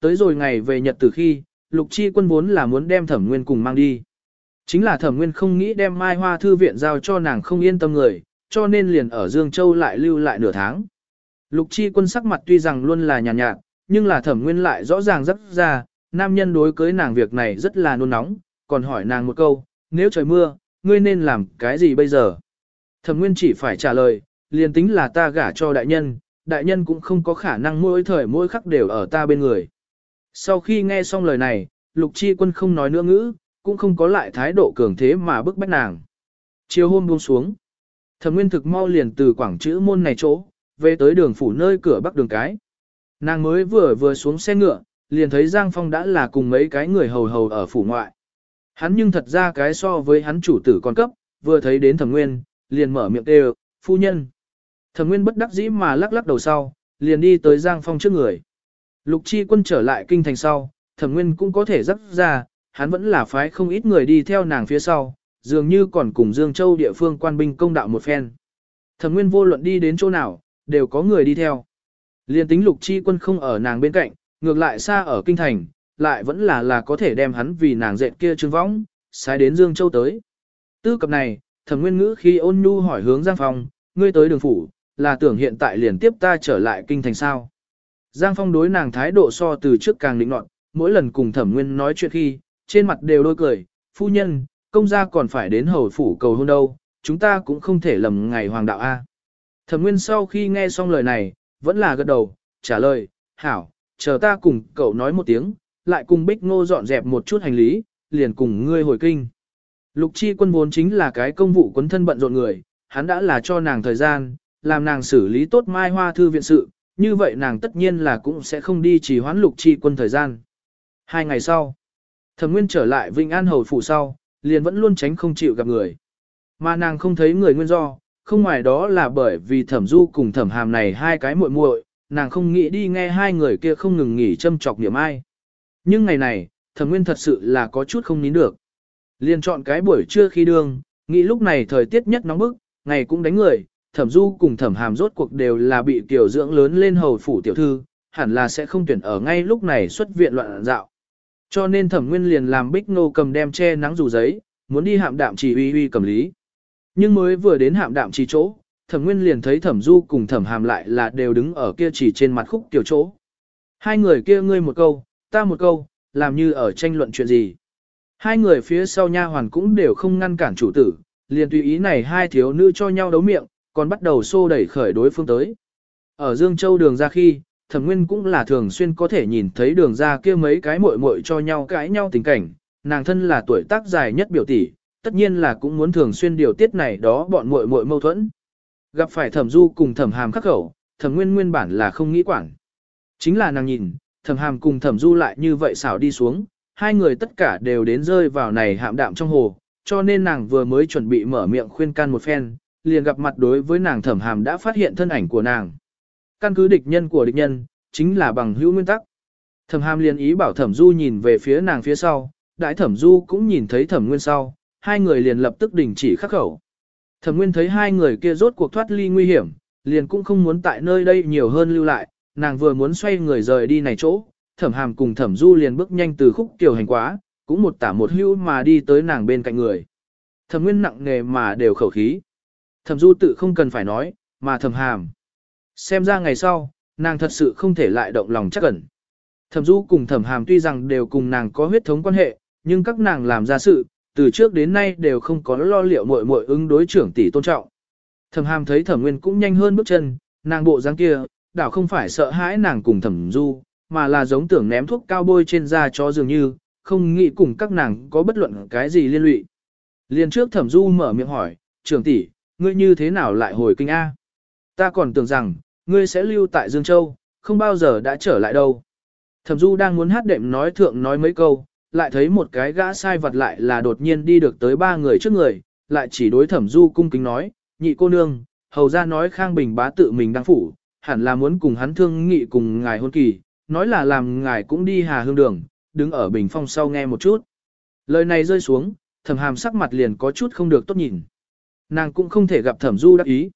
tới rồi ngày về Nhật từ khi, Lục Chi quân vốn là muốn đem thẩm nguyên cùng mang đi. Chính là thẩm nguyên không nghĩ đem Mai Hoa Thư viện giao cho nàng không yên tâm người, cho nên liền ở Dương Châu lại lưu lại nửa tháng. Lục Chi quân sắc mặt tuy rằng luôn là nhàn nhạt, nhạt, nhưng là thẩm nguyên lại rõ ràng rất ra, nam nhân đối cưới nàng việc này rất là nôn nóng, còn hỏi nàng một câu, nếu trời mưa, ngươi nên làm cái gì bây giờ? Thẩm nguyên chỉ phải trả lời, liền tính là ta gả cho đại nhân, đại nhân cũng không có khả năng mỗi thời mỗi khắc đều ở ta bên người. Sau khi nghe xong lời này, lục chi quân không nói nữa ngữ, cũng không có lại thái độ cường thế mà bức bách nàng. Chiều hôm buông xuống, thẩm nguyên thực mau liền từ quảng chữ môn này chỗ, về tới đường phủ nơi cửa bắc đường cái. Nàng mới vừa vừa xuống xe ngựa, liền thấy Giang Phong đã là cùng mấy cái người hầu hầu ở phủ ngoại. Hắn nhưng thật ra cái so với hắn chủ tử con cấp, vừa thấy đến thẩm nguyên, liền mở miệng kêu, phu nhân. Thẩm nguyên bất đắc dĩ mà lắc lắc đầu sau, liền đi tới Giang Phong trước người. Lục chi quân trở lại kinh thành sau, thẩm nguyên cũng có thể dắt ra, hắn vẫn là phái không ít người đi theo nàng phía sau, dường như còn cùng Dương Châu địa phương quan binh công đạo một phen. Thẩm nguyên vô luận đi đến chỗ nào, đều có người đi theo. Liên tính lục chi quân không ở nàng bên cạnh, ngược lại xa ở kinh thành, lại vẫn là là có thể đem hắn vì nàng dệt kia trương võng, sai đến Dương Châu tới. Tư cập này, thẩm nguyên ngữ khi ôn nhu hỏi hướng Giang Phong, ngươi tới đường phủ, là tưởng hiện tại liền tiếp ta trở lại kinh thành sao. Giang Phong đối nàng thái độ so từ trước càng định nọt, mỗi lần cùng thẩm nguyên nói chuyện khi, trên mặt đều đôi cười, phu nhân, công gia còn phải đến hầu phủ cầu hôn đâu, chúng ta cũng không thể lầm ngày hoàng đạo A. Thẩm nguyên sau khi nghe xong lời này, vẫn là gật đầu, trả lời, hảo, chờ ta cùng cậu nói một tiếng, lại cùng Bích Ngô dọn dẹp một chút hành lý, liền cùng ngươi hồi kinh. Lục chi quân vốn chính là cái công vụ quấn thân bận rộn người, hắn đã là cho nàng thời gian, làm nàng xử lý tốt mai hoa thư viện sự, như vậy nàng tất nhiên là cũng sẽ không đi trì hoãn lục chi quân thời gian. Hai ngày sau, thẩm nguyên trở lại vinh An Hầu Phủ sau, liền vẫn luôn tránh không chịu gặp người. Mà nàng không thấy người nguyên do, không ngoài đó là bởi vì thẩm du cùng thẩm hàm này hai cái muội muội, nàng không nghĩ đi nghe hai người kia không ngừng nghỉ châm chọc niệm ai. Nhưng ngày này, thẩm nguyên thật sự là có chút không nín được. Liền chọn cái buổi trưa khi đương, nghĩ lúc này thời tiết nhất nóng bức, ngày cũng đánh người, thẩm du cùng thẩm hàm rốt cuộc đều là bị tiểu dưỡng lớn lên hầu phủ tiểu thư, hẳn là sẽ không tuyển ở ngay lúc này xuất viện loạn dạo. Cho nên thẩm nguyên liền làm bích nô cầm đem che nắng dù giấy, muốn đi hạm đạm chỉ uy uy cầm lý. Nhưng mới vừa đến hạm đạm chỉ chỗ, thẩm nguyên liền thấy thẩm du cùng thẩm hàm lại là đều đứng ở kia chỉ trên mặt khúc tiểu chỗ. Hai người kia ngươi một câu, ta một câu, làm như ở tranh luận chuyện gì. Hai người phía sau nha hoàn cũng đều không ngăn cản chủ tử, liền tùy ý này hai thiếu nữ cho nhau đấu miệng, còn bắt đầu xô đẩy khởi đối phương tới. Ở Dương Châu đường ra khi, thẩm nguyên cũng là thường xuyên có thể nhìn thấy đường ra kia mấy cái muội muội cho nhau cãi nhau tình cảnh, nàng thân là tuổi tác dài nhất biểu tỷ, tất nhiên là cũng muốn thường xuyên điều tiết này đó bọn muội muội mâu thuẫn. Gặp phải thẩm du cùng thẩm hàm khắc khẩu, thẩm nguyên nguyên bản là không nghĩ quản. Chính là nàng nhìn, thẩm hàm cùng thẩm du lại như vậy xảo đi xuống, hai người tất cả đều đến rơi vào này hạm đạm trong hồ, cho nên nàng vừa mới chuẩn bị mở miệng khuyên can một phen, liền gặp mặt đối với nàng thẩm hàm đã phát hiện thân ảnh của nàng. Căn cứ địch nhân của địch nhân, chính là bằng hữu nguyên tắc. Thẩm hàm liền ý bảo thẩm du nhìn về phía nàng phía sau, đại thẩm du cũng nhìn thấy thẩm nguyên sau, hai người liền lập tức đình chỉ khắc khẩu. Thẩm nguyên thấy hai người kia rốt cuộc thoát ly nguy hiểm, liền cũng không muốn tại nơi đây nhiều hơn lưu lại, nàng vừa muốn xoay người rời đi này chỗ, thẩm hàm cùng thẩm du liền bước nhanh từ khúc kiểu hành quá, cũng một tả một hưu mà đi tới nàng bên cạnh người. Thẩm nguyên nặng nghề mà đều khẩu khí. Thẩm du tự không cần phải nói, mà thẩm hàm. Xem ra ngày sau, nàng thật sự không thể lại động lòng chắc ẩn. Thẩm du cùng thẩm hàm tuy rằng đều cùng nàng có huyết thống quan hệ, nhưng các nàng làm ra sự, từ trước đến nay đều không có lo liệu muội muội ứng đối trưởng tỷ tôn trọng. Thẩm hàm thấy thẩm nguyên cũng nhanh hơn bước chân, nàng bộ dáng kia, đảo không phải sợ hãi nàng cùng thẩm du, mà là giống tưởng ném thuốc cao bôi trên da cho dường như, không nghĩ cùng các nàng có bất luận cái gì liên lụy. Liên trước thẩm du mở miệng hỏi, trưởng tỷ, ngươi như thế nào lại hồi kinh A? Ta còn tưởng rằng, ngươi sẽ lưu tại Dương Châu, không bao giờ đã trở lại đâu. Thẩm du đang muốn hát đệm nói thượng nói mấy câu, lại thấy một cái gã sai vật lại là đột nhiên đi được tới ba người trước người, lại chỉ đối thẩm du cung kính nói, nhị cô nương, hầu ra nói Khang Bình bá tự mình đang phủ, hẳn là muốn cùng hắn thương nghị cùng ngài hôn kỳ, nói là làm ngài cũng đi hà hương đường, đứng ở bình phong sau nghe một chút. Lời này rơi xuống, thẩm hàm sắc mặt liền có chút không được tốt nhìn. Nàng cũng không thể gặp thẩm du đắc ý.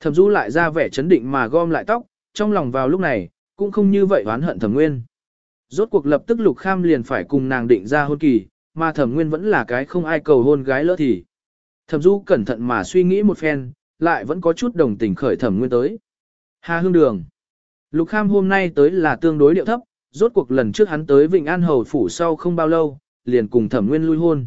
Thẩm du lại ra vẻ chấn định mà gom lại tóc, trong lòng vào lúc này, cũng không như vậy oán hận thẩm nguyên. Rốt cuộc lập tức Lục Kham liền phải cùng nàng định ra hôn kỳ, mà Thẩm Nguyên vẫn là cái không ai cầu hôn gái lỡ thì. Thẩm Du cẩn thận mà suy nghĩ một phen, lại vẫn có chút đồng tình khởi Thẩm Nguyên tới. Hà Hương Đường. Lục Kham hôm nay tới là tương đối điệu thấp, rốt cuộc lần trước hắn tới Vịnh An Hầu phủ sau không bao lâu, liền cùng Thẩm Nguyên lui hôn.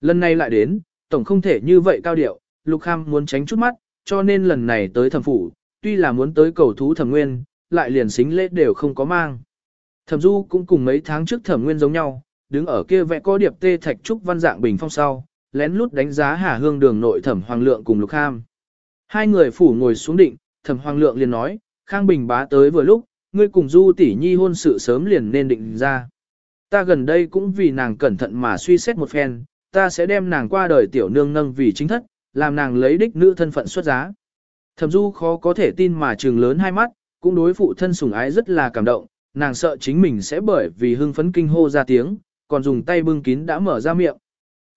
Lần này lại đến, tổng không thể như vậy cao điệu, Lục Kham muốn tránh chút mắt, cho nên lần này tới thẩm phủ, tuy là muốn tới cầu thú thẩm nguyên, lại liền xính lễ đều không có mang. Thẩm Du cũng cùng mấy tháng trước thẩm nguyên giống nhau, đứng ở kia vẽ có điệp tê thạch trúc văn dạng bình phong sau, lén lút đánh giá Hà Hương đường nội thẩm hoàng lượng cùng Lục Kham. Hai người phủ ngồi xuống định, thẩm hoàng lượng liền nói, Khang Bình bá tới vừa lúc, ngươi cùng Du tỷ nhi hôn sự sớm liền nên định ra. Ta gần đây cũng vì nàng cẩn thận mà suy xét một phen, ta sẽ đem nàng qua đời tiểu nương nâng vì chính thất, làm nàng lấy đích nữ thân phận xuất giá. Thẩm Du khó có thể tin mà trừng lớn hai mắt, cũng đối phụ thân sủng ái rất là cảm động, nàng sợ chính mình sẽ bởi vì hưng phấn kinh hô ra tiếng, còn dùng tay bưng kín đã mở ra miệng.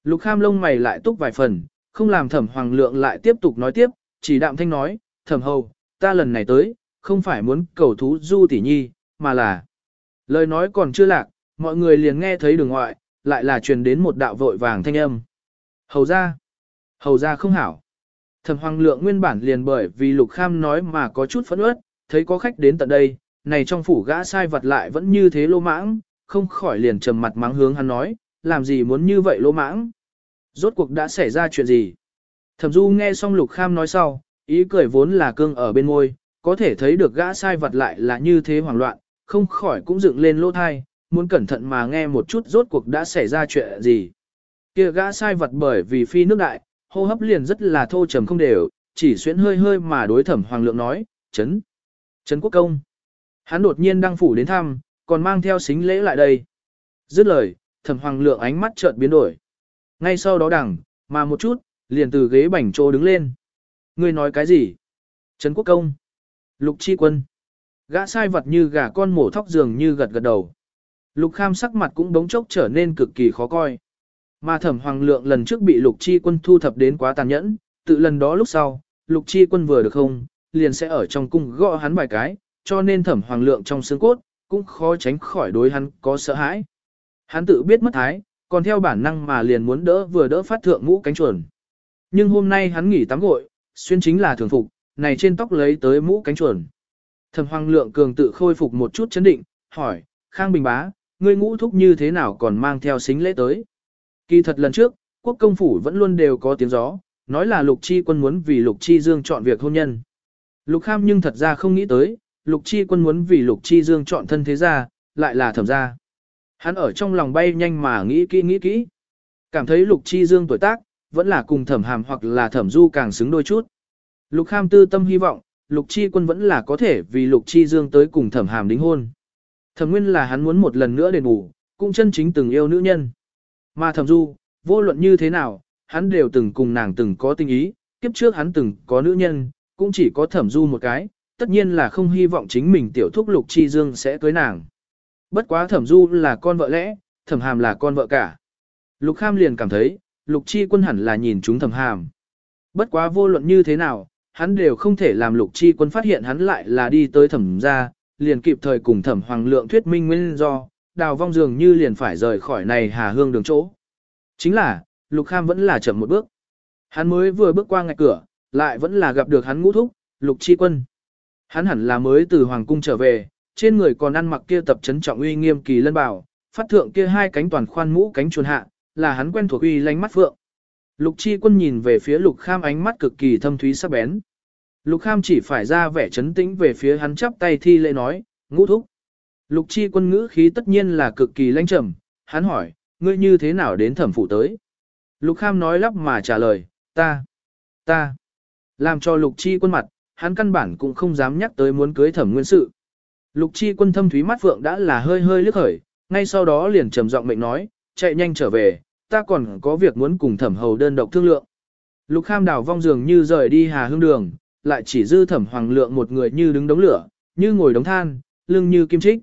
Lục Kham lông mày lại túc vài phần, không làm Thẩm Hoàng Lượng lại tiếp tục nói tiếp, chỉ đạm thanh nói, "Thẩm hầu, ta lần này tới, không phải muốn cầu thú Du tỷ nhi, mà là..." Lời nói còn chưa lạc, mọi người liền nghe thấy đường ngoại, lại là truyền đến một đạo vội vàng thanh âm. Hầu ra, hầu ra không hảo. Thẩm Hoàng Lượng nguyên bản liền bởi vì Lục Kham nói mà có chút phẫn uất, thấy có khách đến tận đây, này trong phủ gã sai vật lại vẫn như thế lô mãng, không khỏi liền trầm mặt mắng hướng hắn nói, làm gì muốn như vậy lô mãng. Rốt cuộc đã xảy ra chuyện gì? Thẩm Du nghe xong Lục Kham nói sau, ý cười vốn là cương ở bên môi, có thể thấy được gã sai vật lại là như thế hoảng loạn, không khỏi cũng dựng lên lỗ thai, muốn cẩn thận mà nghe một chút rốt cuộc đã xảy ra chuyện gì. Kia gã sai vật bởi vì phi nước đại, hô hấp liền rất là thô trầm không đều, chỉ xuyến hơi hơi mà đối thẩm hoàng lượng nói, chấn, chấn quốc công. Hắn đột nhiên đăng phủ đến thăm, còn mang theo xính lễ lại đây. Dứt lời, thẩm hoàng lượng ánh mắt chợt biến đổi. Ngay sau đó đằng, mà một chút, liền từ ghế bảnh trô đứng lên. Ngươi nói cái gì? Trấn quốc công. Lục chi quân. Gã sai vật như gà con mổ thóc dường như gật gật đầu. Lục kham sắc mặt cũng đống chốc trở nên cực kỳ khó coi. Mà thẩm hoàng lượng lần trước bị lục chi quân thu thập đến quá tàn nhẫn, tự lần đó lúc sau, lục chi quân vừa được không, liền sẽ ở trong cung gõ hắn vài cái, cho nên thẩm hoàng lượng trong xương cốt, cũng khó tránh khỏi đối hắn có sợ hãi. Hắn tự biết mất thái, còn theo bản năng mà liền muốn đỡ vừa đỡ phát thượng mũ cánh chuồn. Nhưng hôm nay hắn nghỉ tắm gội, xuyên chính là thường phục, này trên tóc lấy tới mũ cánh chuồn. Thẩm hoàng lượng cường tự khôi phục một chút chấn định, hỏi, Khang Bình Bá, ngươi ngũ thúc như thế nào còn mang theo xính lễ tới? Kỳ thật lần trước, quốc công phủ vẫn luôn đều có tiếng gió, nói là lục chi quân muốn vì lục chi dương chọn việc hôn nhân. Lục kham nhưng thật ra không nghĩ tới, lục chi quân muốn vì lục chi dương chọn thân thế gia, lại là thẩm gia. Hắn ở trong lòng bay nhanh mà nghĩ kỹ nghĩ kỹ. Cảm thấy lục chi dương tuổi tác, vẫn là cùng thẩm hàm hoặc là thẩm du càng xứng đôi chút. Lục kham tư tâm hy vọng, lục chi quân vẫn là có thể vì lục chi dương tới cùng thẩm hàm đính hôn. Thẩm nguyên là hắn muốn một lần nữa đền bù, cũng chân chính từng yêu nữ nhân. Mà thẩm du, vô luận như thế nào, hắn đều từng cùng nàng từng có tình ý, kiếp trước hắn từng có nữ nhân, cũng chỉ có thẩm du một cái, tất nhiên là không hy vọng chính mình tiểu thúc lục chi dương sẽ cưới nàng. Bất quá thẩm du là con vợ lẽ, thẩm hàm là con vợ cả. Lục kham liền cảm thấy, lục chi quân hẳn là nhìn chúng thẩm hàm. Bất quá vô luận như thế nào, hắn đều không thể làm lục chi quân phát hiện hắn lại là đi tới thẩm gia, liền kịp thời cùng thẩm hoàng lượng thuyết minh nguyên do, đào vong dường như liền phải rời khỏi này hà hương đường chỗ. Chính là, Lục Kham vẫn là chậm một bước. Hắn mới vừa bước qua ngạch cửa, lại vẫn là gặp được hắn ngũ thúc, Lục Chi Quân. Hắn hẳn là mới từ Hoàng Cung trở về, trên người còn ăn mặc kia tập trấn trọng uy nghiêm kỳ lân bảo, phát thượng kia hai cánh toàn khoan mũ cánh chuồn hạ, là hắn quen thuộc uy lánh mắt phượng. Lục Chi Quân nhìn về phía Lục Kham ánh mắt cực kỳ thâm thúy sắc bén. Lục Kham chỉ phải ra vẻ chấn tĩnh về phía hắn chắp tay thi lễ nói, ngũ thúc. Lục chi quân ngữ khí tất nhiên là cực kỳ lãnh trầm, hắn hỏi, ngươi như thế nào đến thẩm phủ tới? Lục kham nói lắp mà trả lời, ta, ta, làm cho lục chi quân mặt, hắn căn bản cũng không dám nhắc tới muốn cưới thẩm nguyên sự. Lục chi quân thâm thúy mắt phượng đã là hơi hơi lướt khởi, ngay sau đó liền trầm giọng mệnh nói, chạy nhanh trở về, ta còn có việc muốn cùng thẩm hầu đơn độc thương lượng. Lục kham đảo vong dường như rời đi hà hương đường, lại chỉ dư thẩm hoàng lượng một người như đứng đống lửa, như ngồi đống than, lưng như kim trích.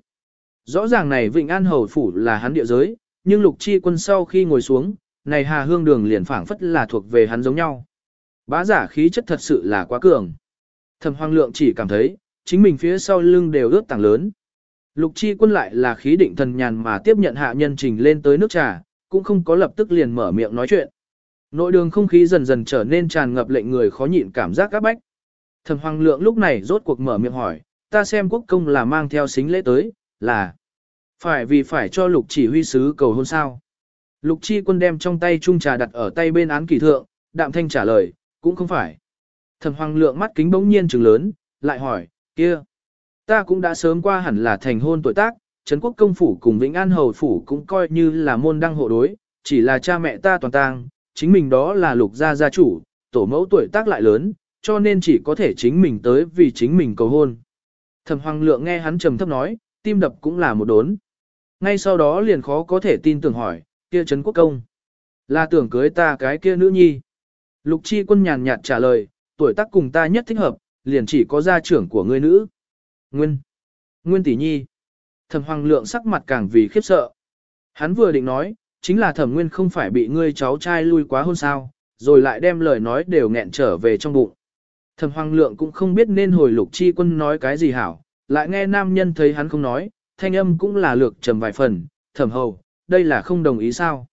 Rõ ràng này Vịnh An Hầu Phủ là hắn địa giới, nhưng lục chi quân sau khi ngồi xuống, này Hà Hương Đường liền phảng phất là thuộc về hắn giống nhau. Bá giả khí chất thật sự là quá cường. Thẩm Hoàng Lượng chỉ cảm thấy, chính mình phía sau lưng đều ướt tảng lớn. Lục chi quân lại là khí định thần nhàn mà tiếp nhận hạ nhân trình lên tới nước trà, cũng không có lập tức liền mở miệng nói chuyện. Nội đường không khí dần dần trở nên tràn ngập lệnh người khó nhịn cảm giác các bách. Thẩm Hoàng Lượng lúc này rốt cuộc mở miệng hỏi, ta xem quốc công là mang theo xính lễ tới, là phải vì phải cho lục chỉ huy sứ cầu hôn sao. Lục chi quân đem trong tay chung trà đặt ở tay bên án kỳ thượng, đạm thanh trả lời, cũng không phải. Thẩm Hoàng Lượng mắt kính bỗng nhiên trừng lớn, lại hỏi, kia, ta cũng đã sớm qua hẳn là thành hôn tuổi tác, Trấn quốc công phủ cùng Vĩnh An hầu phủ cũng coi như là môn đăng hộ đối, chỉ là cha mẹ ta toàn tang, chính mình đó là lục gia gia chủ, tổ mẫu tuổi tác lại lớn, cho nên chỉ có thể chính mình tới vì chính mình cầu hôn. Thẩm Hoàng Lượng nghe hắn trầm thấp nói, tim đập cũng là một đốn. Ngay sau đó liền khó có thể tin tưởng hỏi, kia Trấn quốc công, là tưởng cưới ta cái kia nữ nhi. Lục chi quân nhàn nhạt trả lời, tuổi tác cùng ta nhất thích hợp, liền chỉ có gia trưởng của ngươi nữ. Nguyên. Nguyên tỷ nhi. Thẩm Hoàng Lượng sắc mặt càng vì khiếp sợ. Hắn vừa định nói, chính là Thẩm Nguyên không phải bị ngươi cháu trai lui quá hôn sao, rồi lại đem lời nói đều nghẹn trở về trong bụng. Thẩm Hoàng Lượng cũng không biết nên hồi Lục Chi Quân nói cái gì hảo, lại nghe nam nhân thấy hắn không nói, thanh âm cũng là lược trầm vài phần, Thẩm Hầu, đây là không đồng ý sao.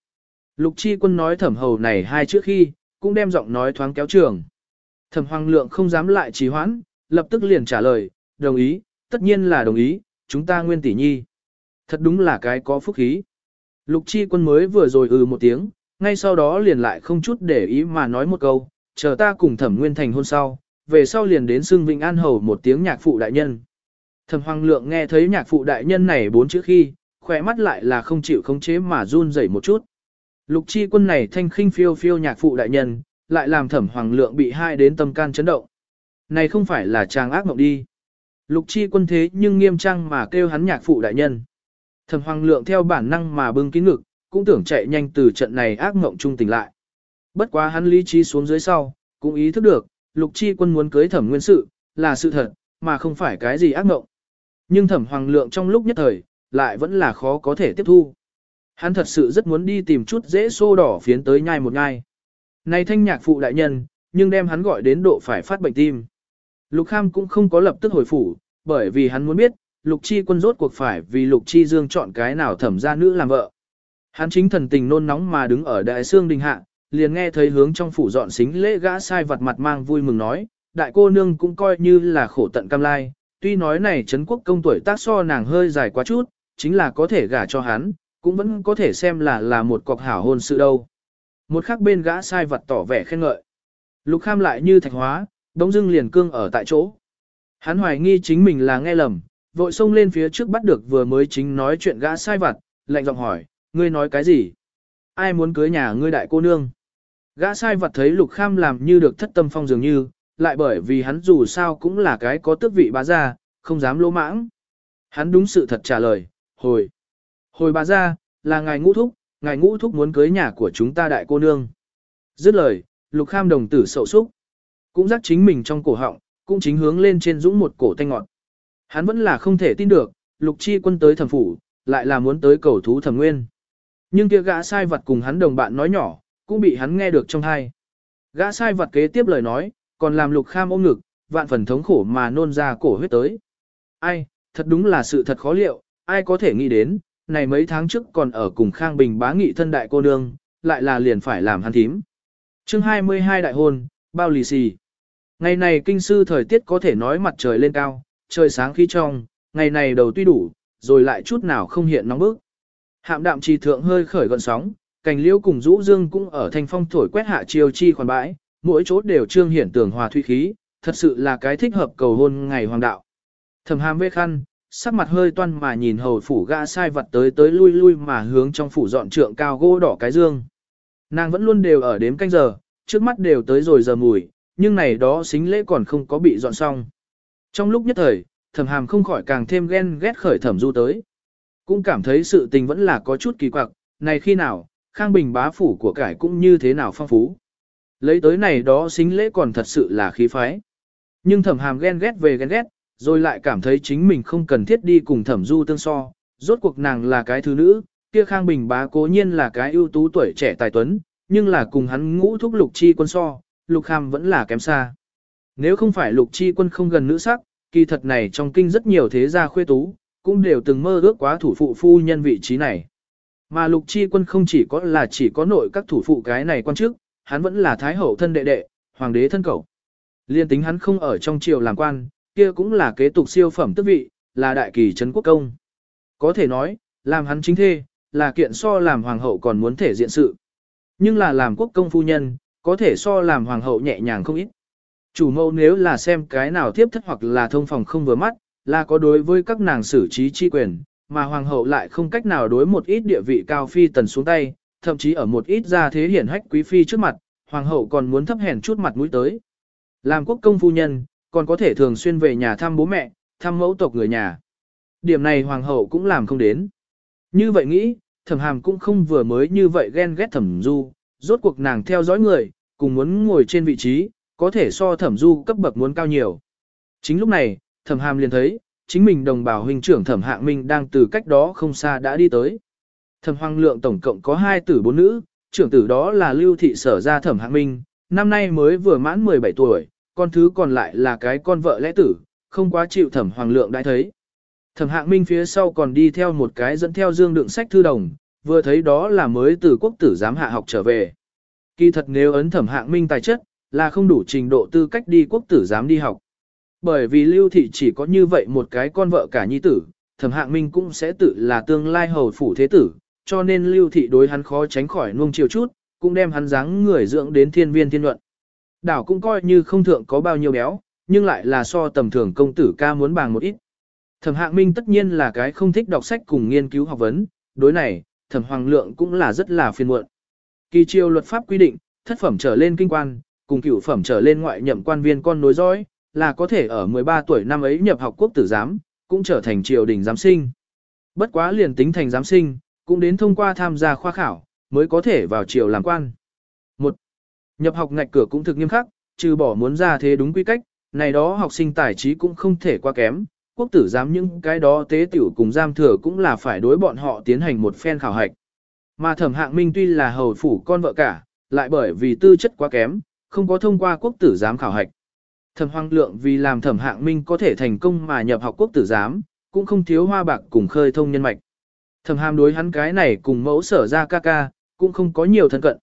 Lục Chi Quân nói Thẩm Hầu này hai trước khi, cũng đem giọng nói thoáng kéo trường. Thẩm Hoàng Lượng không dám lại trì hoãn, lập tức liền trả lời, đồng ý, tất nhiên là đồng ý, chúng ta nguyên tỷ nhi. Thật đúng là cái có phúc khí. Lục chi quân mới vừa rồi ừ một tiếng, ngay sau đó liền lại không chút để ý mà nói một câu, chờ ta cùng thẩm nguyên thành hôn sau, về sau liền đến xưng Vĩnh An Hầu một tiếng nhạc phụ đại nhân. Thẩm Hoàng Lượng nghe thấy nhạc phụ đại nhân này bốn chữ khi, khỏe mắt lại là không chịu khống chế mà run rẩy một chút. Lục chi quân này thanh khinh phiêu phiêu nhạc phụ đại nhân, lại làm thẩm Hoàng Lượng bị hai đến tâm can chấn động. Này không phải là chàng ác mộng đi. Lục chi quân thế nhưng nghiêm trang mà kêu hắn nhạc phụ đại nhân. Thẩm Hoàng Lượng theo bản năng mà bưng kín ngực, cũng tưởng chạy nhanh từ trận này ác mộng trung tỉnh lại. Bất quá hắn lý trí xuống dưới sau, cũng ý thức được, Lục Chi Quân muốn cưới Thẩm Nguyên sự, là sự thật, mà không phải cái gì ác mộng. Nhưng Thẩm Hoàng Lượng trong lúc nhất thời, lại vẫn là khó có thể tiếp thu. Hắn thật sự rất muốn đi tìm chút dễ xô đỏ phiến tới nhai một nhai. Này thanh nhạc phụ đại nhân, nhưng đem hắn gọi đến độ phải phát bệnh tim. Lục Kham cũng không có lập tức hồi phủ, bởi vì hắn muốn biết, Lục Chi quân rốt cuộc phải vì Lục Chi Dương chọn cái nào thẩm gia nữ làm vợ. Hắn chính thần tình nôn nóng mà đứng ở đại xương đình hạ, liền nghe thấy hướng trong phủ dọn xính lễ gã sai vật mặt mang vui mừng nói, đại cô nương cũng coi như là khổ tận cam lai, tuy nói này Trấn quốc công tuổi tác so nàng hơi dài quá chút, chính là có thể gả cho hắn, cũng vẫn có thể xem là là một cọc hảo hôn sự đâu. Một khắc bên gã sai vật tỏ vẻ khen ngợi. Lục kham lại như thạch hóa, đống dưng liền cương ở tại chỗ. Hắn hoài nghi chính mình là nghe lầm, vội xông lên phía trước bắt được vừa mới chính nói chuyện gã sai vặt, lạnh giọng hỏi, ngươi nói cái gì? Ai muốn cưới nhà ngươi đại cô nương? Gã sai vặt thấy lục kham làm như được thất tâm phong dường như, lại bởi vì hắn dù sao cũng là cái có tước vị bá gia, không dám lỗ mãng. Hắn đúng sự thật trả lời, hồi. Hồi bá gia, là ngài ngũ thúc, ngài ngũ thúc muốn cưới nhà của chúng ta đại cô nương. Dứt lời, lục kham đồng tử sậu súc. Cũng giác chính mình trong cổ họng, cũng chính hướng lên trên dũng một cổ thanh ngọt. Hắn vẫn là không thể tin được, lục chi quân tới thẩm phủ, lại là muốn tới cầu thú thẩm nguyên. Nhưng kia gã sai vật cùng hắn đồng bạn nói nhỏ, cũng bị hắn nghe được trong hai. Gã sai vật kế tiếp lời nói, còn làm lục kham ôm ngực, vạn phần thống khổ mà nôn ra cổ huyết tới. Ai, thật đúng là sự thật khó liệu, ai có thể nghĩ đến, này mấy tháng trước còn ở cùng Khang Bình bá nghị thân đại cô nương, lại là liền phải làm hắn thím. chương 22 đại hôn, bao lì xì. Ngày này kinh sư thời tiết có thể nói mặt trời lên cao, trời sáng khí trong, ngày này đầu tuy đủ, rồi lại chút nào không hiện nóng bức. Hạm đạm trì thượng hơi khởi gọn sóng, cành liễu cùng rũ dương cũng ở thanh phong thổi quét hạ chiều chi khoản bãi, mỗi chỗ đều trương hiển tường hòa thủy khí, thật sự là cái thích hợp cầu hôn ngày hoàng đạo. Thẩm hàm vê khăn, sắc mặt hơi toan mà nhìn hầu phủ gã sai vật tới tới lui lui mà hướng trong phủ dọn trượng cao gỗ đỏ cái dương. Nàng vẫn luôn đều ở đếm canh giờ, trước mắt đều tới rồi giờ mùi, nhưng này đó xính lễ còn không có bị dọn xong. Trong lúc nhất thời, thẩm hàm không khỏi càng thêm ghen ghét khởi thẩm du tới. Cũng cảm thấy sự tình vẫn là có chút kỳ quặc, này khi nào, khang bình bá phủ của cải cũng như thế nào phong phú. Lấy tới này đó xính lễ còn thật sự là khí phái. Nhưng thẩm hàm ghen ghét về ghen ghét, rồi lại cảm thấy chính mình không cần thiết đi cùng thẩm du tương so. Rốt cuộc nàng là cái thứ nữ, kia khang bình bá cố nhiên là cái ưu tú tuổi trẻ tài tuấn, nhưng là cùng hắn ngũ thúc lục chi quân so, lục hàm vẫn là kém xa. Nếu không phải lục chi quân không gần nữ sắc, kỳ thật này trong kinh rất nhiều thế gia khuê tú, cũng đều từng mơ ước quá thủ phụ phu nhân vị trí này. Mà lục chi quân không chỉ có là chỉ có nội các thủ phụ cái này quan chức, hắn vẫn là thái hậu thân đệ đệ, hoàng đế thân cậu. Liên tính hắn không ở trong triều làm quan, kia cũng là kế tục siêu phẩm tước vị, là đại kỳ trấn quốc công. Có thể nói, làm hắn chính thê, là kiện so làm hoàng hậu còn muốn thể diện sự. Nhưng là làm quốc công phu nhân, có thể so làm hoàng hậu nhẹ nhàng không ít. Chủ mẫu nếu là xem cái nào tiếp thất hoặc là thông phòng không vừa mắt, là có đối với các nàng xử trí chi quyền, mà hoàng hậu lại không cách nào đối một ít địa vị cao phi tần xuống tay, thậm chí ở một ít gia thế hiển hách quý phi trước mặt, hoàng hậu còn muốn thấp hèn chút mặt mũi tới. Làm quốc công phu nhân, còn có thể thường xuyên về nhà thăm bố mẹ, thăm mẫu tộc người nhà. Điểm này hoàng hậu cũng làm không đến. Như vậy nghĩ, thẩm hàm cũng không vừa mới như vậy ghen ghét thẩm du, rốt cuộc nàng theo dõi người, cùng muốn ngồi trên vị trí, có thể so thẩm du cấp bậc muốn cao nhiều. Chính lúc này, thẩm hàm liền thấy, chính mình đồng bào huynh trưởng thẩm hạng minh đang từ cách đó không xa đã đi tới. Thẩm hoàng lượng tổng cộng có hai tử bốn nữ, trưởng tử đó là lưu thị sở ra thẩm hạng minh, năm nay mới vừa mãn 17 tuổi, con thứ còn lại là cái con vợ lẽ tử, không quá chịu thẩm hoàng lượng đã thấy. Thẩm hạng minh phía sau còn đi theo một cái dẫn theo dương đựng sách thư đồng, vừa thấy đó là mới từ quốc tử giám hạ học trở về. Kỳ thật nếu ấn thẩm hạng minh tài chất, là không đủ trình độ tư cách đi quốc tử giám đi học. Bởi vì lưu thị chỉ có như vậy một cái con vợ cả nhi tử, thẩm hạng minh cũng sẽ tự là tương lai hầu phủ thế tử, cho nên lưu thị đối hắn khó tránh khỏi nuông chiều chút, cũng đem hắn dáng người dưỡng đến thiên viên thiên luận. Đảo cũng coi như không thượng có bao nhiêu béo, nhưng lại là so tầm thường công tử ca muốn bằng một ít. Thẩm hạng minh tất nhiên là cái không thích đọc sách cùng nghiên cứu học vấn, đối này, thẩm hoàng lượng cũng là rất là phiền muộn. Kỳ triều luật pháp quy định, thất phẩm trở lên kinh quan, cùng cửu phẩm trở lên ngoại nhậm quan viên con nối dõi, là có thể ở 13 tuổi năm ấy nhập học quốc tử giám, cũng trở thành triều đình giám sinh. Bất quá liền tính thành giám sinh, cũng đến thông qua tham gia khoa khảo, mới có thể vào triều làm quan. Một, Nhập học ngạch cửa cũng thực nghiêm khắc, trừ bỏ muốn ra thế đúng quy cách, này đó học sinh tài trí cũng không thể qua kém, quốc tử giám những cái đó tế tiểu cùng giam thừa cũng là phải đối bọn họ tiến hành một phen khảo hạch. Mà thẩm hạng minh tuy là hầu phủ con vợ cả, lại bởi vì tư chất quá kém, không có thông qua quốc tử giám khảo hạch. Thẩm hoang Lượng vì làm Thẩm Hạng Minh có thể thành công mà nhập học quốc tử giám, cũng không thiếu hoa bạc cùng khơi thông nhân mạch. Thẩm Hàm đối hắn cái này cùng mẫu sở ra ca ca, cũng không có nhiều thân cận.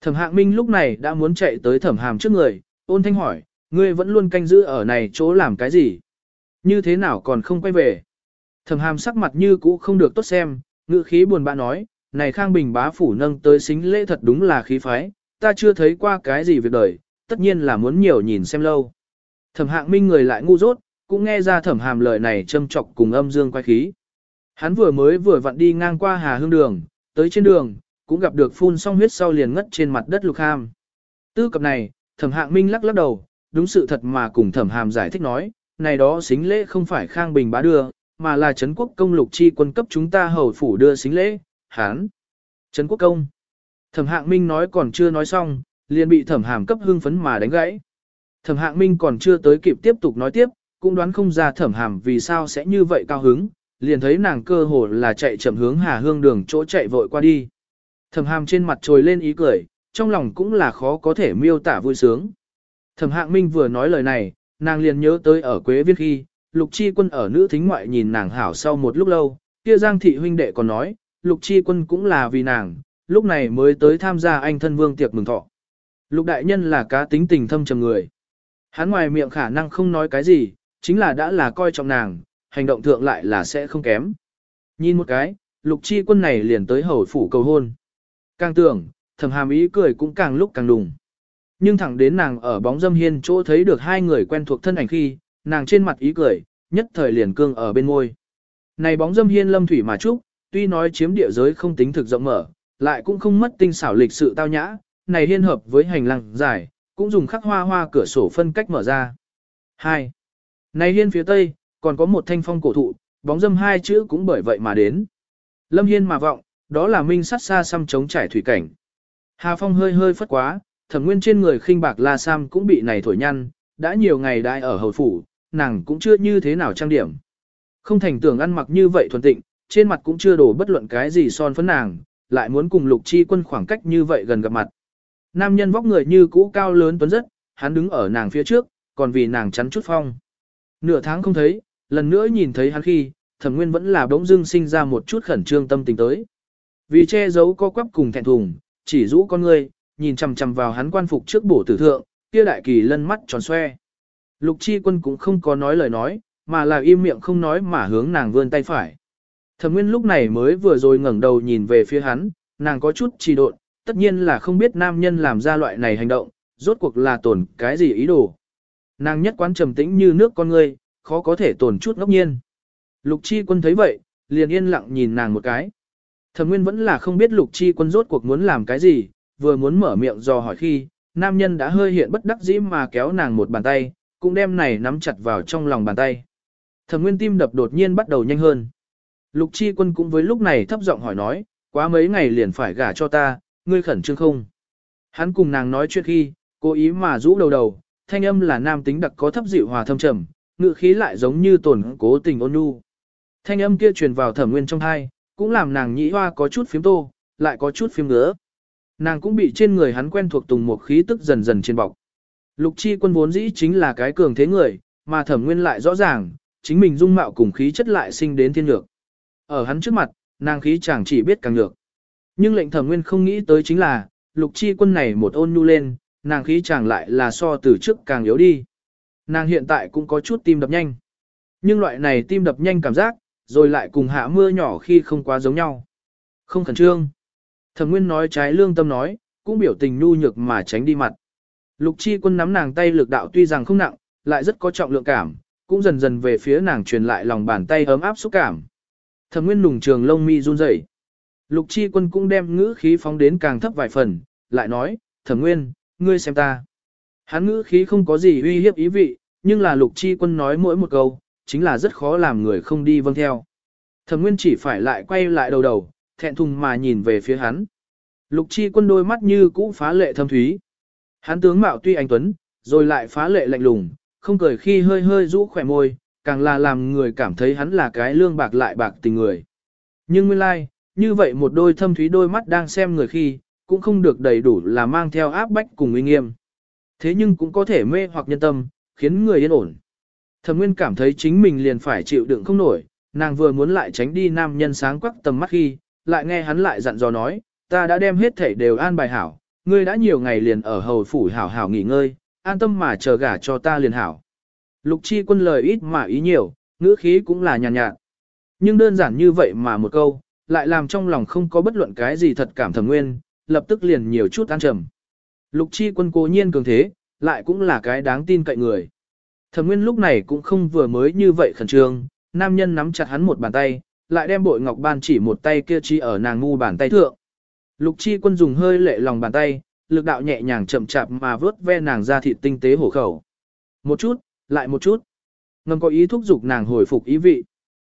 Thẩm Hạng Minh lúc này đã muốn chạy tới Thẩm Hàm trước người, ôn thanh hỏi, ngươi vẫn luôn canh giữ ở này chỗ làm cái gì? Như thế nào còn không quay về? Thẩm Hàm sắc mặt như cũ không được tốt xem, ngữ khí buồn bã nói, này Khang Bình bá phủ nâng tới xính lễ thật đúng là khí phái, ta chưa thấy qua cái gì việc đời, tất nhiên là muốn nhiều nhìn xem lâu. Thẩm hạng minh người lại ngu dốt, cũng nghe ra thẩm hàm lời này châm chọc cùng âm dương quay khí. Hắn vừa mới vừa vặn đi ngang qua Hà Hương Đường, tới trên đường, cũng gặp được phun xong huyết sau liền ngất trên mặt đất lục ham. Tư cập này, thẩm hạng minh lắc lắc đầu, đúng sự thật mà cùng thẩm hàm giải thích nói, này đó xính lễ không phải khang bình bá đưa, mà là Trấn quốc công lục chi quân cấp chúng ta hầu phủ đưa xính lễ, hán. Trấn quốc công. Thẩm hạng minh nói còn chưa nói xong, liền bị thẩm hàm cấp hưng phấn mà đánh gãy. Thẩm hạng minh còn chưa tới kịp tiếp tục nói tiếp, cũng đoán không ra thẩm hàm vì sao sẽ như vậy cao hứng, liền thấy nàng cơ hồ là chạy chậm hướng hà hương đường chỗ chạy vội qua đi. Thẩm hàm trên mặt trồi lên ý cười, trong lòng cũng là khó có thể miêu tả vui sướng. Thẩm hạng minh vừa nói lời này, nàng liền nhớ tới ở Quế Viên khi, Lục Chi Quân ở nữ thính ngoại nhìn nàng hảo sau một lúc lâu, kia Giang thị huynh đệ còn nói, Lục Chi Quân cũng là vì nàng, lúc này mới tới tham gia anh thân vương tiệc mừng thọ. Lục đại nhân là cá tính tình thâm trầm người. Hắn ngoài miệng khả năng không nói cái gì, chính là đã là coi trọng nàng, hành động thượng lại là sẽ không kém. Nhìn một cái, lục chi quân này liền tới hầu phủ cầu hôn. Càng tưởng, thầm hàm ý cười cũng càng lúc càng đùng. Nhưng thẳng đến nàng ở bóng dâm hiên chỗ thấy được hai người quen thuộc thân ảnh khi, nàng trên mặt ý cười, nhất thời liền cương ở bên môi. Này bóng dâm hiên lâm thủy mà trúc, tuy nói chiếm địa giới không tính thực rộng mở, lại cũng không mất tinh xảo lịch sự tao nhã, này hiên hợp với hành lang dài, cũng dùng khắc hoa hoa cửa sổ phân cách mở ra. 2. Này hiên phía tây, còn có một thanh phong cổ thụ, bóng dâm hai chữ cũng bởi vậy mà đến. Lâm hiên mà vọng, đó là minh sắt xa xăm chống trải thủy cảnh. Hà phong hơi hơi phất quá, thẩm nguyên trên người khinh bạc la sam cũng bị này thổi nhăn, đã nhiều ngày đại ở hầu phủ, nàng cũng chưa như thế nào trang điểm. Không thành tưởng ăn mặc như vậy thuần tịnh, trên mặt cũng chưa đổ bất luận cái gì son phấn nàng, lại muốn cùng lục chi quân khoảng cách như vậy gần gặp mặt. Nam nhân vóc người như cũ cao lớn tuấn rất, hắn đứng ở nàng phía trước, còn vì nàng chắn chút phong. Nửa tháng không thấy, lần nữa nhìn thấy hắn khi, thẩm nguyên vẫn là bỗng dưng sinh ra một chút khẩn trương tâm tình tới. Vì che giấu co quắp cùng thẹn thùng, chỉ rũ con người, nhìn chằm chằm vào hắn quan phục trước bổ tử thượng, kia đại kỳ lân mắt tròn xoe. Lục chi quân cũng không có nói lời nói, mà là im miệng không nói mà hướng nàng vươn tay phải. Thẩm Nguyên lúc này mới vừa rồi ngẩng đầu nhìn về phía hắn, nàng có chút trì độn, tất nhiên là không biết nam nhân làm ra loại này hành động, rốt cuộc là tổn cái gì ý đồ. Nàng nhất quán trầm tĩnh như nước con ngươi, khó có thể tổn chút ngốc nhiên. Lục chi quân thấy vậy, liền yên lặng nhìn nàng một cái. Thẩm Nguyên vẫn là không biết lục chi quân rốt cuộc muốn làm cái gì, vừa muốn mở miệng dò hỏi khi, nam nhân đã hơi hiện bất đắc dĩ mà kéo nàng một bàn tay, cũng đem này nắm chặt vào trong lòng bàn tay. Thẩm Nguyên tim đập đột nhiên bắt đầu nhanh hơn. Lục Chi Quân cũng với lúc này thấp giọng hỏi nói, quá mấy ngày liền phải gả cho ta, ngươi khẩn trương không? Hắn cùng nàng nói chuyện khi, cố ý mà rũ đầu đầu, thanh âm là nam tính đặc có thấp dịu hòa thâm trầm, ngự khí lại giống như tổn cố tình ôn nhu. Thanh âm kia truyền vào Thẩm Nguyên trong tai, cũng làm nàng nhĩ hoa có chút phím tô, lại có chút phím ngứa. Nàng cũng bị trên người hắn quen thuộc tùng một khí tức dần dần trên bọc. Lục chi quân vốn dĩ chính là cái cường thế người, mà thẩm nguyên lại rõ ràng, chính mình dung mạo cùng khí chất lại sinh đến thiên lược. Ở hắn trước mặt, nàng khí chẳng chỉ biết càng lược. Nhưng lệnh thẩm nguyên không nghĩ tới chính là, lục chi quân này một ôn nhu lên, nàng khí chẳng lại là so từ trước càng yếu đi. Nàng hiện tại cũng có chút tim đập nhanh. Nhưng loại này tim đập nhanh cảm giác, rồi lại cùng hạ mưa nhỏ khi không quá giống nhau. Không khẩn trương. Thẩm Nguyên nói trái lương tâm nói, cũng biểu tình nhu nhược mà tránh đi mặt. Lục Chi Quân nắm nàng tay lực đạo tuy rằng không nặng, lại rất có trọng lượng cảm, cũng dần dần về phía nàng truyền lại lòng bàn tay ấm áp xúc cảm. Thẩm Nguyên nùng trường lông mi run rẩy. Lục Chi Quân cũng đem ngữ khí phóng đến càng thấp vài phần, lại nói, Thẩm Nguyên, ngươi xem ta. Hắn ngữ khí không có gì uy hiếp ý vị, nhưng là Lục Chi Quân nói mỗi một câu, chính là rất khó làm người không đi vâng theo. Thẩm Nguyên chỉ phải lại quay lại đầu đầu, thẹn thùng mà nhìn về phía hắn. Lục chi quân đôi mắt như cũ phá lệ thâm thúy. Hắn tướng mạo tuy anh tuấn, rồi lại phá lệ lạnh lùng, không cười khi hơi hơi rũ khỏe môi, càng là làm người cảm thấy hắn là cái lương bạc lại bạc tình người. Nhưng nguyên lai, like, như vậy một đôi thâm thúy đôi mắt đang xem người khi, cũng không được đầy đủ là mang theo áp bách cùng uy nghiêm. Thế nhưng cũng có thể mê hoặc nhân tâm, khiến người yên ổn. Thẩm Nguyên cảm thấy chính mình liền phải chịu đựng không nổi, nàng vừa muốn lại tránh đi nam nhân sáng quắc tầm mắt khi, lại nghe hắn lại dặn dò nói, ta đã đem hết thảy đều an bài hảo, ngươi đã nhiều ngày liền ở hầu phủ hảo hảo nghỉ ngơi, an tâm mà chờ gả cho ta liền hảo. Lục chi quân lời ít mà ý nhiều, ngữ khí cũng là nhàn nhạt, nhạt. Nhưng đơn giản như vậy mà một câu, lại làm trong lòng không có bất luận cái gì thật cảm thầm nguyên, lập tức liền nhiều chút an trầm. Lục chi quân cố nhiên cường thế, lại cũng là cái đáng tin cậy người. Thẩm Nguyên lúc này cũng không vừa mới như vậy khẩn trương, nam nhân nắm chặt hắn một bàn tay, lại đem bội ngọc ban chỉ một tay kia chi ở nàng ngu bàn tay thượng. Lục chi quân dùng hơi lệ lòng bàn tay, lực đạo nhẹ nhàng chậm chạp mà vớt ve nàng ra thịt tinh tế hổ khẩu. Một chút, lại một chút. Ngầm có ý thúc giục nàng hồi phục ý vị.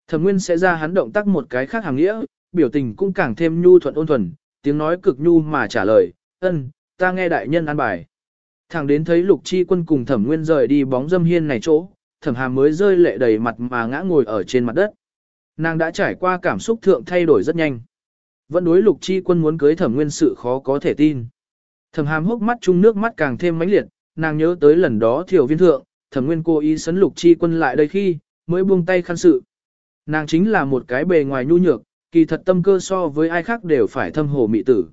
Thẩm Nguyên sẽ ra hắn động tác một cái khác hàng nghĩa, biểu tình cũng càng thêm nhu thuận ôn thuần, tiếng nói cực nhu mà trả lời, ân, ta nghe đại nhân an bài. Thẳng đến thấy lục chi quân cùng thẩm nguyên rời đi bóng dâm hiên này chỗ, thẩm hàm mới rơi lệ đầy mặt mà ngã ngồi ở trên mặt đất. Nàng đã trải qua cảm xúc thượng thay đổi rất nhanh. Vẫn đối lục chi quân muốn cưới thẩm nguyên sự khó có thể tin. Thẩm hàm hốc mắt chung nước mắt càng thêm mãnh liệt, nàng nhớ tới lần đó thiểu viên thượng, thẩm nguyên cố ý sấn lục chi quân lại đây khi, mới buông tay khăn sự. Nàng chính là một cái bề ngoài nhu nhược, kỳ thật tâm cơ so với ai khác đều phải thâm hồ mị tử.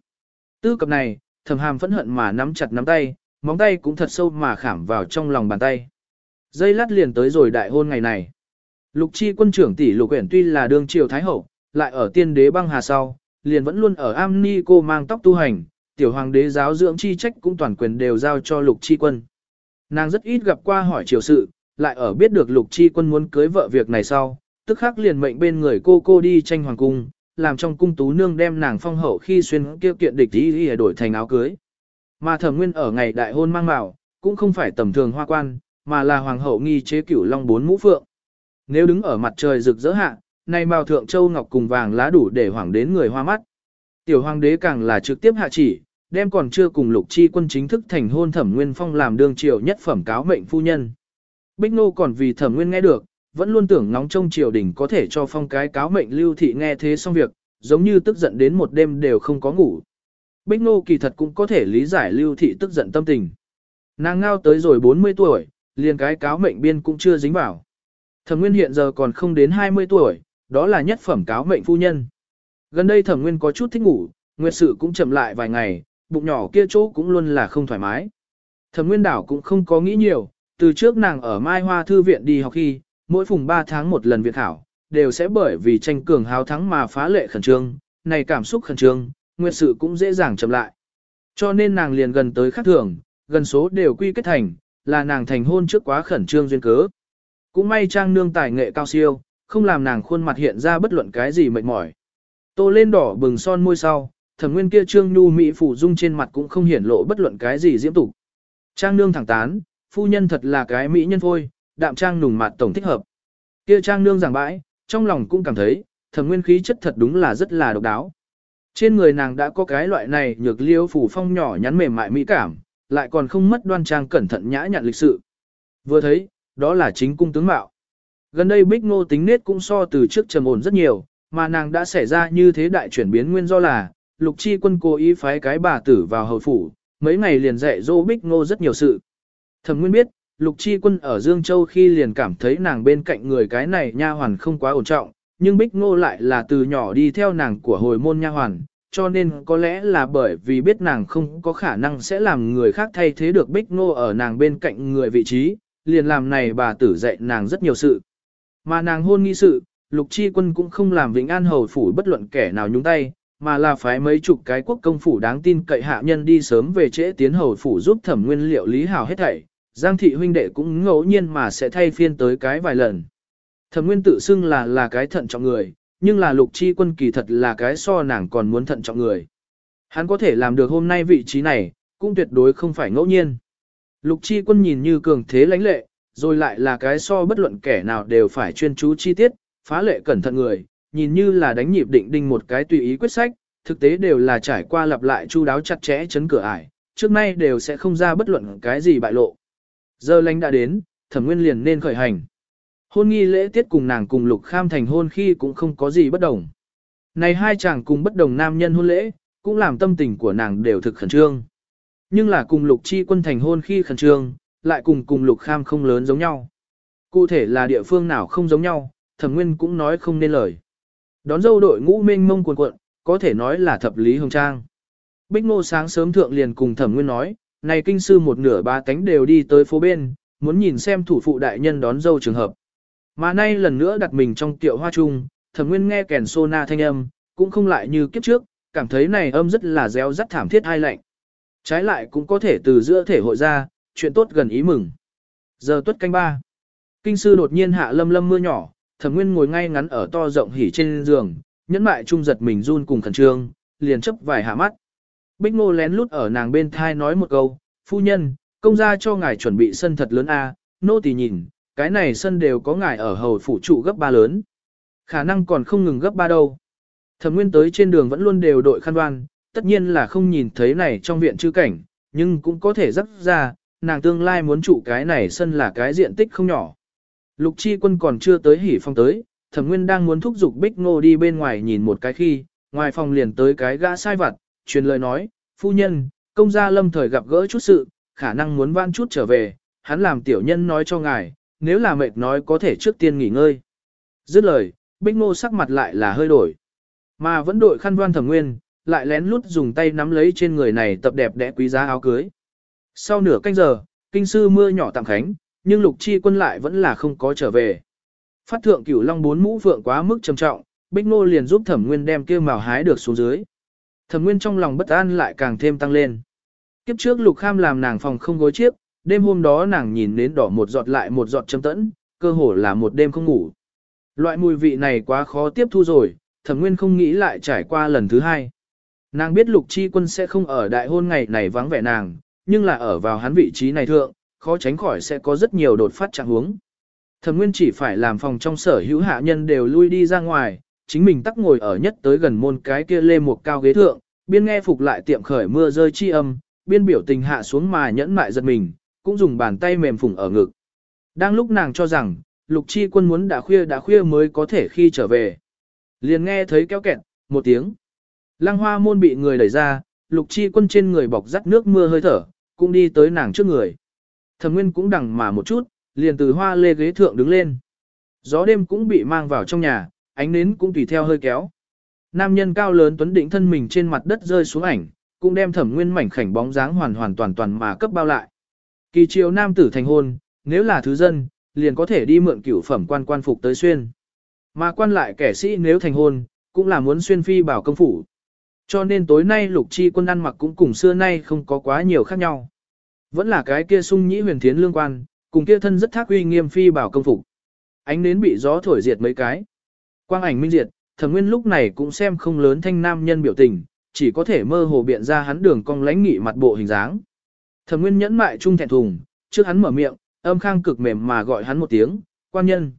Tư cập này, thầm hàm phẫn hận mà nắm chặt nắm tay, móng tay cũng thật sâu mà khảm vào trong lòng bàn tay. Dây lát liền tới rồi đại hôn ngày này. Lục chi quân trưởng tỷ lục quyển tuy là đương triều thái hậu, lại ở tiên đế băng hà sau, liền vẫn luôn ở am ni cô mang tóc tu hành, tiểu hoàng đế giáo dưỡng chi trách cũng toàn quyền đều giao cho lục chi quân. Nàng rất ít gặp qua hỏi triều sự, lại ở biết được lục chi quân muốn cưới vợ việc này sau, tức khắc liền mệnh bên người cô cô đi tranh hoàng cung, làm trong cung tú nương đem nàng phong hậu khi xuyên kêu kiện địch ý ý đổi thành áo cưới. Mà thẩm nguyên ở ngày đại hôn mang mạo, cũng không phải tầm thường hoa quan, mà là hoàng hậu nghi chế cửu long bốn mũ phượng. Nếu đứng ở mặt trời rực rỡ hạ, nay màu thượng châu ngọc cùng vàng lá đủ để hoàng đến người hoa mắt. Tiểu hoàng đế càng là trực tiếp hạ chỉ, đem còn chưa cùng lục chi quân chính thức thành hôn thẩm nguyên phong làm đương triều nhất phẩm cáo mệnh phu nhân. Bích nô còn vì thẩm nguyên nghe được, vẫn luôn tưởng nóng trong triều đình có thể cho phong cái cáo mệnh lưu thị nghe thế xong việc, giống như tức giận đến một đêm đều không có ngủ. Bích nô kỳ thật cũng có thể lý giải lưu thị tức giận tâm tình. Nàng ngao tới rồi 40 tuổi, liền cái cáo mệnh biên cũng chưa dính vào. Thẩm Nguyên hiện giờ còn không đến 20 tuổi, đó là nhất phẩm cáo mệnh phu nhân. Gần đây thẩm nguyên có chút thích ngủ, nguyệt sự cũng chậm lại vài ngày, bụng nhỏ kia chỗ cũng luôn là không thoải mái. Thẩm nguyên đảo cũng không có nghĩ nhiều, từ trước nàng ở Mai Hoa Thư viện đi học khi, mỗi phùng 3 tháng một lần việc khảo, đều sẽ bởi vì tranh cường hào thắng mà phá lệ khẩn trương, này cảm xúc khẩn trương, nguyệt sự cũng dễ dàng chậm lại. Cho nên nàng liền gần tới khắc thường, gần số đều quy kết thành, là nàng thành hôn trước quá khẩn trương duyên cớ. Cũng may trang nương tài nghệ cao siêu, không làm nàng khuôn mặt hiện ra bất luận cái gì mệt mỏi. Tô lên đỏ bừng son môi sau, thẩm nguyên kia trương nhu mỹ phủ dung trên mặt cũng không hiển lộ bất luận cái gì diễm tục. Trang nương thẳng tán, phu nhân thật là cái mỹ nhân phôi, đạm trang nùng mặt tổng thích hợp. Kia trang nương giảng bãi, trong lòng cũng cảm thấy, thẩm nguyên khí chất thật đúng là rất là độc đáo. Trên người nàng đã có cái loại này nhược liêu phủ phong nhỏ nhắn mềm mại mỹ cảm, lại còn không mất đoan trang cẩn thận nhã nhặn lịch sự. Vừa thấy, đó là chính cung tướng mạo. Gần đây Bích Ngô tính nết cũng so từ trước trầm ổn rất nhiều, mà nàng đã xảy ra như thế đại chuyển biến nguyên do là, Lục Chi quân cố ý phái cái bà tử vào hầu phủ, mấy ngày liền dạy dỗ Bích Ngô rất nhiều sự. Thẩm Nguyên biết, Lục Chi quân ở Dương Châu khi liền cảm thấy nàng bên cạnh người cái này nha hoàn không quá ổn trọng, nhưng Bích Ngô lại là từ nhỏ đi theo nàng của hồi môn nha hoàn, cho nên có lẽ là bởi vì biết nàng không có khả năng sẽ làm người khác thay thế được Bích Ngô ở nàng bên cạnh người vị trí, liền làm này bà tử dạy nàng rất nhiều sự. Mà nàng hôn nghi sự, Lục Chi Quân cũng không làm Vĩnh An hầu phủ bất luận kẻ nào nhúng tay, mà là phái mấy chục cái quốc công phủ đáng tin cậy hạ nhân đi sớm về trễ tiến hầu phủ giúp thẩm nguyên liệu lý hào hết thảy. Giang thị huynh đệ cũng ngẫu nhiên mà sẽ thay phiên tới cái vài lần. Thẩm nguyên tự xưng là là cái thận trọng người, nhưng là lục chi quân kỳ thật là cái so nàng còn muốn thận trọng người. Hắn có thể làm được hôm nay vị trí này, cũng tuyệt đối không phải ngẫu nhiên. Lục chi quân nhìn như cường thế lãnh lệ, rồi lại là cái so bất luận kẻ nào đều phải chuyên chú chi tiết, phá lệ cẩn thận người, nhìn như là đánh nhịp định đinh một cái tùy ý quyết sách, thực tế đều là trải qua lặp lại chu đáo chặt chẽ chấn cửa ải, trước nay đều sẽ không ra bất luận cái gì bại lộ. Giờ lành đã đến, thẩm nguyên liền nên khởi hành. Hôn nghi lễ tiết cùng nàng cùng lục kham thành hôn khi cũng không có gì bất đồng. Này hai chàng cùng bất đồng nam nhân hôn lễ, cũng làm tâm tình của nàng đều thực khẩn trương. Nhưng là cùng lục chi quân thành hôn khi khẩn trương, lại cùng cùng lục kham không lớn giống nhau. Cụ thể là địa phương nào không giống nhau, thẩm nguyên cũng nói không nên lời. Đón dâu đội ngũ mênh mông cuồn cuộn, có thể nói là thập lý hồng trang. Bích ngô sáng sớm thượng liền cùng thẩm nguyên nói, này kinh sư một nửa ba cánh đều đi tới phố bên, muốn nhìn xem thủ phụ đại nhân đón dâu trường hợp. Mà nay lần nữa đặt mình trong tiệu hoa trung, thẩm nguyên nghe kèn sô na thanh âm, cũng không lại như kiếp trước, cảm thấy này âm rất là réo rắt thảm thiết hai lạnh. Trái lại cũng có thể từ giữa thể hội ra, chuyện tốt gần ý mừng. Giờ tuất canh ba. Kinh sư đột nhiên hạ lâm lâm mưa nhỏ, thẩm nguyên ngồi ngay ngắn ở to rộng hỉ trên giường, nhẫn mại trung giật mình run cùng khẩn trương, liền chấp vài hạ mắt. Bích ngô lén lút ở nàng bên thai nói một câu, phu nhân, công gia cho ngài chuẩn bị sân thật lớn a, nô tỳ nhìn, cái này sân đều có ngài ở hầu phủ trụ gấp ba lớn. Khả năng còn không ngừng gấp ba đâu. Thẩm nguyên tới trên đường vẫn luôn đều đội khăn đoan, tất nhiên là không nhìn thấy này trong viện chư cảnh, nhưng cũng có thể dắt ra, nàng tương lai muốn trụ cái này sân là cái diện tích không nhỏ. Lục chi quân còn chưa tới hỉ phong tới, thẩm nguyên đang muốn thúc giục bích ngô đi bên ngoài nhìn một cái khi, ngoài phòng liền tới cái gã sai vặt, truyền lời nói, phu nhân, công gia lâm thời gặp gỡ chút sự, khả năng muốn van chút trở về, hắn làm tiểu nhân nói cho ngài, nếu là mệt nói có thể trước tiên nghỉ ngơi. Dứt lời, bích ngô sắc mặt lại là hơi đổi. Mà vẫn đội khăn đoan thẩm nguyên, lại lén lút dùng tay nắm lấy trên người này tập đẹp đẽ quý giá áo cưới. Sau nửa canh giờ, kinh sư mưa nhỏ tạm khánh, nhưng lục chi quân lại vẫn là không có trở về. Phát thượng cửu long bốn mũ vượng quá mức trầm trọng, Bích Nô liền giúp Thẩm Nguyên đem kia màu hái được xuống dưới. Thẩm Nguyên trong lòng bất an lại càng thêm tăng lên. Kiếp trước Lục Kham làm nàng phòng không gối chiếc, đêm hôm đó nàng nhìn đến đỏ một giọt lại một giọt chấm tẫn, cơ hồ là một đêm không ngủ. Loại mùi vị này quá khó tiếp thu rồi, Thẩm Nguyên không nghĩ lại trải qua lần thứ hai. Nàng biết Lục Chi Quân sẽ không ở đại hôn ngày này vắng vẻ nàng, nhưng là ở vào hắn vị trí này thượng, khó tránh khỏi sẽ có rất nhiều đột phát trạng huống. Thẩm Nguyên chỉ phải làm phòng trong sở hữu hạ nhân đều lui đi ra ngoài, chính mình tắc ngồi ở nhất tới gần môn cái kia lê một cao ghế thượng, biên nghe phục lại tiệm khởi mưa rơi chi âm, biên biểu tình hạ xuống mà nhẫn mại giật mình, cũng dùng bàn tay mềm phủng ở ngực. Đang lúc nàng cho rằng, lục chi quân muốn đã khuya đã khuya mới có thể khi trở về. Liền nghe thấy kéo kẹt, một tiếng. Lăng hoa môn bị người đẩy ra, lục chi quân trên người bọc rắt nước mưa hơi thở, cũng đi tới nàng trước người. Thẩm Nguyên cũng đằng mà một chút, liền từ hoa lê ghế thượng đứng lên. Gió đêm cũng bị mang vào trong nhà, ánh nến cũng tùy theo hơi kéo. Nam nhân cao lớn tuấn định thân mình trên mặt đất rơi xuống ảnh, cũng đem thẩm nguyên mảnh khảnh bóng dáng hoàn hoàn toàn toàn mà cấp bao lại. Kỳ chiều nam tử thành hôn, nếu là thứ dân, liền có thể đi mượn cửu phẩm quan quan phục tới xuyên. Mà quan lại kẻ sĩ nếu thành hôn, cũng là muốn xuyên phi bảo công phủ. Cho nên tối nay lục chi quân ăn mặc cũng cùng xưa nay không có quá nhiều khác nhau. Vẫn là cái kia sung nhĩ huyền thiến lương quan, cùng kia thân rất thác uy nghiêm phi bảo công phục. Ánh nến bị gió thổi diệt mấy cái. Quang ảnh minh diệt, thẩm nguyên lúc này cũng xem không lớn thanh nam nhân biểu tình, chỉ có thể mơ hồ biện ra hắn đường cong lãnh nghị mặt bộ hình dáng. Thẩm nguyên nhẫn mại trung thẹn thùng, trước hắn mở miệng, âm khang cực mềm mà gọi hắn một tiếng, quan nhân.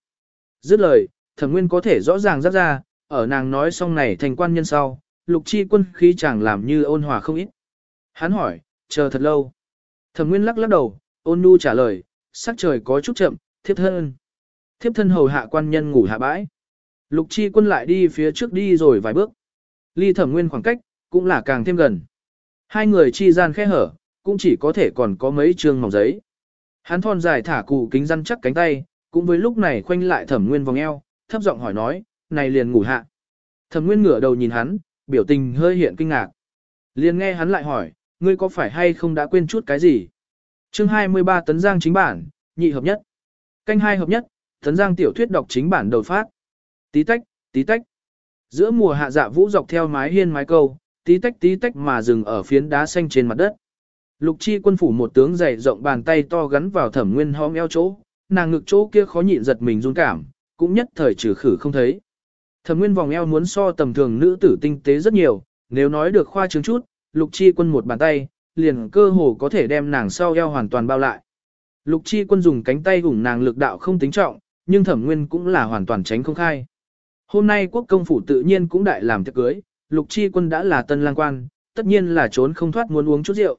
Dứt lời, thẩm nguyên có thể rõ ràng rắc ra, ở nàng nói xong này thành quan nhân sau, lục chi quân khí chẳng làm như ôn hòa không ít. Hắn hỏi, chờ thật lâu. Thẩm nguyên lắc lắc đầu, ôn nu trả lời, sắc trời có chút chậm, thiếp thân. Thiếp thân hầu hạ quan nhân ngủ hạ bãi. Lục chi quân lại đi phía trước đi rồi vài bước. Ly thẩm nguyên khoảng cách, cũng là càng thêm gần. Hai người chi gian khẽ hở, cũng chỉ có thể còn có mấy trường mỏng giấy. Hắn thon dài thả cụ kính răn chắc cánh tay, cũng với lúc này khoanh lại thẩm nguyên vòng eo, thấp giọng hỏi nói, này liền ngủ hạ. Thẩm nguyên ngửa đầu nhìn hắn, biểu tình hơi hiện kinh ngạc. Liền nghe hắn lại hỏi, ngươi có phải hay không đã quên chút cái gì? chương 23 tấn giang chính bản, nhị hợp nhất. Canh hai hợp nhất, tấn giang tiểu thuyết đọc chính bản đầu phát. Tí tách, tí tách. Giữa mùa hạ dạ vũ dọc theo mái hiên mái câu, tí tách tí tách mà dừng ở phiến đá xanh trên mặt đất. Lục chi quân phủ một tướng dày rộng bàn tay to gắn vào thẩm nguyên hóm eo chỗ, nàng ngực chỗ kia khó nhịn giật mình run cảm, cũng nhất thời trừ khử không thấy. Thẩm nguyên vòng eo muốn so tầm thường nữ tử tinh tế rất nhiều, nếu nói được khoa trương chút, lục chi quân một bàn tay, liền cơ hồ có thể đem nàng sau eo hoàn toàn bao lại. Lục chi quân dùng cánh tay ủng nàng lực đạo không tính trọng, nhưng thẩm nguyên cũng là hoàn toàn tránh không khai. Hôm nay quốc công phủ tự nhiên cũng đại làm tiệc cưới, lục chi quân đã là tân lang quan, tất nhiên là trốn không thoát muốn uống chút rượu.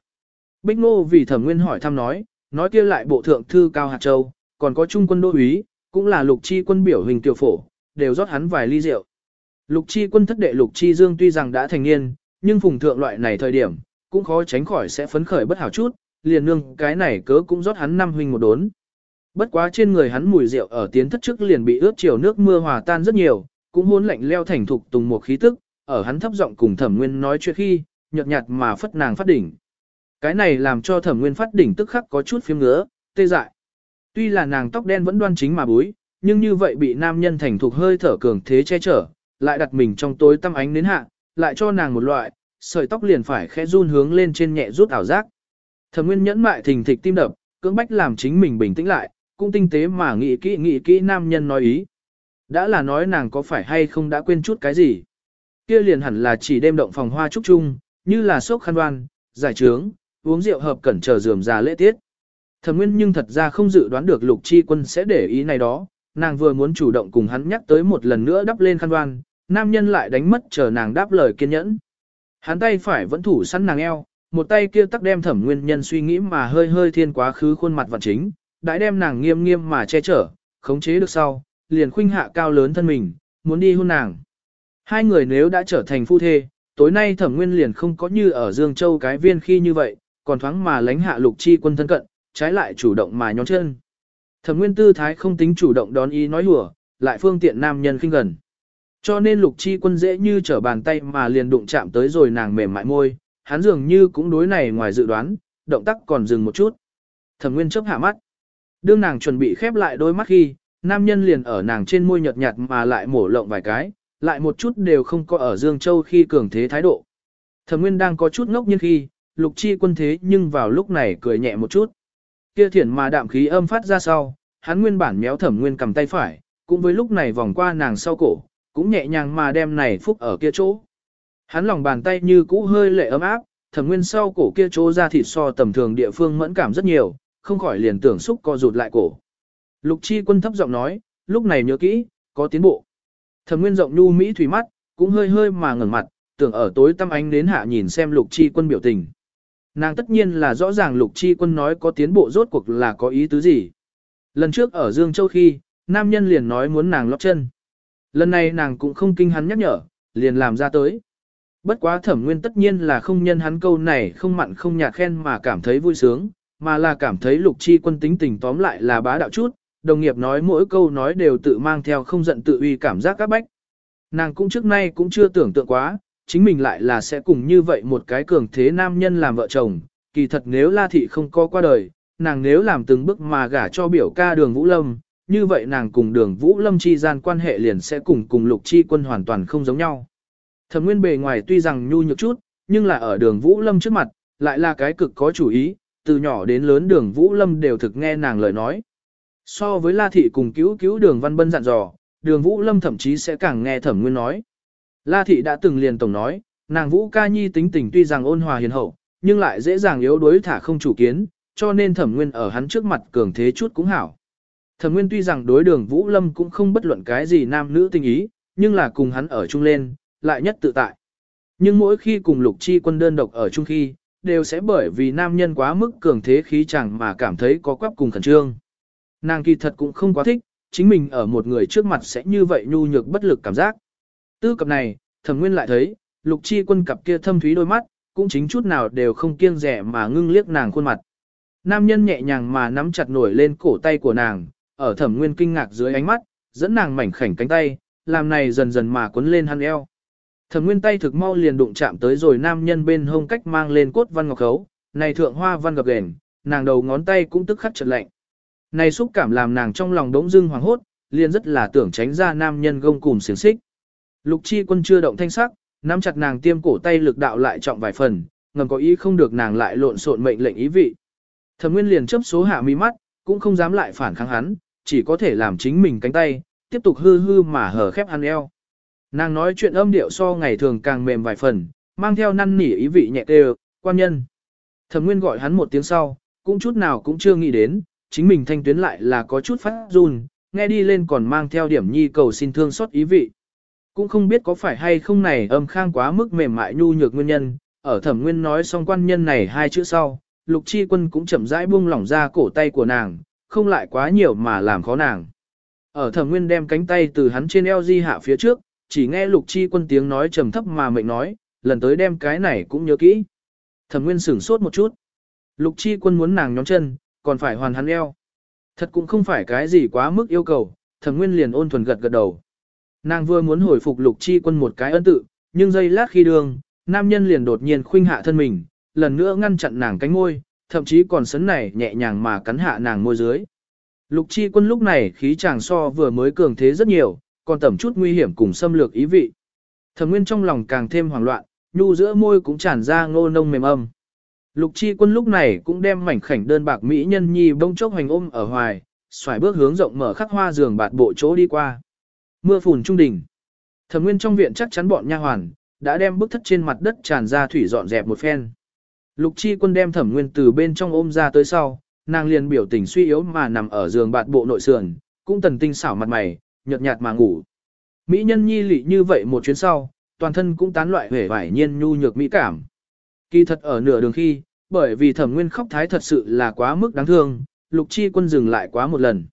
Bích Ngô vì thẩm nguyên hỏi thăm nói, nói kia lại bộ thượng thư cao hạt châu, còn có trung quân đô úy, cũng là lục chi quân biểu hình tiểu phổ, đều rót hắn vài ly rượu. Lục chi quân thất đệ lục chi dương tuy rằng đã thành niên, nhưng phùng thượng loại này thời điểm, cũng khó tránh khỏi sẽ phấn khởi bất hảo chút, liền nương cái này cớ cũng rót hắn năm huynh một đốn. Bất quá trên người hắn mùi rượu ở tiến thất trước liền bị ướt chiều nước mưa hòa tan rất nhiều, cũng hôn lạnh leo thành thục tùng một khí tức, ở hắn thấp giọng cùng thẩm nguyên nói chuyện khi, nhợt nhạt mà phất nàng phát đỉnh. Cái này làm cho thẩm nguyên phát đỉnh tức khắc có chút phiếm ngứa, tê dại. Tuy là nàng tóc đen vẫn đoan chính mà búi, nhưng như vậy bị nam nhân thành thục hơi thở cường thế che chở, lại đặt mình trong tối tăm ánh đến hạ, lại cho nàng một loại, sợi tóc liền phải khẽ run hướng lên trên nhẹ rút ảo giác. Thẩm Nguyên nhẫn mại thình thịch tim đập, cưỡng bách làm chính mình bình tĩnh lại, cũng tinh tế mà nghĩ kỹ nghĩ kỹ nam nhân nói ý. Đã là nói nàng có phải hay không đã quên chút cái gì. Kia liền hẳn là chỉ đêm động phòng hoa trúc chung, như là sốc khăn đoan, giải trướng, uống rượu hợp cẩn chờ dườm già lễ tiết. Thẩm Nguyên nhưng thật ra không dự đoán được Lục Chi Quân sẽ để ý này đó, nàng vừa muốn chủ động cùng hắn nhắc tới một lần nữa đắp lên khăn đoan, nam nhân lại đánh mất chờ nàng đáp lời kiên nhẫn. Hắn tay phải vẫn thủ sẵn nàng eo, một tay kia tắc đem thẩm nguyên nhân suy nghĩ mà hơi hơi thiên quá khứ khuôn mặt vật chính, đã đem nàng nghiêm nghiêm mà che chở, khống chế được sau, liền khuynh hạ cao lớn thân mình, muốn đi hôn nàng. Hai người nếu đã trở thành phu thê, tối nay thẩm nguyên liền không có như ở Dương Châu cái viên khi như vậy, còn thoáng mà lánh hạ lục chi quân thân cận, trái lại chủ động mà nhón chân. Thẩm nguyên tư thái không tính chủ động đón ý nói hùa, lại phương tiện nam nhân khinh gần. Cho nên lục chi quân dễ như trở bàn tay mà liền đụng chạm tới rồi nàng mềm mại môi, hắn dường như cũng đối này ngoài dự đoán, động tác còn dừng một chút. Thẩm nguyên chớp hạ mắt. Đương nàng chuẩn bị khép lại đôi mắt khi, nam nhân liền ở nàng trên môi nhợt nhạt mà lại mổ lộng vài cái, lại một chút đều không có ở Dương Châu khi cường thế thái độ. Thẩm nguyên đang có chút ngốc nhiên khi, lục chi quân thế nhưng vào lúc này cười nhẹ một chút. Kia thiển mà đạm khí âm phát ra sau, hắn nguyên bản méo thẩm nguyên cầm tay phải, cũng với lúc này vòng qua nàng sau cổ, cũng nhẹ nhàng mà đem này phúc ở kia chỗ. Hắn lòng bàn tay như cũ hơi lệ ấm áp, thẩm nguyên sau cổ kia chỗ ra thịt so tầm thường địa phương mẫn cảm rất nhiều, không khỏi liền tưởng xúc co rụt lại cổ. Lục chi quân thấp giọng nói, lúc này nhớ kỹ, có tiến bộ. Thẩm nguyên rộng nhu mỹ thủy mắt, cũng hơi hơi mà ngẩng mặt, tưởng ở tối tăm ánh đến hạ nhìn xem lục chi quân biểu tình. Nàng tất nhiên là rõ ràng lục chi quân nói có tiến bộ rốt cuộc là có ý tứ gì. Lần trước ở Dương Châu khi, nam nhân liền nói muốn nàng lót chân. Lần này nàng cũng không kinh hắn nhắc nhở, liền làm ra tới. Bất quá thẩm nguyên tất nhiên là không nhân hắn câu này không mặn không nhạt khen mà cảm thấy vui sướng, mà là cảm thấy lục chi quân tính tình tóm lại là bá đạo chút, đồng nghiệp nói mỗi câu nói đều tự mang theo không giận tự uy cảm giác các bách. Nàng cũng trước nay cũng chưa tưởng tượng quá, chính mình lại là sẽ cùng như vậy một cái cường thế nam nhân làm vợ chồng, kỳ thật nếu La Thị không có qua đời, nàng nếu làm từng bước mà gả cho biểu ca đường Vũ Lâm, như vậy nàng cùng đường Vũ Lâm chi gian quan hệ liền sẽ cùng cùng lục chi quân hoàn toàn không giống nhau. Thẩm nguyên bề ngoài tuy rằng nhu nhược chút, nhưng là ở đường Vũ Lâm trước mặt, lại là cái cực có chủ ý, từ nhỏ đến lớn đường Vũ Lâm đều thực nghe nàng lời nói. So với La Thị cùng cứu cứu đường Văn Bân dặn dò, đường Vũ Lâm thậm chí sẽ càng nghe thẩm nguyên nói. La Thị đã từng liền tổng nói, nàng Vũ Ca Nhi tính tình tuy rằng ôn hòa hiền hậu, nhưng lại dễ dàng yếu đuối thả không chủ kiến, cho nên thẩm nguyên ở hắn trước mặt cường thế chút cũng hảo. Thẩm nguyên tuy rằng đối đường Vũ Lâm cũng không bất luận cái gì nam nữ tình ý, nhưng là cùng hắn ở chung lên, lại nhất tự tại. Nhưng mỗi khi cùng lục chi quân đơn độc ở chung khi, đều sẽ bởi vì nam nhân quá mức cường thế khí chẳng mà cảm thấy có quắp cùng khẩn trương. Nàng kỳ thật cũng không quá thích, chính mình ở một người trước mặt sẽ như vậy nhu nhược bất lực cảm giác. Tư cập này, thẩm nguyên lại thấy, lục chi quân cặp kia thâm thúy đôi mắt, cũng chính chút nào đều không kiêng rẻ mà ngưng liếc nàng khuôn mặt. Nam nhân nhẹ nhàng mà nắm chặt nổi lên cổ tay của nàng, ở thẩm nguyên kinh ngạc dưới ánh mắt, dẫn nàng mảnh khảnh cánh tay, làm này dần dần mà cuốn lên hắn eo. Thẩm nguyên tay thực mau liền đụng chạm tới rồi nam nhân bên hông cách mang lên cốt văn ngọc khấu, này thượng hoa văn gập ghềnh, nàng đầu ngón tay cũng tức khắc chợt lạnh. Này xúc cảm làm nàng trong lòng đống dưng hoàng hốt, liền rất là tưởng tránh ra nam nhân gông cùm xiềng xích. Lục chi quân chưa động thanh sắc, nắm chặt nàng tiêm cổ tay lực đạo lại trọng vài phần, ngầm có ý không được nàng lại lộn xộn mệnh lệnh ý vị. Thẩm Nguyên liền chấp số hạ mi mắt, cũng không dám lại phản kháng hắn, chỉ có thể làm chính mình cánh tay, tiếp tục hư hư mà hở khép ăn eo. Nàng nói chuyện âm điệu so ngày thường càng mềm vài phần, mang theo năn nỉ ý vị nhẹ đều, quan nhân. Thẩm Nguyên gọi hắn một tiếng sau, cũng chút nào cũng chưa nghĩ đến, chính mình thanh tuyến lại là có chút phát run, nghe đi lên còn mang theo điểm nhi cầu xin thương xót ý vị. Cũng không biết có phải hay không này âm khang quá mức mềm mại nhu nhược nguyên nhân, ở thẩm nguyên nói xong quan nhân này hai chữ sau, lục chi quân cũng chậm rãi buông lỏng ra cổ tay của nàng, không lại quá nhiều mà làm khó nàng. Ở thẩm nguyên đem cánh tay từ hắn trên eo di hạ phía trước, chỉ nghe lục chi quân tiếng nói trầm thấp mà mệnh nói, lần tới đem cái này cũng nhớ kỹ. Thẩm nguyên sửng sốt một chút. Lục chi quân muốn nàng nhóm chân, còn phải hoàn hắn eo. Thật cũng không phải cái gì quá mức yêu cầu, thẩm nguyên liền ôn thuần gật gật đầu. Nàng vừa muốn hồi phục lục chi quân một cái ân tự, nhưng giây lát khi đường, nam nhân liền đột nhiên khuynh hạ thân mình, lần nữa ngăn chặn nàng cánh ngôi thậm chí còn sấn này nhẹ nhàng mà cắn hạ nàng môi dưới. Lục chi quân lúc này khí chàng so vừa mới cường thế rất nhiều, còn tẩm chút nguy hiểm cùng xâm lược ý vị. Thẩm nguyên trong lòng càng thêm hoảng loạn, nhu giữa môi cũng tràn ra ngô nông mềm âm. Lục chi quân lúc này cũng đem mảnh khảnh đơn bạc mỹ nhân nhi bông chốc hoành ôm ở hoài, xoài bước hướng rộng mở khắc hoa giường bạt bộ chỗ đi qua. Mưa phùn trung đỉnh. Thẩm Nguyên trong viện chắc chắn bọn nha hoàn đã đem bức thất trên mặt đất tràn ra thủy dọn dẹp một phen. Lục Chi Quân đem Thẩm Nguyên từ bên trong ôm ra tới sau, nàng liền biểu tình suy yếu mà nằm ở giường bạt bộ nội sườn, cũng tần tinh xảo mặt mày, nhợt nhạt mà ngủ. Mỹ nhân nhi lị như vậy một chuyến sau, toàn thân cũng tán loại vẻ vải nhiên nhu nhược mỹ cảm. Kỳ thật ở nửa đường khi, bởi vì Thẩm Nguyên khóc thái thật sự là quá mức đáng thương, Lục Chi Quân dừng lại quá một lần.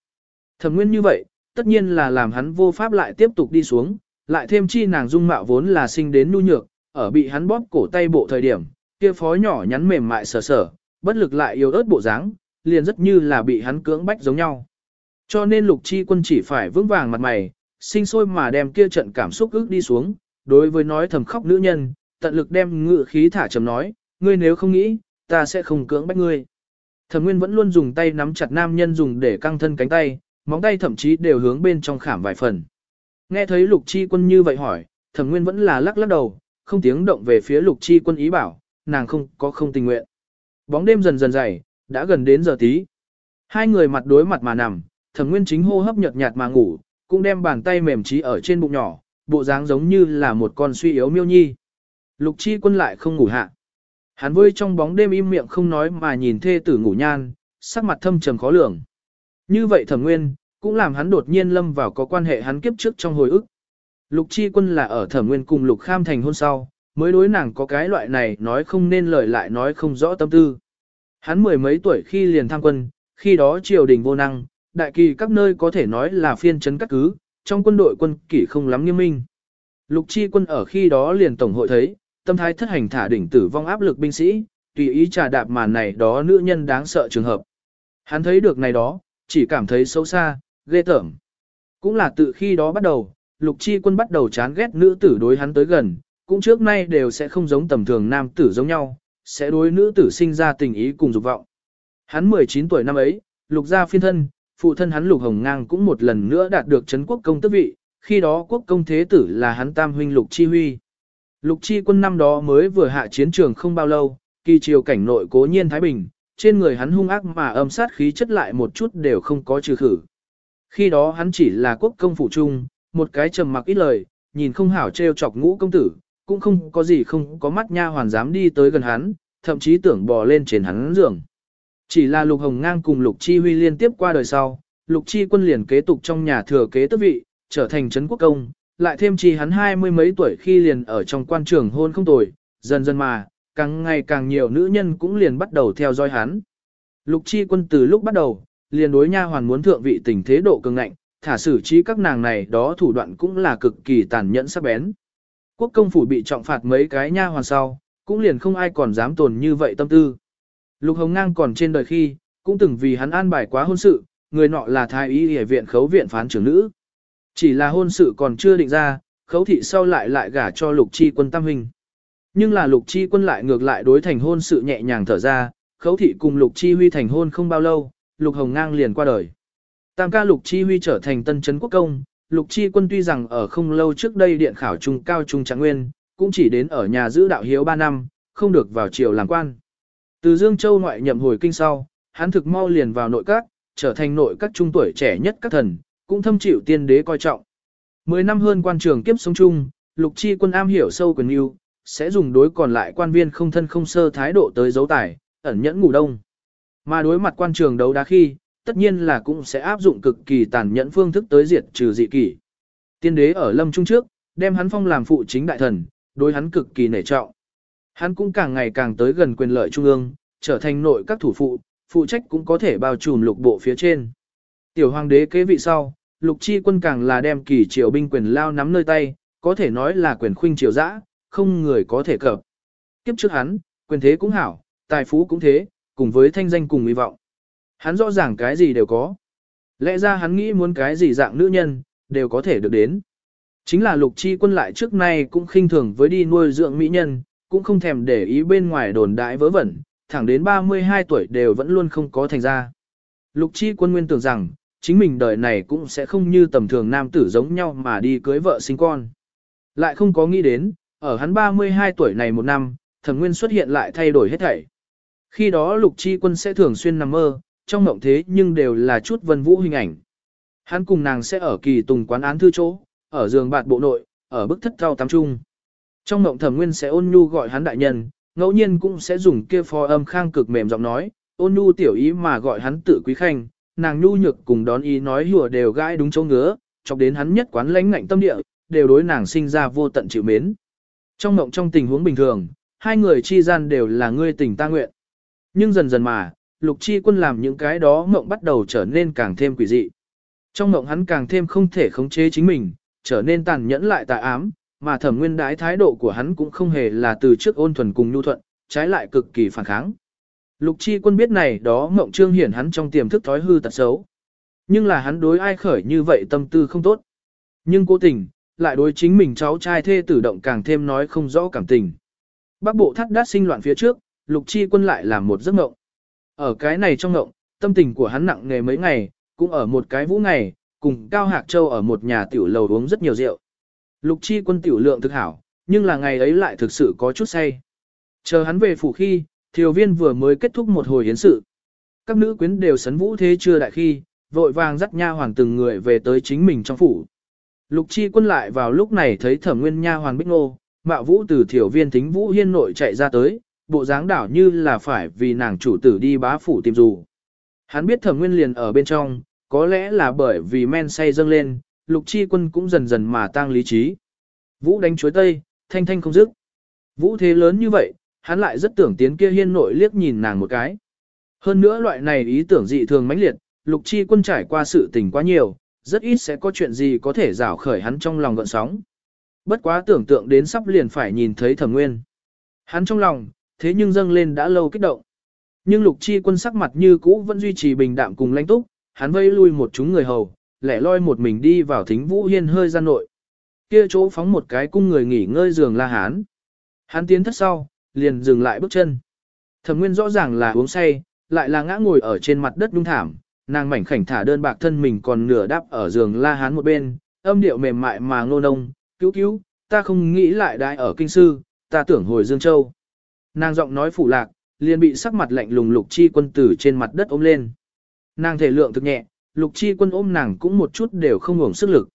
Thẩm Nguyên như vậy, tất nhiên là làm hắn vô pháp lại tiếp tục đi xuống, lại thêm chi nàng dung mạo vốn là sinh đến nhu nhược, ở bị hắn bóp cổ tay bộ thời điểm, kia phó nhỏ nhắn mềm mại sờ sờ, bất lực lại yếu ớt bộ dáng, liền rất như là bị hắn cưỡng bách giống nhau. Cho nên lục chi quân chỉ phải vững vàng mặt mày, sinh sôi mà đem kia trận cảm xúc ức đi xuống, đối với nói thầm khóc nữ nhân, tận lực đem ngự khí thả trầm nói, ngươi nếu không nghĩ, ta sẽ không cưỡng bách ngươi. Thẩm Nguyên vẫn luôn dùng tay nắm chặt nam nhân dùng để căng thân cánh tay, móng tay thậm chí đều hướng bên trong khảm vài phần. Nghe thấy lục chi quân như vậy hỏi, thẩm nguyên vẫn là lắc lắc đầu, không tiếng động về phía lục chi quân ý bảo, nàng không có không tình nguyện. Bóng đêm dần dần dày, đã gần đến giờ tí. Hai người mặt đối mặt mà nằm, thẩm nguyên chính hô hấp nhợt nhạt mà ngủ, cũng đem bàn tay mềm trí ở trên bụng nhỏ, bộ dáng giống như là một con suy yếu miêu nhi. Lục chi quân lại không ngủ hạ. Hắn vơi trong bóng đêm im miệng không nói mà nhìn thê tử ngủ nhan, sắc mặt thâm trầm khó lường. Như vậy thẩm nguyên, cũng làm hắn đột nhiên lâm vào có quan hệ hắn kiếp trước trong hồi ức. Lục chi quân là ở thẩm nguyên cùng lục kham thành hôn sau, mới đối nàng có cái loại này nói không nên lời lại nói không rõ tâm tư. Hắn mười mấy tuổi khi liền tham quân, khi đó triều đình vô năng, đại kỳ các nơi có thể nói là phiên chấn các cứ, trong quân đội quân kỷ không lắm nghiêm minh. Lục chi quân ở khi đó liền tổng hội thấy, tâm thái thất hành thả đỉnh tử vong áp lực binh sĩ, tùy ý trà đạp màn này đó nữ nhân đáng sợ trường hợp. Hắn thấy được này đó, chỉ cảm thấy xấu xa, ghê tởm. Cũng là từ khi đó bắt đầu, lục chi quân bắt đầu chán ghét nữ tử đối hắn tới gần, cũng trước nay đều sẽ không giống tầm thường nam tử giống nhau, sẽ đối nữ tử sinh ra tình ý cùng dục vọng. Hắn 19 tuổi năm ấy, lục gia phiên thân, phụ thân hắn lục hồng ngang cũng một lần nữa đạt được chấn quốc công tước vị, khi đó quốc công thế tử là hắn tam huynh lục chi huy. Lục chi quân năm đó mới vừa hạ chiến trường không bao lâu, kỳ triều cảnh nội cố nhiên Thái Bình, trên người hắn hung ác mà âm sát khí chất lại một chút đều không có trừ khử. Khi đó hắn chỉ là quốc công phụ trung, một cái trầm mặc ít lời, nhìn không hảo trêu chọc ngũ công tử, cũng không có gì không có mắt nha hoàn dám đi tới gần hắn, thậm chí tưởng bò lên trên hắn giường. Chỉ là Lục Hồng Ngang cùng Lục Chi Huy liên tiếp qua đời sau, Lục Chi quân liền kế tục trong nhà thừa kế tước vị, trở thành trấn quốc công, lại thêm chi hắn hai mươi mấy tuổi khi liền ở trong quan trường hôn không tồi, dần dần mà, càng ngày càng nhiều nữ nhân cũng liền bắt đầu theo dõi hắn. Lục Chi quân từ lúc bắt đầu, liền đối nha hoàn muốn thượng vị tình thế độ cường ngạnh, thả xử trí các nàng này đó thủ đoạn cũng là cực kỳ tàn nhẫn sắc bén. Quốc công phủ bị trọng phạt mấy cái nha hoàn sau, cũng liền không ai còn dám tồn như vậy tâm tư. Lục Hồng Ngang còn trên đời khi, cũng từng vì hắn an bài quá hôn sự, người nọ là thái y y viện khấu viện phán trưởng nữ. Chỉ là hôn sự còn chưa định ra, khấu thị sau lại lại gả cho lục chi quân tam huynh. Nhưng là lục chi quân lại ngược lại đối thành hôn sự nhẹ nhàng thở ra, khấu thị cùng lục chi huy thành hôn không bao lâu, lục hồng ngang liền qua đời. Tam ca lục chi huy trở thành tân chấn quốc công, lục chi quân tuy rằng ở không lâu trước đây điện khảo trung cao trung trạng nguyên, cũng chỉ đến ở nhà giữ đạo hiếu 3 năm, không được vào triều làm quan. Từ Dương Châu ngoại nhậm hồi kinh sau, hắn thực mau liền vào nội các, trở thành nội các trung tuổi trẻ nhất các thần, cũng thâm chịu tiên đế coi trọng. Mười năm hơn quan trường kiếp sống chung, lục chi quân am hiểu sâu quyền yêu, sẽ dùng đối còn lại quan viên không thân không sơ thái độ tới dấu tài, ẩn nhẫn ngủ đông. Mà đối mặt quan trường đấu đá khi, tất nhiên là cũng sẽ áp dụng cực kỳ tàn nhẫn phương thức tới diệt trừ dị kỷ. Tiên đế ở lâm trung trước, đem hắn phong làm phụ chính đại thần, đối hắn cực kỳ nể trọng. Hắn cũng càng ngày càng tới gần quyền lợi trung ương, trở thành nội các thủ phụ, phụ trách cũng có thể bao trùm lục bộ phía trên. Tiểu hoàng đế kế vị sau, lục chi quân càng là đem kỳ triều binh quyền lao nắm nơi tay, có thể nói là quyền khuynh triều dã, không người có thể cập. Kiếp trước hắn, quyền thế cũng hảo, tài phú cũng thế, cùng với thanh danh cùng hy vọng. Hắn rõ ràng cái gì đều có. Lẽ ra hắn nghĩ muốn cái gì dạng nữ nhân, đều có thể được đến. Chính là lục chi quân lại trước nay cũng khinh thường với đi nuôi dưỡng mỹ nhân, cũng không thèm để ý bên ngoài đồn đại vớ vẩn, thẳng đến 32 tuổi đều vẫn luôn không có thành ra. Lục chi quân nguyên tưởng rằng, chính mình đời này cũng sẽ không như tầm thường nam tử giống nhau mà đi cưới vợ sinh con. Lại không có nghĩ đến, ở hắn 32 tuổi này một năm, thẩm nguyên xuất hiện lại thay đổi hết thảy. Khi đó lục chi quân sẽ thường xuyên nằm mơ, trong mộng thế nhưng đều là chút vân vũ hình ảnh. Hắn cùng nàng sẽ ở kỳ tùng quán án thư chỗ, ở giường bạt bộ nội, ở bức thất thao tắm trung. Trong mộng thẩm nguyên sẽ ôn nhu gọi hắn đại nhân, ngẫu nhiên cũng sẽ dùng kia phò âm khang cực mềm giọng nói, ôn nhu tiểu ý mà gọi hắn tự quý khanh, nàng nhu nhược cùng đón ý nói hùa đều gãi đúng chỗ ngứa, chọc đến hắn nhất quán lãnh ngạnh tâm địa, đều đối nàng sinh ra vô tận chịu mến. Trong mộng trong tình huống bình thường, hai người chi gian đều là ngươi tình ta nguyện. Nhưng dần dần mà, lục chi quân làm những cái đó mộng bắt đầu trở nên càng thêm quỷ dị. Trong mộng hắn càng thêm không thể khống chế chính mình, trở nên tàn nhẫn lại tà ám, mà thẩm nguyên đái thái độ của hắn cũng không hề là từ trước ôn thuần cùng nhu thuận, trái lại cực kỳ phản kháng. Lục chi quân biết này đó mộng trương hiển hắn trong tiềm thức thói hư tật xấu. Nhưng là hắn đối ai khởi như vậy tâm tư không tốt. Nhưng cố tình, lại đối chính mình cháu trai thê tử động càng thêm nói không rõ cảm tình. Bắc bộ thắt đát sinh loạn phía trước, lục chi quân lại làm một giấc mộng. Ở cái này trong mộng, tâm tình của hắn nặng nghề mấy ngày, cũng ở một cái vũ ngày, cùng Cao Hạc Châu ở một nhà tiểu lầu uống rất nhiều rượu. Lục chi quân tiểu lượng thực hảo, nhưng là ngày ấy lại thực sự có chút say. Chờ hắn về phủ khi, thiều viên vừa mới kết thúc một hồi hiến sự. Các nữ quyến đều sấn vũ thế chưa đại khi, vội vàng dắt nha hoàng từng người về tới chính mình trong phủ. Lục chi quân lại vào lúc này thấy thẩm nguyên nha hoàng bích ngô, mạo vũ từ thiểu viên thính vũ hiên nội chạy ra tới, bộ dáng đảo như là phải vì nàng chủ tử đi bá phủ tìm dù. Hắn biết thẩm nguyên liền ở bên trong, có lẽ là bởi vì men say dâng lên, lục chi quân cũng dần dần mà tăng lý trí. Vũ đánh chuối tây, thanh thanh không dứt. Vũ thế lớn như vậy, hắn lại rất tưởng tiến kia hiên nội liếc nhìn nàng một cái. Hơn nữa loại này ý tưởng dị thường mãnh liệt, lục chi quân trải qua sự tình quá nhiều, rất ít sẽ có chuyện gì có thể rảo khởi hắn trong lòng gợn sóng. Bất quá tưởng tượng đến sắp liền phải nhìn thấy thẩm nguyên. Hắn trong lòng, thế nhưng dâng lên đã lâu kích động. Nhưng lục chi quân sắc mặt như cũ vẫn duy trì bình đạm cùng lãnh túc, hắn vây lui một chúng người hầu, lẻ loi một mình đi vào thính vũ hiên hơi gian nội. kia chỗ phóng một cái cung người nghỉ ngơi giường la hán. Hắn tiến thất sau, liền dừng lại bước chân. Thẩm Nguyên rõ ràng là uống say, lại là ngã ngồi ở trên mặt đất đung thảm, nàng mảnh khảnh thả đơn bạc thân mình còn nửa đáp ở giường la hán một bên, âm điệu mềm mại mà ngô nông, cứu cứu, ta không nghĩ lại đại ở kinh sư, ta tưởng hồi Dương Châu. Nàng giọng nói phủ lạc, liền bị sắc mặt lạnh lùng lục chi quân tử trên mặt đất ôm lên. Nàng thể lượng thực nhẹ, lục chi quân ôm nàng cũng một chút đều không ngủng sức lực.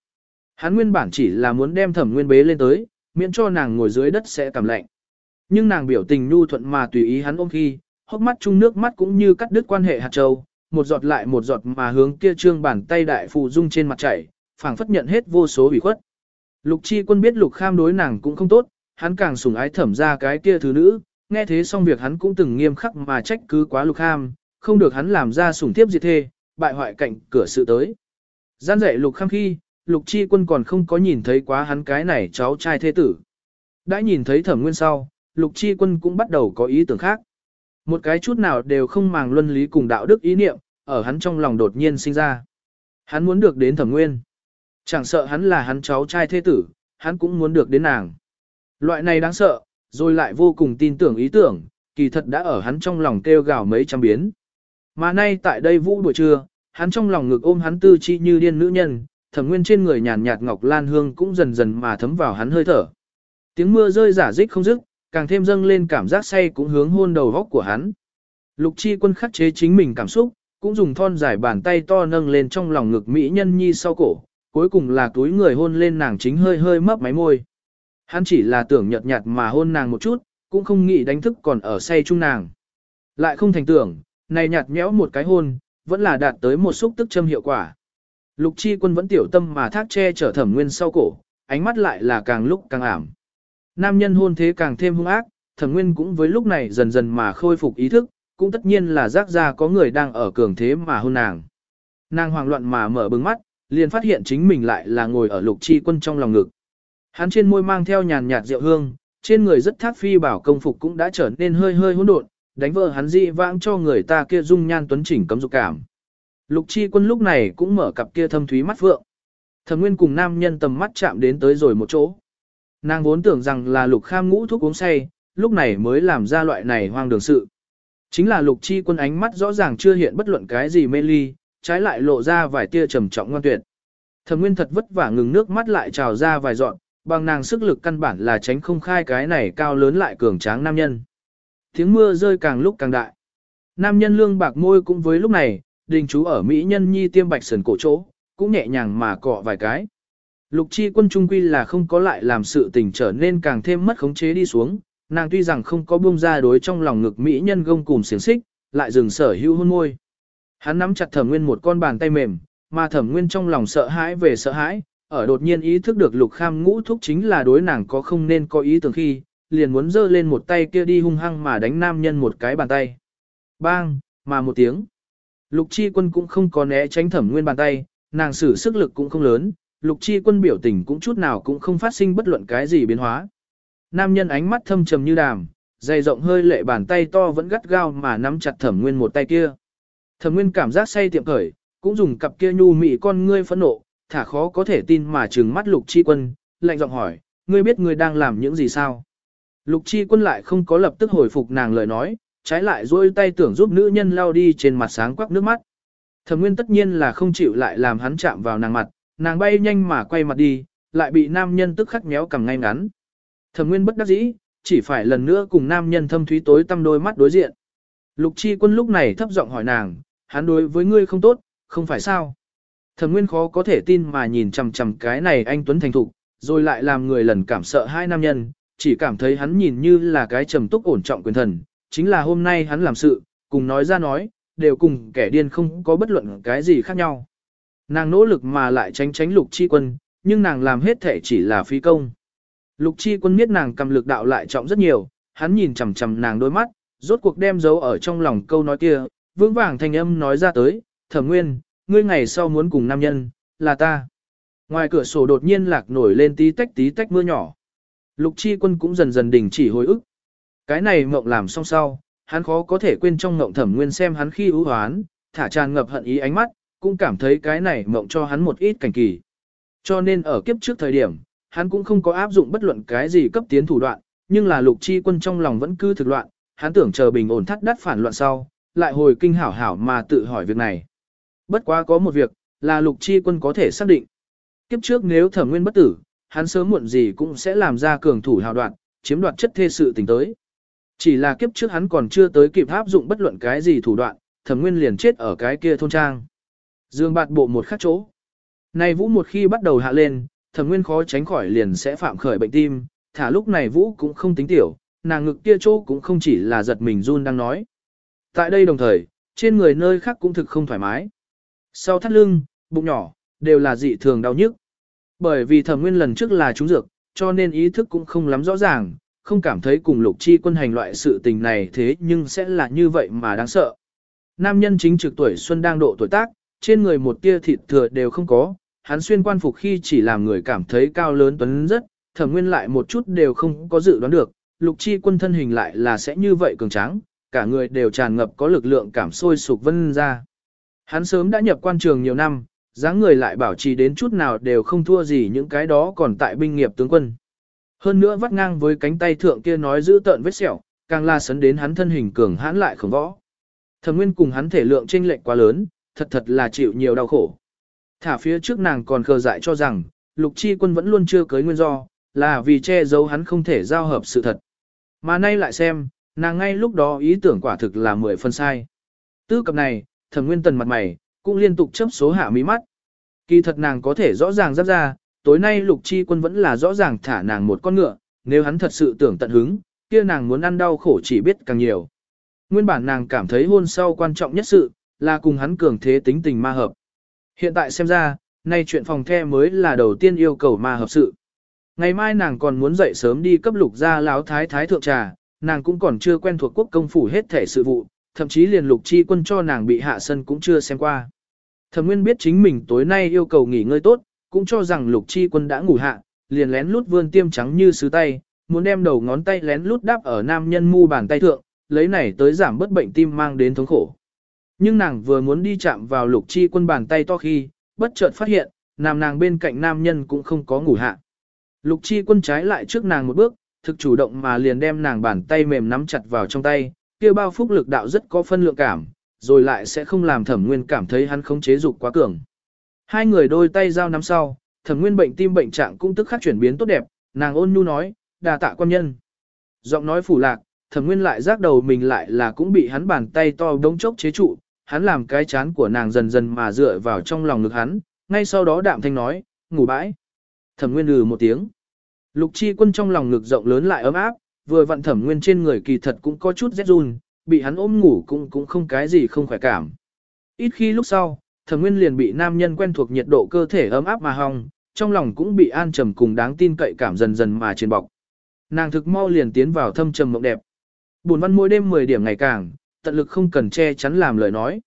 Hắn nguyên bản chỉ là muốn đem thẩm nguyên bế lên tới, miễn cho nàng ngồi dưới đất sẽ cảm lạnh. Nhưng nàng biểu tình nhu thuận mà tùy ý hắn ôm khi, hốc mắt chung nước mắt cũng như cắt đứt quan hệ hạt châu, một giọt lại một giọt mà hướng kia trương bàn tay đại phụ dung trên mặt chảy, phảng phất nhận hết vô số ủy khuất. Lục chi quân biết lục kham đối nàng cũng không tốt, hắn càng sủng ái thẩm ra cái kia thứ nữ, nghe thế xong việc hắn cũng từng nghiêm khắc mà trách cứ quá lục kham, không được hắn làm ra sủng tiếp diệt thê, bại hoại cạnh cửa sự tới. Gian dạy lục kham khi, lục chi quân còn không có nhìn thấy quá hắn cái này cháu trai thế tử. Đã nhìn thấy thẩm nguyên sau, lục chi quân cũng bắt đầu có ý tưởng khác. Một cái chút nào đều không màng luân lý cùng đạo đức ý niệm, ở hắn trong lòng đột nhiên sinh ra. Hắn muốn được đến thẩm nguyên. Chẳng sợ hắn là hắn cháu trai thế tử, hắn cũng muốn được đến nàng. Loại này đáng sợ, rồi lại vô cùng tin tưởng ý tưởng, kỳ thật đã ở hắn trong lòng kêu gào mấy trăm biến. Mà nay tại đây vũ buổi trưa, hắn trong lòng ngực ôm hắn tư chi như điên nữ nhân, thẩm nguyên trên người nhàn nhạt ngọc lan hương cũng dần dần mà thấm vào hắn hơi thở. Tiếng mưa rơi giả dích không dứt, càng thêm dâng lên cảm giác say cũng hướng hôn đầu góc của hắn. Lục chi quân khắc chế chính mình cảm xúc, cũng dùng thon dài bàn tay to nâng lên trong lòng ngực mỹ nhân nhi sau cổ, cuối cùng là túi người hôn lên nàng chính hơi hơi mấp máy môi. Hắn chỉ là tưởng nhợt nhạt mà hôn nàng một chút, cũng không nghĩ đánh thức còn ở say chung nàng. Lại không thành tưởng, này nhạt nhẽo một cái hôn, vẫn là đạt tới một xúc tức châm hiệu quả. Lục chi quân vẫn tiểu tâm mà thác che chở thẩm nguyên sau cổ, ánh mắt lại là càng lúc càng ảm. Nam nhân hôn thế càng thêm hung ác, thẩm nguyên cũng với lúc này dần dần mà khôi phục ý thức, cũng tất nhiên là giác ra có người đang ở cường thế mà hôn nàng. Nàng hoảng loạn mà mở bừng mắt, liền phát hiện chính mình lại là ngồi ở lục chi quân trong lòng ngực. Hắn trên môi mang theo nhàn nhạt rượu hương, trên người rất thác phi bảo công phục cũng đã trở nên hơi hơi hỗn độn, đánh vỡ hắn dị vãng cho người ta kia dung nhan tuấn chỉnh cấm dục cảm. Lục chi quân lúc này cũng mở cặp kia thâm thúy mắt vượng, Thẩm nguyên cùng nam nhân tầm mắt chạm đến tới rồi một chỗ. Nàng vốn tưởng rằng là lục kham ngũ thuốc uống say, lúc này mới làm ra loại này hoang đường sự. Chính là lục chi quân ánh mắt rõ ràng chưa hiện bất luận cái gì mê ly, trái lại lộ ra vài tia trầm trọng ngoan tuyệt. Thẩm nguyên thật vất vả ngừng nước mắt lại trào ra vài dọn, bằng nàng sức lực căn bản là tránh không khai cái này cao lớn lại cường tráng nam nhân. Tiếng mưa rơi càng lúc càng đại. Nam nhân lương bạc môi cũng với lúc này, đình chú ở Mỹ nhân nhi tiêm bạch sườn cổ chỗ, cũng nhẹ nhàng mà cọ vài cái. Lục chi quân trung quy là không có lại làm sự tình trở nên càng thêm mất khống chế đi xuống, nàng tuy rằng không có buông ra đối trong lòng ngực Mỹ nhân gông cùng xiềng xích, lại dừng sở hữu hôn môi. Hắn nắm chặt thẩm nguyên một con bàn tay mềm, mà thẩm nguyên trong lòng sợ hãi về sợ hãi, ở đột nhiên ý thức được lục kham ngũ thúc chính là đối nàng có không nên có ý tưởng khi, liền muốn giơ lên một tay kia đi hung hăng mà đánh nam nhân một cái bàn tay. Bang, mà một tiếng. Lục chi quân cũng không có né tránh thẩm nguyên bàn tay, nàng sử sức lực cũng không lớn, lục chi quân biểu tình cũng chút nào cũng không phát sinh bất luận cái gì biến hóa. Nam nhân ánh mắt thâm trầm như đàm, dày rộng hơi lệ bàn tay to vẫn gắt gao mà nắm chặt thẩm nguyên một tay kia. Thẩm nguyên cảm giác say tiệm khởi, cũng dùng cặp kia nhu mị con ngươi phẫn nộ, thả khó có thể tin mà trừng mắt lục chi quân, lạnh giọng hỏi, ngươi biết ngươi đang làm những gì sao? Lục chi quân lại không có lập tức hồi phục nàng lời nói, trái lại dôi tay tưởng giúp nữ nhân lao đi trên mặt sáng quắc nước mắt. Thẩm nguyên tất nhiên là không chịu lại làm hắn chạm vào nàng mặt, nàng bay nhanh mà quay mặt đi, lại bị nam nhân tức khắc méo cầm ngay ngắn. Thẩm nguyên bất đắc dĩ, chỉ phải lần nữa cùng nam nhân thâm thúy tối tăm đôi mắt đối diện. Lục chi quân lúc này thấp giọng hỏi nàng, hắn đối với ngươi không tốt, không phải sao? Thẩm nguyên khó có thể tin mà nhìn chằm chằm cái này anh Tuấn thành thục, rồi lại làm người lần cảm sợ hai nam nhân, chỉ cảm thấy hắn nhìn như là cái trầm túc ổn trọng quyền thần, chính là hôm nay hắn làm sự, cùng nói ra nói, đều cùng kẻ điên không có bất luận cái gì khác nhau. Nàng nỗ lực mà lại tránh tránh lục chi quân, nhưng nàng làm hết thể chỉ là phi công. Lục chi quân biết nàng cầm lực đạo lại trọng rất nhiều, hắn nhìn chằm chằm nàng đôi mắt, rốt cuộc đem dấu ở trong lòng câu nói kia, vững vàng thanh âm nói ra tới, thẩm nguyên, ngươi ngày sau muốn cùng nam nhân, là ta. Ngoài cửa sổ đột nhiên lạc nổi lên tí tách tí tách mưa nhỏ. Lục chi quân cũng dần dần đình chỉ hồi ức. Cái này mộng làm xong sau, hắn khó có thể quên trong mộng thẩm nguyên xem hắn khi ưu hoán, thả tràn ngập hận ý ánh mắt, cũng cảm thấy cái này mộng cho hắn một ít cảnh kỳ. Cho nên ở kiếp trước thời điểm, hắn cũng không có áp dụng bất luận cái gì cấp tiến thủ đoạn, nhưng là lục chi quân trong lòng vẫn cứ thực loạn, hắn tưởng chờ bình ổn thắt đắt phản loạn sau, lại hồi kinh hảo hảo mà tự hỏi việc này. Bất quá có một việc, là lục chi quân có thể xác định. Kiếp trước nếu thẩm nguyên bất tử, hắn sớm muộn gì cũng sẽ làm ra cường thủ hào đoạn, chiếm đoạt chất thê sự tình tới. Chỉ là kiếp trước hắn còn chưa tới kịp áp dụng bất luận cái gì thủ đoạn, thẩm nguyên liền chết ở cái kia thôn trang. Dương bạt bộ một khắc chỗ. Này vũ một khi bắt đầu hạ lên, thẩm nguyên khó tránh khỏi liền sẽ phạm khởi bệnh tim, thả lúc này vũ cũng không tính tiểu, nàng ngực kia chỗ cũng không chỉ là giật mình run đang nói. Tại đây đồng thời, trên người nơi khác cũng thực không thoải mái. Sau thắt lưng, bụng nhỏ, đều là dị thường đau nhức. Bởi vì thẩm nguyên lần trước là trúng dược, cho nên ý thức cũng không lắm rõ ràng, không cảm thấy cùng lục chi quân hành loại sự tình này thế nhưng sẽ là như vậy mà đáng sợ. Nam nhân chính trực tuổi xuân đang độ tuổi tác, trên người một tia thịt thừa đều không có, hắn xuyên quan phục khi chỉ làm người cảm thấy cao lớn tuấn rất, thẩm nguyên lại một chút đều không có dự đoán được, lục chi quân thân hình lại là sẽ như vậy cường tráng, cả người đều tràn ngập có lực lượng cảm sôi sục vân ra. Hắn sớm đã nhập quan trường nhiều năm, dáng người lại bảo trì đến chút nào đều không thua gì những cái đó còn tại binh nghiệp tướng quân. Hơn nữa vắt ngang với cánh tay thượng kia nói giữ tợn vết sẹo, càng la sấn đến hắn thân hình cường hãn lại không võ. Thẩm Nguyên cùng hắn thể lượng chênh lệch quá lớn, thật thật là chịu nhiều đau khổ. Thả phía trước nàng còn khờ dại cho rằng, Lục Chi Quân vẫn luôn chưa cưới nguyên do, là vì che giấu hắn không thể giao hợp sự thật. Mà nay lại xem, nàng ngay lúc đó ý tưởng quả thực là mười phân sai. Tư cập này, Thẩm Nguyên Tần mặt mày cũng liên tục chấp số hạ mí mắt. Kỳ thật nàng có thể rõ ràng giáp ra, tối nay lục chi quân vẫn là rõ ràng thả nàng một con ngựa, nếu hắn thật sự tưởng tận hứng, kia nàng muốn ăn đau khổ chỉ biết càng nhiều. Nguyên bản nàng cảm thấy hôn sau quan trọng nhất sự, là cùng hắn cường thế tính tình ma hợp. Hiện tại xem ra, nay chuyện phòng the mới là đầu tiên yêu cầu ma hợp sự. Ngày mai nàng còn muốn dậy sớm đi cấp lục gia láo thái thái thượng trà, nàng cũng còn chưa quen thuộc quốc công phủ hết thể sự vụ, thậm chí liền lục chi quân cho nàng bị hạ sân cũng chưa xem qua. Thẩm Nguyên biết chính mình tối nay yêu cầu nghỉ ngơi tốt, cũng cho rằng lục chi quân đã ngủ hạ, liền lén lút vươn tiêm trắng như sứ tay, muốn đem đầu ngón tay lén lút đắp ở nam nhân mu bàn tay thượng, lấy này tới giảm bớt bệnh tim mang đến thống khổ. Nhưng nàng vừa muốn đi chạm vào lục chi quân bàn tay to khi, bất chợt phát hiện, nam nàng bên cạnh nam nhân cũng không có ngủ hạ. Lục chi quân trái lại trước nàng một bước, thực chủ động mà liền đem nàng bàn tay mềm nắm chặt vào trong tay, kia bao phúc lực đạo rất có phân lượng cảm, rồi lại sẽ không làm thẩm nguyên cảm thấy hắn không chế dục quá cường. Hai người đôi tay giao nắm sau, thẩm nguyên bệnh tim bệnh trạng cũng tức khắc chuyển biến tốt đẹp, nàng ôn nhu nói, đà tạ quan nhân. Giọng nói phủ lạc, thẩm nguyên lại giác đầu mình lại là cũng bị hắn bàn tay to đống chốc chế trụ, hắn làm cái chán của nàng dần dần mà dựa vào trong lòng ngực hắn, ngay sau đó đạm thanh nói, ngủ bãi. Thẩm nguyên lừ một tiếng. Lục chi quân trong lòng ngực rộng lớn lại ấm áp, vừa vặn thẩm nguyên trên người kỳ thật cũng có chút rét run, bị hắn ôm ngủ cũng cũng không cái gì không khỏe cảm. Ít khi lúc sau, thẩm nguyên liền bị nam nhân quen thuộc nhiệt độ cơ thể ấm áp mà hong, trong lòng cũng bị an trầm cùng đáng tin cậy cảm dần dần mà trên bọc. Nàng thực mau liền tiến vào thâm trầm mộng đẹp. Buồn văn mỗi đêm 10 điểm ngày càng, tận lực không cần che chắn làm lời nói.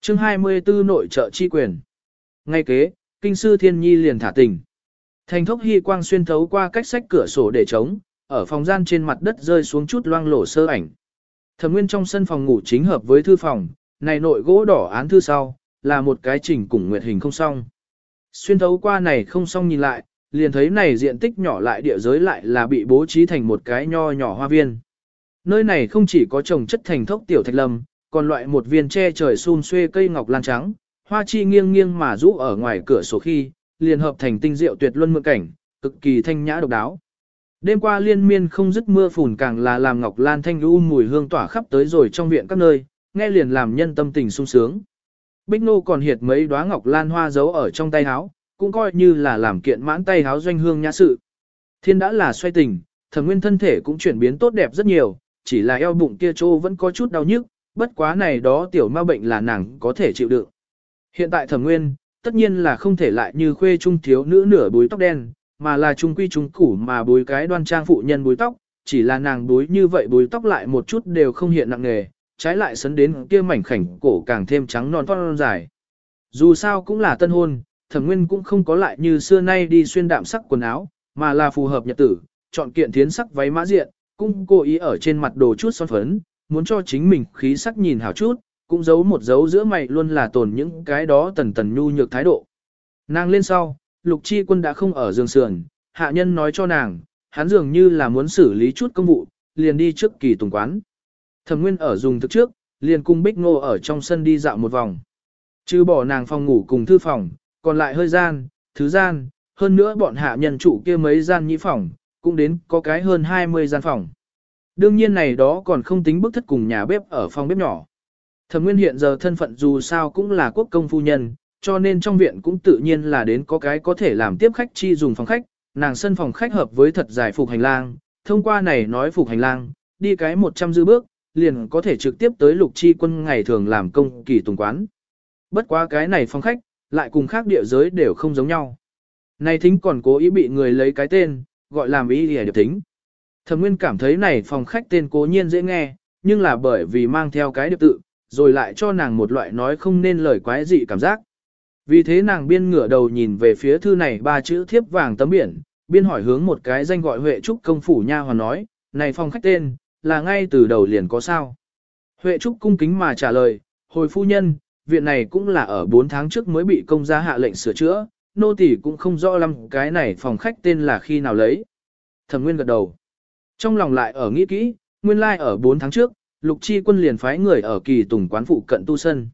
chương 24 nội trợ chi quyền. Ngay kế, kinh sư thiên nhi liền thả tình. Thành thốc hy quang xuyên thấu qua cách sách cửa sổ để trống, ở phòng gian trên mặt đất rơi xuống chút loang lổ sơ ảnh. Thẩm Nguyên trong sân phòng ngủ chính hợp với thư phòng, này nội gỗ đỏ án thư sau, là một cái chỉnh cùng nguyệt hình không xong. Xuyên thấu qua này không xong nhìn lại, liền thấy này diện tích nhỏ lại địa giới lại là bị bố trí thành một cái nho nhỏ hoa viên. Nơi này không chỉ có trồng chất thành thốc tiểu thạch lâm, còn loại một viên tre trời xun xuê cây ngọc lan trắng, hoa chi nghiêng nghiêng mà rũ ở ngoài cửa sổ khi, liền hợp thành tinh diệu tuyệt luân mượn cảnh, cực kỳ thanh nhã độc đáo. Đêm qua liên miên không dứt mưa phùn càng là làm ngọc lan thanh lưu mùi hương tỏa khắp tới rồi trong viện các nơi, nghe liền làm nhân tâm tình sung sướng. Bích nô còn hiệt mấy đóa ngọc lan hoa giấu ở trong tay áo, cũng coi như là làm kiện mãn tay áo doanh hương nhã sự. Thiên đã là xoay tình, thẩm nguyên thân thể cũng chuyển biến tốt đẹp rất nhiều, chỉ là eo bụng kia trô vẫn có chút đau nhức, bất quá này đó tiểu ma bệnh là nàng có thể chịu đựng. Hiện tại thẩm nguyên, tất nhiên là không thể lại như khuê trung thiếu nữ nửa búi tóc đen, mà là trung quy trung củ mà búi cái đoan trang phụ nhân búi tóc, chỉ là nàng búi như vậy búi tóc lại một chút đều không hiện nặng nề, trái lại sấn đến kia mảnh khảnh cổ càng thêm trắng non non dài. Dù sao cũng là tân hôn, thẩm nguyên cũng không có lại như xưa nay đi xuyên đạm sắc quần áo, mà là phù hợp nhật tử, chọn kiện thiến sắc váy mã diện, cũng cố ý ở trên mặt đồ chút son phấn, muốn cho chính mình khí sắc nhìn hảo chút, cũng giấu một dấu giữa mày luôn là tồn những cái đó tần tần nhu nhược thái độ. Nàng lên sau, lục chi quân đã không ở giường sườn, hạ nhân nói cho nàng, hắn dường như là muốn xử lý chút công vụ, liền đi trước kỳ tùng quán. Thẩm Nguyên ở dùng thức trước, liền cùng Bích Ngô ở trong sân đi dạo một vòng. Trừ bỏ nàng phòng ngủ cùng thư phòng, còn lại hơi gian, thứ gian, hơn nữa bọn hạ nhân chủ kia mấy gian nhĩ phòng, cũng đến có cái hơn 20 gian phòng. Đương nhiên này đó còn không tính bức thất cùng nhà bếp ở phòng bếp nhỏ. Thẩm Nguyên hiện giờ thân phận dù sao cũng là quốc công phu nhân, cho nên trong viện cũng tự nhiên là đến có cái có thể làm tiếp khách chi dùng phòng khách, nàng sân phòng khách hợp với thật dài phục hành lang, thông qua này nói phục hành lang, đi cái 100 dư bước, liền có thể trực tiếp tới lục chi quân ngày thường làm công kỳ tùng quán. Bất quá cái này phòng khách, lại cùng khác địa giới đều không giống nhau. Này thính còn cố ý bị người lấy cái tên, gọi làm ý địa điệp tính. Thẩm Nguyên cảm thấy này phòng khách tên cố nhiên dễ nghe, nhưng là bởi vì mang theo cái điệp tự, rồi lại cho nàng một loại nói không nên lời quái dị cảm giác. Vì thế nàng biên ngửa đầu nhìn về phía thư này ba chữ thiếp vàng tấm biển, biên hỏi hướng một cái danh gọi Huệ Trúc công phủ nha hoàn nói, này phòng khách tên, là ngay từ đầu liền có sao. Huệ Trúc cung kính mà trả lời, hồi phu nhân, viện này cũng là ở 4 tháng trước mới bị công gia hạ lệnh sửa chữa, nô tỳ cũng không rõ lắm cái này phòng khách tên là khi nào lấy. Thẩm Nguyên gật đầu. Trong lòng lại ở nghĩ kỹ, nguyên lai like ở 4 tháng trước, Lục Chi quân liền phái người ở kỳ tùng quán phụ cận tu sân.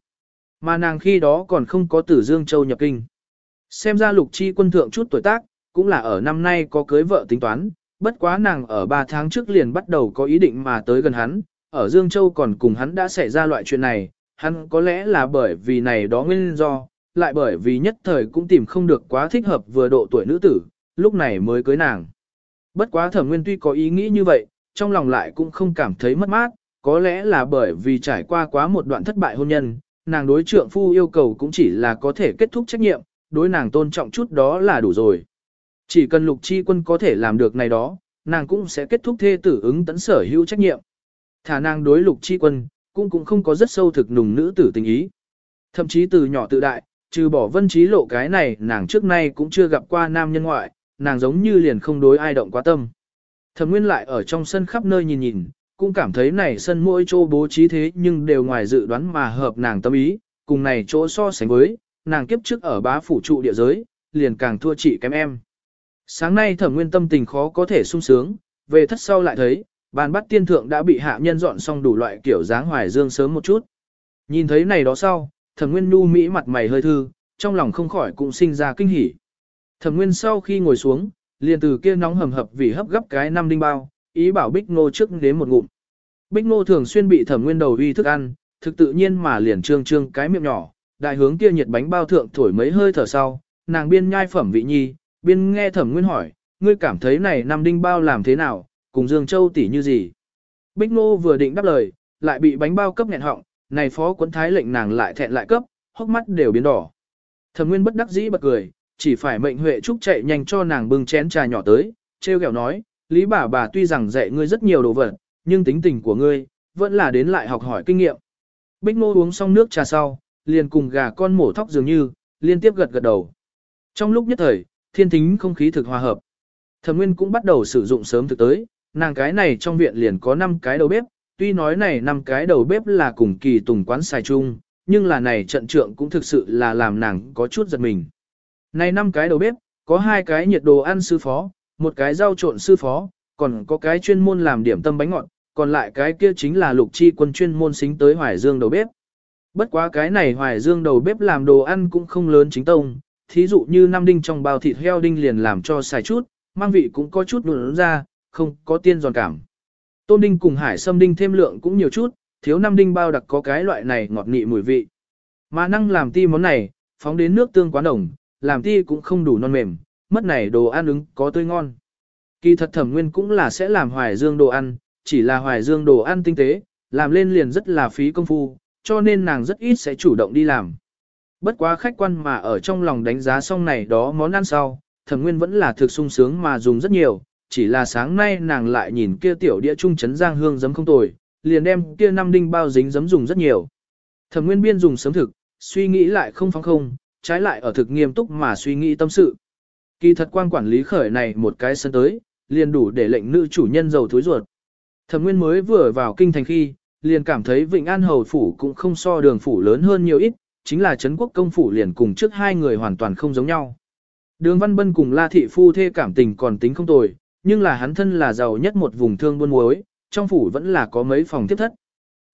Mà nàng khi đó còn không có tử Dương Châu nhập kinh. Xem ra Lục Chi quân thượng chút tuổi tác, cũng là ở năm nay có cưới vợ tính toán, bất quá nàng ở 3 tháng trước liền bắt đầu có ý định mà tới gần hắn, ở Dương Châu còn cùng hắn đã xảy ra loại chuyện này, hắn có lẽ là bởi vì này đó nguyên do, lại bởi vì nhất thời cũng tìm không được quá thích hợp vừa độ tuổi nữ tử, lúc này mới cưới nàng. Bất quá thẩm nguyên tuy có ý nghĩ như vậy, trong lòng lại cũng không cảm thấy mất mát, có lẽ là bởi vì trải qua quá một đoạn thất bại hôn nhân, nàng đối trượng phu yêu cầu cũng chỉ là có thể kết thúc trách nhiệm, đối nàng tôn trọng chút đó là đủ rồi. Chỉ cần lục chi quân có thể làm được này đó, nàng cũng sẽ kết thúc thê tử ứng tấn sở hữu trách nhiệm. Thả nàng đối lục chi quân, cũng cũng không có rất sâu thực nùng nữ tử tình ý. Thậm chí từ nhỏ tự đại, trừ bỏ vân trí lộ cái này nàng trước nay cũng chưa gặp qua nam nhân ngoại, nàng giống như liền không đối ai động quá tâm. Thẩm nguyên lại ở trong sân khắp nơi nhìn nhìn, cũng cảm thấy này sân mỗi chỗ bố trí thế nhưng đều ngoài dự đoán mà hợp nàng tâm ý, cùng này chỗ so sánh với, nàng kiếp trước ở bá phủ trụ địa giới, liền càng thua chị kém em. Sáng nay thẩm nguyên tâm tình khó có thể sung sướng, về thất sau lại thấy, bàn bắt tiên thượng đã bị hạ nhân dọn xong đủ loại kiểu dáng hoài dương sớm một chút. Nhìn thấy này đó sau, thẩm nguyên nu mỹ mặt mày hơi thư, trong lòng không khỏi cũng sinh ra kinh hỉ. Thẩm nguyên sau khi ngồi xuống, liền từ kia nóng hầm hập vì hấp gấp cái năm đinh bao, ý bảo Bích Ngô trước đến một ngụm. Bích Ngô thường xuyên bị thẩm nguyên đầu uy thức ăn, thực tự nhiên mà liền trương trương cái miệng nhỏ, đại hướng kia nhiệt bánh bao thượng thổi mấy hơi thở sau, nàng biên nhai phẩm vị nhi, biên nghe thẩm nguyên hỏi, ngươi cảm thấy này năm đinh bao làm thế nào, cùng Dương Châu tỷ như gì. Bích Ngô vừa định đáp lời, lại bị bánh bao cấp nghẹn họng, này phó quấn thái lệnh nàng lại thẹn lại cấp, hốc mắt đều biến đỏ. Thẩm Nguyên bất đắc dĩ bật cười, chỉ phải mệnh Huệ Trúc chạy nhanh cho nàng bưng chén trà nhỏ tới, treo kẹo nói, Lý bà bà tuy rằng dạy ngươi rất nhiều đồ vật, nhưng tính tình của ngươi, vẫn là đến lại học hỏi kinh nghiệm. Bích Ngô uống xong nước trà sau, liền cùng gà con mổ thóc dường như, liên tiếp gật gật đầu. Trong lúc nhất thời, thiên thính không khí thực hòa hợp. Thẩm Nguyên cũng bắt đầu sử dụng sớm thực tới, nàng cái này trong viện liền có 5 cái đầu bếp, tuy nói này năm cái đầu bếp là cùng kỳ tùng quán xài chung, nhưng là này trận trượng cũng thực sự là làm nàng có chút giật mình. Này năm cái đầu bếp, có hai cái nhiệt đồ ăn sư phó, một cái rau trộn sư phó, còn có cái chuyên môn làm điểm tâm bánh ngọt, còn lại cái kia chính là lục chi quân chuyên môn xính tới Hoài Dương đầu bếp. Bất quá cái này Hoài Dương đầu bếp làm đồ ăn cũng không lớn chính tông, thí dụ như năm đinh trong bao thịt heo đinh liền làm cho xài chút, mang vị cũng có chút nụn ra, không có tiên giòn cảm. Tôm đinh cùng hải sâm đinh thêm lượng cũng nhiều chút, thiếu năm đinh bao đặc có cái loại này ngọt nghị mùi vị. Mà năng làm ti món này, phóng đến nước tương quá đồng, làm ti cũng không đủ non mềm, mất này đồ ăn ứng có tươi ngon. Kỳ thật thẩm nguyên cũng là sẽ làm hoài dương đồ ăn, chỉ là hoài dương đồ ăn tinh tế, làm lên liền rất là phí công phu, cho nên nàng rất ít sẽ chủ động đi làm. Bất quá khách quan mà ở trong lòng đánh giá xong này đó món ăn sau, thẩm nguyên vẫn là thực sung sướng mà dùng rất nhiều, chỉ là sáng nay nàng lại nhìn kia tiểu đĩa trung chấn giang hương giấm không tồi, liền đem kia năm đinh bao dính giấm dùng rất nhiều. Thẩm nguyên biên dùng sớm thực, suy nghĩ lại không phóng không, trái lại ở thực nghiêm túc mà suy nghĩ tâm sự. Kỳ thật quan quản lý khởi này một cái sân tới, liền đủ để lệnh nữ chủ nhân giàu thối ruột. Thẩm nguyên mới vừa vào kinh thành khi, liền cảm thấy Vịnh An Hầu Phủ cũng không so đường phủ lớn hơn nhiều ít, chính là Trấn Quốc Công Phủ liền cùng trước hai người hoàn toàn không giống nhau. Đường Văn Bân cùng La Thị Phu thê cảm tình còn tính không tồi, nhưng là hắn thân là giàu nhất một vùng thương buôn muối, trong phủ vẫn là có mấy phòng tiếp thất.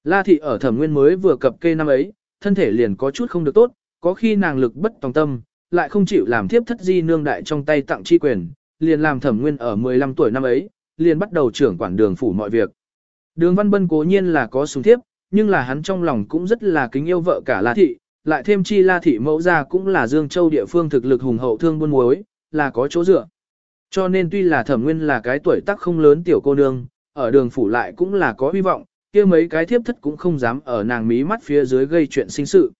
La Thị ở thẩm nguyên mới vừa cập kê năm ấy, thân thể liền có chút không được tốt, có khi nàng lực bất tòng tâm, lại không chịu làm tiếp thất di nương đại trong tay tặng chi quyền, liền làm thẩm nguyên ở 15 tuổi năm ấy, liền bắt đầu trưởng quản đường phủ mọi việc. Đường Văn Bân cố nhiên là có súng thiếp, nhưng là hắn trong lòng cũng rất là kính yêu vợ cả La Thị, lại thêm chi La Thị mẫu ra cũng là Dương Châu địa phương thực lực hùng hậu thương buôn muối, là có chỗ dựa. Cho nên tuy là thẩm nguyên là cái tuổi tác không lớn tiểu cô nương, ở đường phủ lại cũng là có hy vọng, kia mấy cái thiếp thất cũng không dám ở nàng mí mắt phía dưới gây chuyện sinh sự.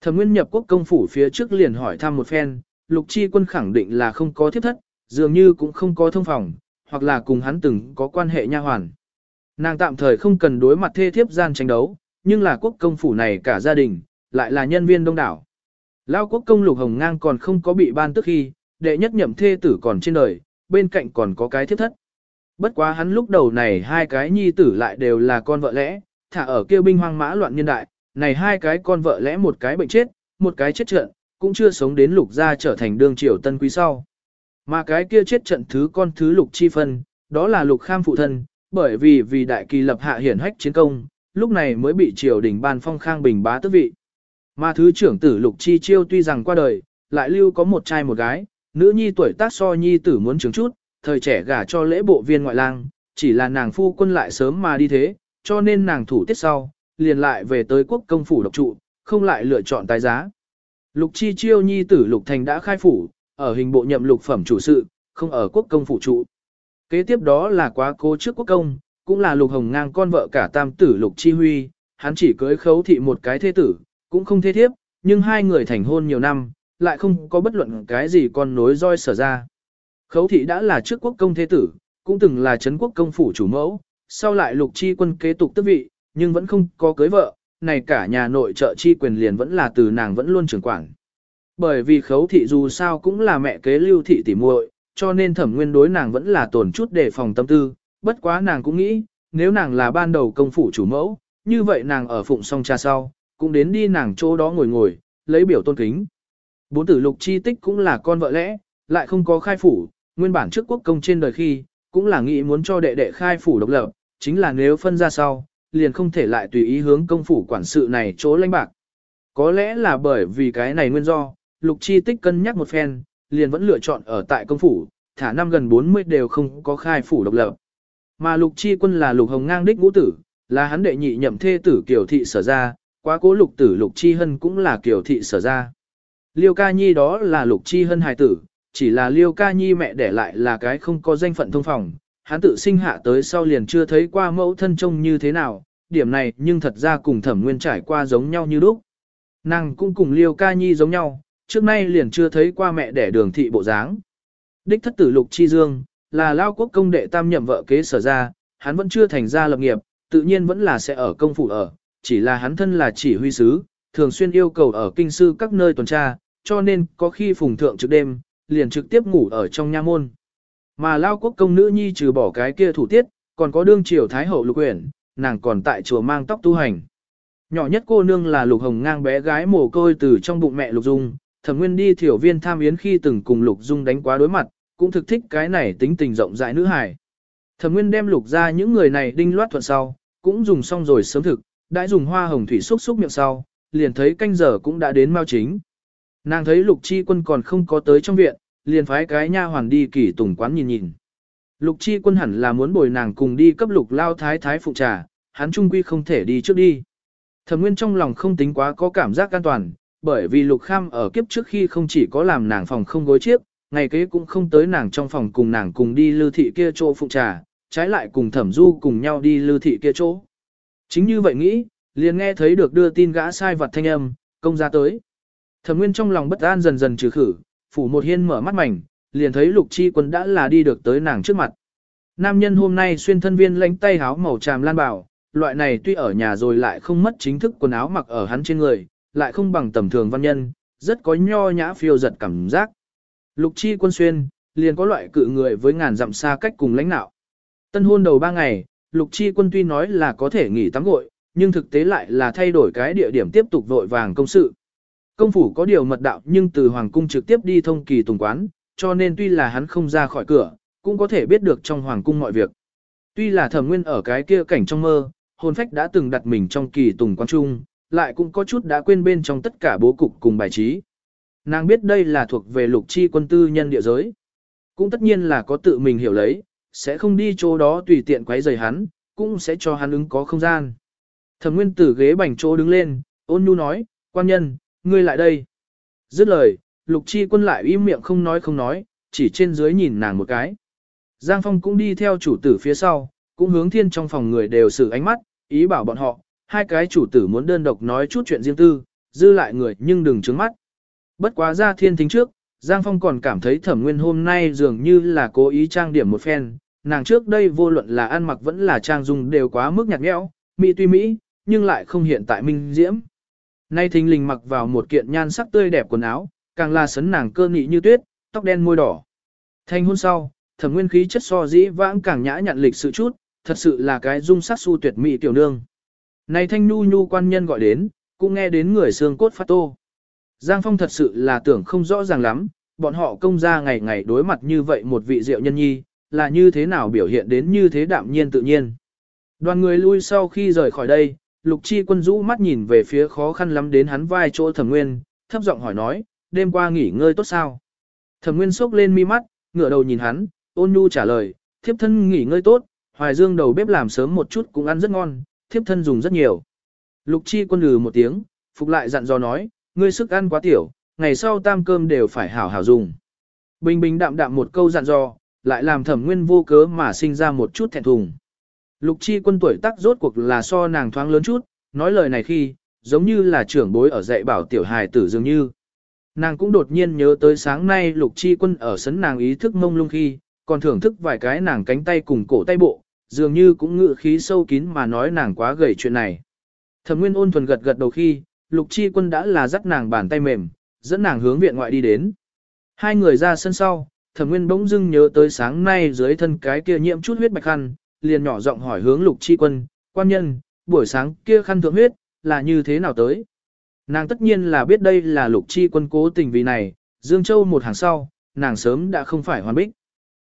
Thẩm nguyên nhập quốc công phủ phía trước liền hỏi thăm một phen, lục chi quân khẳng định là không có thiếp thất, dường như cũng không có thông phòng, hoặc là cùng hắn từng có quan hệ nha hoàn. Nàng tạm thời không cần đối mặt thê thiếp gian tranh đấu, nhưng là quốc công phủ này cả gia đình, lại là nhân viên đông đảo. Lao quốc công lục hồng ngang còn không có bị ban tức khi, đệ nhất nhậm thê tử còn trên đời, bên cạnh còn có cái thiếp thất. Bất quá hắn lúc đầu này hai cái nhi tử lại đều là con vợ lẽ, thả ở kêu binh hoang mã loạn nhân đại, này hai cái con vợ lẽ một cái bệnh chết, một cái chết trận, cũng chưa sống đến lục gia trở thành đương triều tân quý sau. Mà cái kia chết trận thứ con thứ lục chi phân, đó là lục kham phụ thân, bởi vì vì đại kỳ lập hạ hiển hách chiến công, lúc này mới bị triều đình ban phong khang bình bá tước vị. Mà thứ trưởng tử lục chi chiêu tuy rằng qua đời, lại lưu có một trai một gái, nữ nhi tuổi tác so nhi tử muốn chứng chút, thời trẻ gả cho lễ bộ viên ngoại lang, chỉ là nàng phu quân lại sớm mà đi thế, cho nên nàng thủ tiết sau, liền lại về tới quốc công phủ độc trụ, không lại lựa chọn tái giá. Lục chi chiêu nhi tử lục thành đã khai phủ, ở hình bộ nhậm lục phẩm chủ sự, không ở quốc công phủ trụ. Kế tiếp đó là quá cố trước quốc công, cũng là lục hồng ngang con vợ cả tam tử lục chi huy, hắn chỉ cưới khấu thị một cái thế tử, cũng không thế thiếp, nhưng hai người thành hôn nhiều năm, lại không có bất luận cái gì con nối roi sở ra. Khấu thị đã là trước quốc công thế tử, cũng từng là chấn quốc công phủ chủ mẫu, sau lại lục chi quân kế tục tước vị, nhưng vẫn không có cưới vợ, này cả nhà nội trợ chi quyền liền vẫn là từ nàng vẫn luôn trưởng quản. Bởi vì khấu thị dù sao cũng là mẹ kế lưu thị tỉ muội, cho nên thẩm nguyên đối nàng vẫn là tổn chút để phòng tâm tư, bất quá nàng cũng nghĩ, nếu nàng là ban đầu công phủ chủ mẫu, như vậy nàng ở phụng song cha sau, cũng đến đi nàng chỗ đó ngồi ngồi, lấy biểu tôn kính. Bốn tử lục chi tích cũng là con vợ lẽ, lại không có khai phủ, nguyên bản trước quốc công trên đời khi, cũng là nghĩ muốn cho đệ đệ khai phủ độc lập, chính là nếu phân ra sau, liền không thể lại tùy ý hướng công phủ quản sự này chỗ lãnh bạc. Có lẽ là bởi vì cái này nguyên do, lục chi tích cân nhắc một phen, liền vẫn lựa chọn ở tại công phủ, thả năm gần 40 đều không có khai phủ độc lập. Mà lục chi quân là lục hồng ngang đích ngũ tử, là hắn đệ nhị nhậm thê tử kiểu thị sở ra, quá cố lục tử lục chi hân cũng là kiểu thị sở ra. Liêu ca nhi đó là lục chi hân hài tử, chỉ là liêu ca nhi mẹ để lại là cái không có danh phận thông phòng, hắn tự sinh hạ tới sau liền chưa thấy qua mẫu thân trông như thế nào, điểm này nhưng thật ra cùng thẩm nguyên trải qua giống nhau như lúc. Nàng cũng cùng liêu ca nhi giống nhau, trước nay liền chưa thấy qua mẹ đẻ đường thị bộ dáng. Đích thất tử lục chi dương, là lao quốc công đệ tam nhậm vợ kế sở ra, hắn vẫn chưa thành ra lập nghiệp, tự nhiên vẫn là sẽ ở công phủ ở, chỉ là hắn thân là chỉ huy sứ, thường xuyên yêu cầu ở kinh sư các nơi tuần tra, cho nên có khi phùng thượng trực đêm, liền trực tiếp ngủ ở trong nha môn. Mà lao quốc công nữ nhi trừ bỏ cái kia thủ tiết, còn có đương triều thái hậu lục uyển, nàng còn tại chùa mang tóc tu hành. Nhỏ nhất cô nương là lục hồng ngang bé gái mồ côi từ trong bụng mẹ lục dung, thẩm nguyên đi thiểu viên tham yến khi từng cùng lục dung đánh quá đối mặt, cũng thực thích cái này tính tình rộng rãi nữ hài. Thẩm nguyên đem lục ra những người này đinh loát thuận sau, cũng dùng xong rồi sớm thực, đã dùng hoa hồng thủy xúc xúc miệng sau, liền thấy canh giờ cũng đã đến mao chính. Nàng thấy lục chi quân còn không có tới trong viện, liền phái cái nha hoàn đi kỷ tùng quán nhìn nhìn. Lục chi quân hẳn là muốn bồi nàng cùng đi cấp lục lao thái thái phụ trà, hắn trung quy không thể đi trước đi. Thẩm nguyên trong lòng không tính quá có cảm giác an toàn, bởi vì lục kham ở kiếp trước khi không chỉ có làm nàng phòng không gối chiếc, ngày kế cũng không tới nàng trong phòng cùng nàng cùng đi lưu thị kia chỗ phụ trà, trái lại cùng thẩm du cùng nhau đi lưu thị kia chỗ. Chính như vậy nghĩ, liền nghe thấy được đưa tin gã sai vật thanh âm, công ra tới. Thẩm nguyên trong lòng bất an dần dần trừ khử, phủ một hiên mở mắt mảnh, liền thấy lục chi quân đã là đi được tới nàng trước mặt. Nam nhân hôm nay xuyên thân viên lãnh tay áo màu tràm lan bảo, loại này tuy ở nhà rồi lại không mất chính thức quần áo mặc ở hắn trên người, lại không bằng tầm thường văn nhân, rất có nho nhã phiêu giật cảm giác. Lục chi quân xuyên, liền có loại cự người với ngàn dặm xa cách cùng lãnh nạo. Tân hôn đầu ba ngày, lục chi quân tuy nói là có thể nghỉ tắm gội, nhưng thực tế lại là thay đổi cái địa điểm tiếp tục vội vàng công sự. Công phủ có điều mật đạo nhưng từ hoàng cung trực tiếp đi thông kỳ tùng quán, cho nên tuy là hắn không ra khỏi cửa, cũng có thể biết được trong hoàng cung mọi việc. Tuy là thẩm nguyên ở cái kia cảnh trong mơ, hồn phách đã từng đặt mình trong kỳ tùng quan trung, lại cũng có chút đã quên bên trong tất cả bố cục cùng bài trí. Nàng biết đây là thuộc về lục chi quân tư nhân địa giới. Cũng tất nhiên là có tự mình hiểu lấy, sẽ không đi chỗ đó tùy tiện quấy rầy hắn, cũng sẽ cho hắn ứng có không gian. Thẩm nguyên tử ghế bành chỗ đứng lên, ôn nhu nói, quan nhân, ngươi lại đây. Dứt lời, lục chi quân lại im miệng không nói không nói, chỉ trên dưới nhìn nàng một cái. Giang Phong cũng đi theo chủ tử phía sau, cũng hướng thiên trong phòng người đều xử ánh mắt, ý bảo bọn họ, hai cái chủ tử muốn đơn độc nói chút chuyện riêng tư, dư lại người nhưng đừng trướng mắt. Bất quá ra thiên thính trước, Giang Phong còn cảm thấy thẩm nguyên hôm nay dường như là cố ý trang điểm một phen, nàng trước đây vô luận là ăn mặc vẫn là trang dung đều quá mức nhạt nhẽo, mỹ tuy mỹ, nhưng lại không hiện tại minh diễm. Nay thình lình mặc vào một kiện nhan sắc tươi đẹp quần áo, càng là sấn nàng cơ nghị như tuyết, tóc đen môi đỏ. Thanh hôn sau, thẩm nguyên khí chất so dĩ vãng càng nhã nhặn lịch sự chút, thật sự là cái dung sắc su tuyệt mỹ tiểu nương. Này thanh nhu nhu quan nhân gọi đến, cũng nghe đến người xương cốt phát tô. Giang Phong thật sự là tưởng không rõ ràng lắm, bọn họ công ra ngày ngày đối mặt như vậy một vị diệu nhân nhi, là như thế nào biểu hiện đến như thế đạm nhiên tự nhiên. Đoàn người lui sau khi rời khỏi đây, Lục Chi quân rũ mắt nhìn về phía khó khăn lắm đến hắn vai chỗ thẩm nguyên, thấp giọng hỏi nói, đêm qua nghỉ ngơi tốt sao? Thẩm nguyên sốc lên mi mắt, ngửa đầu nhìn hắn, ôn nhu trả lời, thiếp thân nghỉ ngơi tốt, hoài dương đầu bếp làm sớm một chút cũng ăn rất ngon, thiếp thân dùng rất nhiều. Lục chi quân lừ một tiếng, phục lại dặn dò nói, ngươi sức ăn quá tiểu, ngày sau tam cơm đều phải hảo hảo dùng. Bình bình đạm đạm một câu dặn dò, lại làm thẩm nguyên vô cớ mà sinh ra một chút thẹn thùng. Lục chi quân tuổi tác rốt cuộc là so nàng thoáng lớn chút, nói lời này khi, giống như là trưởng bối ở dạy bảo tiểu hài tử dường như. Nàng cũng đột nhiên nhớ tới sáng nay lục chi quân ở sấn nàng ý thức mông lung khi, còn thưởng thức vài cái nàng cánh tay cùng cổ tay bộ, dường như cũng ngự khí sâu kín mà nói nàng quá gầy chuyện này. Thẩm Nguyên ôn thuần gật gật đầu khi, Lục Chi Quân đã là dắt nàng bàn tay mềm, dẫn nàng hướng viện ngoại đi đến. Hai người ra sân sau, Thẩm Nguyên bỗng dưng nhớ tới sáng nay dưới thân cái kia nhiễm chút huyết bạch khăn, liền nhỏ giọng hỏi hướng Lục Chi Quân, quan nhân, buổi sáng kia khăn thượng huyết, là như thế nào tới? Nàng tất nhiên là biết đây là Lục Chi Quân cố tình vì này, Dương Châu một hàng sau, nàng sớm đã không phải hoàn bích.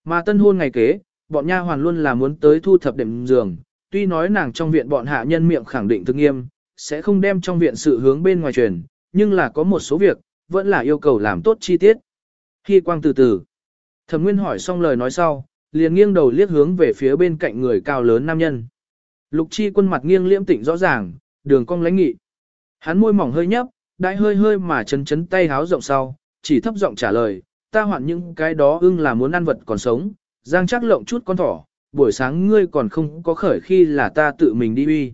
Mà tân hôn ngày kế, bọn nha hoàn luôn là muốn tới thu thập đệm giường, tuy nói nàng trong viện bọn hạ nhân miệng khẳng định thực nghiêm, sẽ không đem trong viện sự hướng bên ngoài truyền, nhưng là có một số việc, vẫn là yêu cầu làm tốt chi tiết. Khi quang từ từ, thẩm nguyên hỏi xong lời nói sau, liền nghiêng đầu liếc hướng về phía bên cạnh người cao lớn nam nhân. Lục chi quân mặt nghiêng liễm tịnh rõ ràng, đường cong lãnh nghị. Hắn môi mỏng hơi nhấp, đại hơi hơi mà chấn chấn tay háo rộng sau, chỉ thấp giọng trả lời, ta hoạn những cái đó ưng là muốn ăn vật còn sống, giang chắc lộng chút con thỏ, buổi sáng ngươi còn không có khởi khi là ta tự mình đi uy.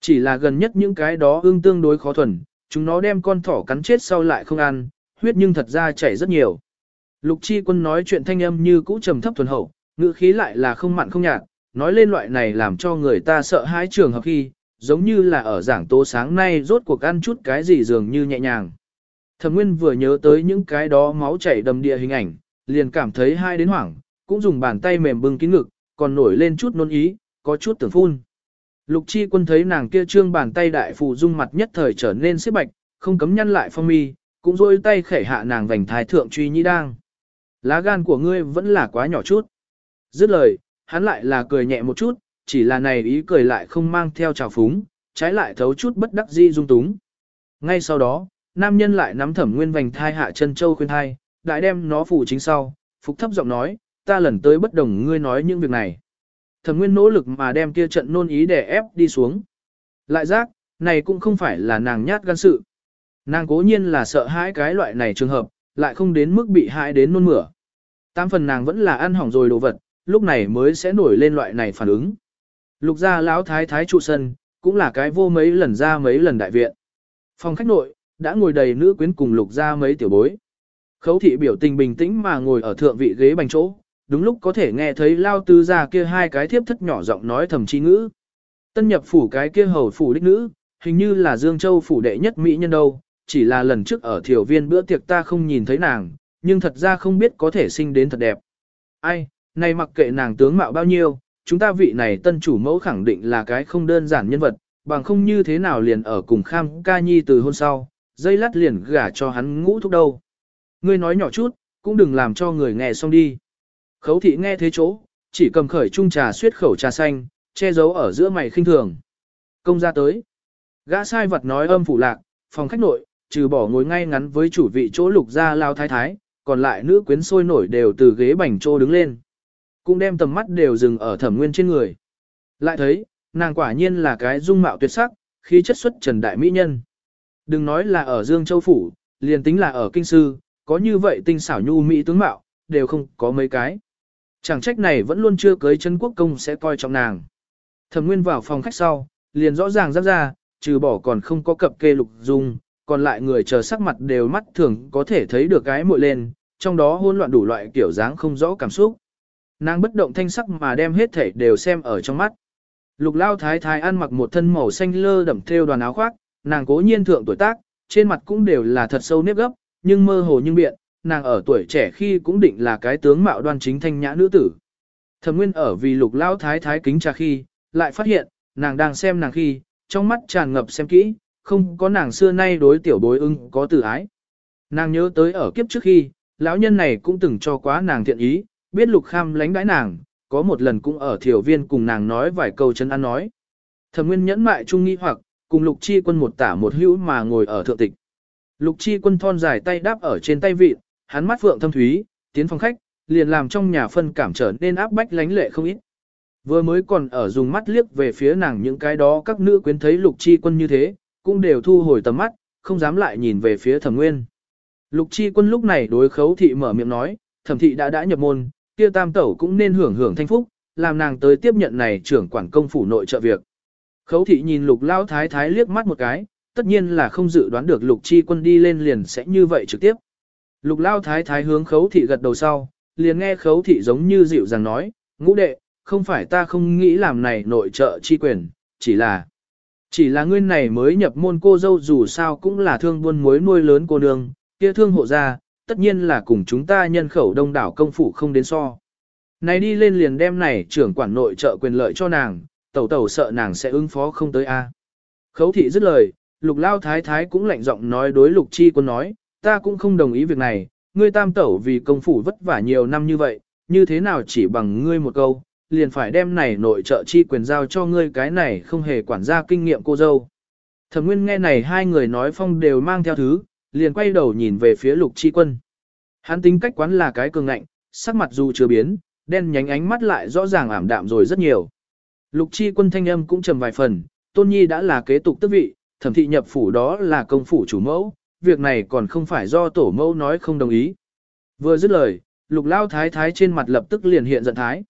Chỉ là gần nhất những cái đó ưng tương đối khó thuần, chúng nó đem con thỏ cắn chết sau lại không ăn, huyết nhưng thật ra chảy rất nhiều. Lục chi quân nói chuyện thanh âm như cũ trầm thấp thuần hậu, ngữ khí lại là không mặn không nhạt, nói lên loại này làm cho người ta sợ hãi trường hợp khi, giống như là ở giảng tố sáng nay rốt cuộc ăn chút cái gì dường như nhẹ nhàng. Thẩm Nguyên vừa nhớ tới những cái đó máu chảy đầm địa hình ảnh, liền cảm thấy hai đến hoảng, cũng dùng bàn tay mềm bưng kín ngực, còn nổi lên chút nôn ý, có chút tưởng phun. Lục chi quân thấy nàng kia trương bàn tay đại phù dung mặt nhất thời trở nên xếp bạch, không cấm nhăn lại phong mi, cũng rôi tay khẩy hạ nàng vành thái thượng truy nhĩ đang. Lá gan của ngươi vẫn là quá nhỏ chút. Dứt lời, hắn lại là cười nhẹ một chút, chỉ là này ý cười lại không mang theo trào phúng, trái lại thấu chút bất đắc di dung túng. Ngay sau đó, nam nhân lại nắm thẩm nguyên vành thai hạ chân châu khuyên thai, đại đem nó phủ chính sau, phục thấp giọng nói, ta lần tới bất đồng ngươi nói những việc này. Thẩm nguyên nỗ lực mà đem kia trận nôn ý để ép đi xuống. Lại giác, này cũng không phải là nàng nhát gan sự. Nàng cố nhiên là sợ hãi cái loại này trường hợp, lại không đến mức bị hại đến nôn mửa. tam phần nàng vẫn là ăn hỏng rồi đồ vật, lúc này mới sẽ nổi lên loại này phản ứng. Lục gia lão thái thái trụ sân, cũng là cái vô mấy lần ra mấy lần đại viện. Phòng khách nội, đã ngồi đầy nữ quyến cùng lục gia mấy tiểu bối. Khấu thị biểu tình bình tĩnh mà ngồi ở thượng vị ghế bành chỗ, đúng lúc có thể nghe thấy lao tứ gia kia hai cái thiếp thất nhỏ giọng nói thầm chi ngữ. Tân nhập phủ cái kia hầu phủ đích nữ, hình như là Dương Châu phủ đệ nhất mỹ nhân đâu, chỉ là lần trước ở thiểu viên bữa tiệc ta không nhìn thấy nàng, nhưng thật ra không biết có thể sinh đến thật đẹp. Ai, này mặc kệ nàng tướng mạo bao nhiêu, chúng ta vị này tân chủ mẫu khẳng định là cái không đơn giản nhân vật, bằng không như thế nào liền ở cùng kham ca nhi từ hôn sau, dây lát liền gả cho hắn ngũ thúc đâu. Ngươi nói nhỏ chút, cũng đừng làm cho người nghe xong đi. Khấu thị nghe thế chỗ, chỉ cầm khởi chung trà suyết khẩu trà xanh, che giấu ở giữa mày khinh thường. Công ra tới. Gã sai vật nói âm phủ lạc, phòng khách nội, trừ bỏ ngồi ngay ngắn với chủ vị chỗ lục gia lao thái thái, còn lại nữ quyến sôi nổi đều từ ghế bành trô đứng lên. Cũng đem tầm mắt đều dừng ở thẩm nguyên trên người. Lại thấy, nàng quả nhiên là cái dung mạo tuyệt sắc, khí chất xuất trần đại mỹ nhân. Đừng nói là ở Dương Châu Phủ, liền tính là ở Kinh Sư, có như vậy tinh xảo nhu mỹ tướng mạo, đều không có mấy cái. Chẳng trách này vẫn luôn chưa cưới chân quốc công sẽ coi trọng nàng. Thẩm Nguyên vào phòng khách sau, liền rõ ràng rắc ra, trừ bỏ còn không có cập kê lục dung, còn lại người chờ sắc mặt đều mắt thường có thể thấy được cái muội lên, trong đó hỗn loạn đủ loại kiểu dáng không rõ cảm xúc. Nàng bất động thanh sắc mà đem hết thể đều xem ở trong mắt. Lục lao thái thái ăn mặc một thân màu xanh lơ đậm thêu đoàn áo khoác, nàng cố nhiên thượng tuổi tác, trên mặt cũng đều là thật sâu nếp gấp, nhưng mơ hồ nhưng biện, nàng ở tuổi trẻ khi cũng định là cái tướng mạo đoan chính thanh nhã nữ tử. Thẩm Nguyên ở vì lục lao thái thái kính trà khi, lại phát hiện, nàng đang xem nàng khi, trong mắt tràn ngập xem kỹ, không có nàng xưa nay đối tiểu bối ưng có từ ái. Nàng nhớ tới ở kiếp trước khi, lão nhân này cũng từng cho quá nàng thiện ý, biết lục kham lánh đãi nàng, có một lần cũng ở thiểu viên cùng nàng nói vài câu chân ăn nói. Thẩm Nguyên nhẫn mại trung nghi hoặc, cùng lục chi quân một tả một hữu mà ngồi ở thượng tịch. Lục chi quân thon dài tay đáp ở trên tay vịt, hắn mắt vượng thâm thúy, tiến phòng khách, liền làm trong nhà phân cảm trở nên áp bách lánh lệ không ít. Vừa mới còn ở dùng mắt liếc về phía nàng những cái đó các nữ quyến thấy lục chi quân như thế, cũng đều thu hồi tầm mắt, không dám lại nhìn về phía thẩm nguyên. Lục chi quân lúc này đối khấu thị mở miệng nói, thẩm thị đã đã nhập môn, kia tam tẩu cũng nên hưởng hưởng thanh phúc, làm nàng tới tiếp nhận này trưởng quản công phủ nội trợ việc. Khấu thị nhìn lục lao thái thái liếc mắt một cái, tất nhiên là không dự đoán được lục chi quân đi lên liền sẽ như vậy trực tiếp. Lục lao thái thái hướng khấu thị gật đầu sau, liền nghe khấu thị giống như dịu dàng nói, ngũ đệ, không phải ta không nghĩ làm này nội trợ chi quyền, chỉ là, chỉ là ngươi này mới nhập môn cô dâu dù sao cũng là thương buôn muối nuôi lớn cô nương, kia thương hộ gia, tất nhiên là cùng chúng ta nhân khẩu đông đảo công phủ không đến so. Này đi lên liền đem này trưởng quản nội trợ quyền lợi cho nàng, tẩu tẩu sợ nàng sẽ ứng phó không tới a. Khấu thị dứt lời, lục lao thái thái cũng lạnh giọng nói đối lục chi quân nói, ta cũng không đồng ý việc này, ngươi tam tẩu vì công phủ vất vả nhiều năm như vậy, như thế nào chỉ bằng ngươi một câu, liền phải đem này nội trợ chi quyền giao cho ngươi cái này không hề quản gia kinh nghiệm cô dâu. Thẩm Nguyên nghe này hai người nói phong đều mang theo thứ, liền quay đầu nhìn về phía lục chi quân. Hắn tính cách quán là cái cường ngạnh, sắc mặt dù chưa biến, đen nhánh ánh mắt lại rõ ràng ảm đạm rồi rất nhiều. Lục chi quân thanh âm cũng trầm vài phần, tôn nhi đã là kế tục tước vị, thẩm thị nhập phủ đó là công phủ chủ mẫu, việc này còn không phải do tổ mẫu nói không đồng ý. Vừa dứt lời, lục lao thái thái trên mặt lập tức liền hiện giận thái.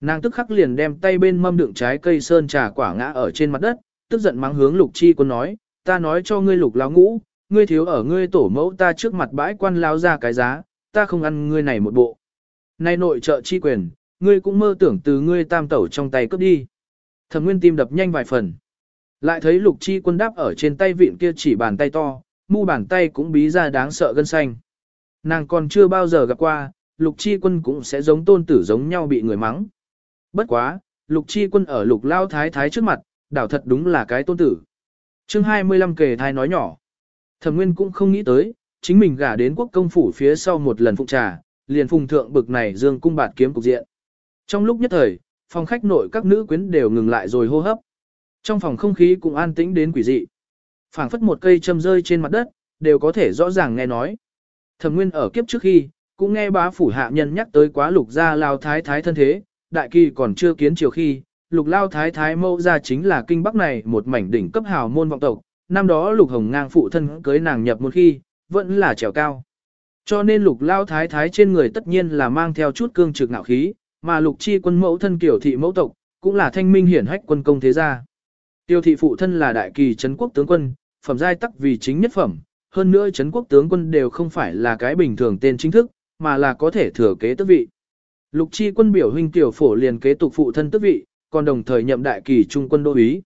Nàng tức khắc liền đem tay bên mâm đựng trái cây sơn trà quả ngã ở trên mặt đất, tức giận mắng hướng lục chi quân nói, ta nói cho ngươi lục lao ngũ, ngươi thiếu ở ngươi tổ mẫu ta trước mặt bãi quan lao ra cái giá, ta không ăn ngươi này một bộ. Nay nội trợ chi quyền, ngươi cũng mơ tưởng từ ngươi tam tẩu trong tay cướp đi. Thẩm nguyên tim đập nhanh vài phần. Lại thấy lục chi quân đáp ở trên tay vịn kia chỉ bàn tay to, mu bàn tay cũng bí ra đáng sợ gân xanh. Nàng còn chưa bao giờ gặp qua, lục chi quân cũng sẽ giống tôn tử giống nhau bị người mắng. Bất quá, lục chi quân ở lục lao thái thái trước mặt, đảo thật đúng là cái tôn tử. chương 25 kề thai nói nhỏ. Thẩm nguyên cũng không nghĩ tới, chính mình gả đến quốc công phủ phía sau một lần phụng trà, liền phùng thượng bực này dương cung bạt kiếm cục diện. Trong lúc nhất thời, phòng khách nội các nữ quyến đều ngừng lại rồi hô hấp. Trong phòng không khí cũng an tĩnh đến quỷ dị. phảng phất một cây châm rơi trên mặt đất, đều có thể rõ ràng nghe nói. Thẩm Nguyên ở kiếp trước khi, cũng nghe bá phủ hạ nhân nhắc tới quá lục gia lao thái thái thân thế, đại kỳ còn chưa kiến chiều khi, lục lao thái thái mâu ra chính là kinh bắc này một mảnh đỉnh cấp hào môn vọng tộc, năm đó lục hồng ngang phụ thân cưới nàng nhập một khi, vẫn là trèo cao. Cho nên lục lao thái thái trên người tất nhiên là mang theo chút cương trực ngạo khí, mà lục chi quân mẫu thân kiểu thị mẫu tộc, cũng là thanh minh hiển hách quân công thế gia. Tiêu thị phụ thân là đại kỳ trấn quốc tướng quân, phẩm giai tắc vì chính nhất phẩm, hơn nữa trấn quốc tướng quân đều không phải là cái bình thường tên chính thức, mà là có thể thừa kế tước vị. Lục chi quân biểu huynh tiểu phổ liền kế tục phụ thân tước vị, còn đồng thời nhậm đại kỳ trung quân đô úy.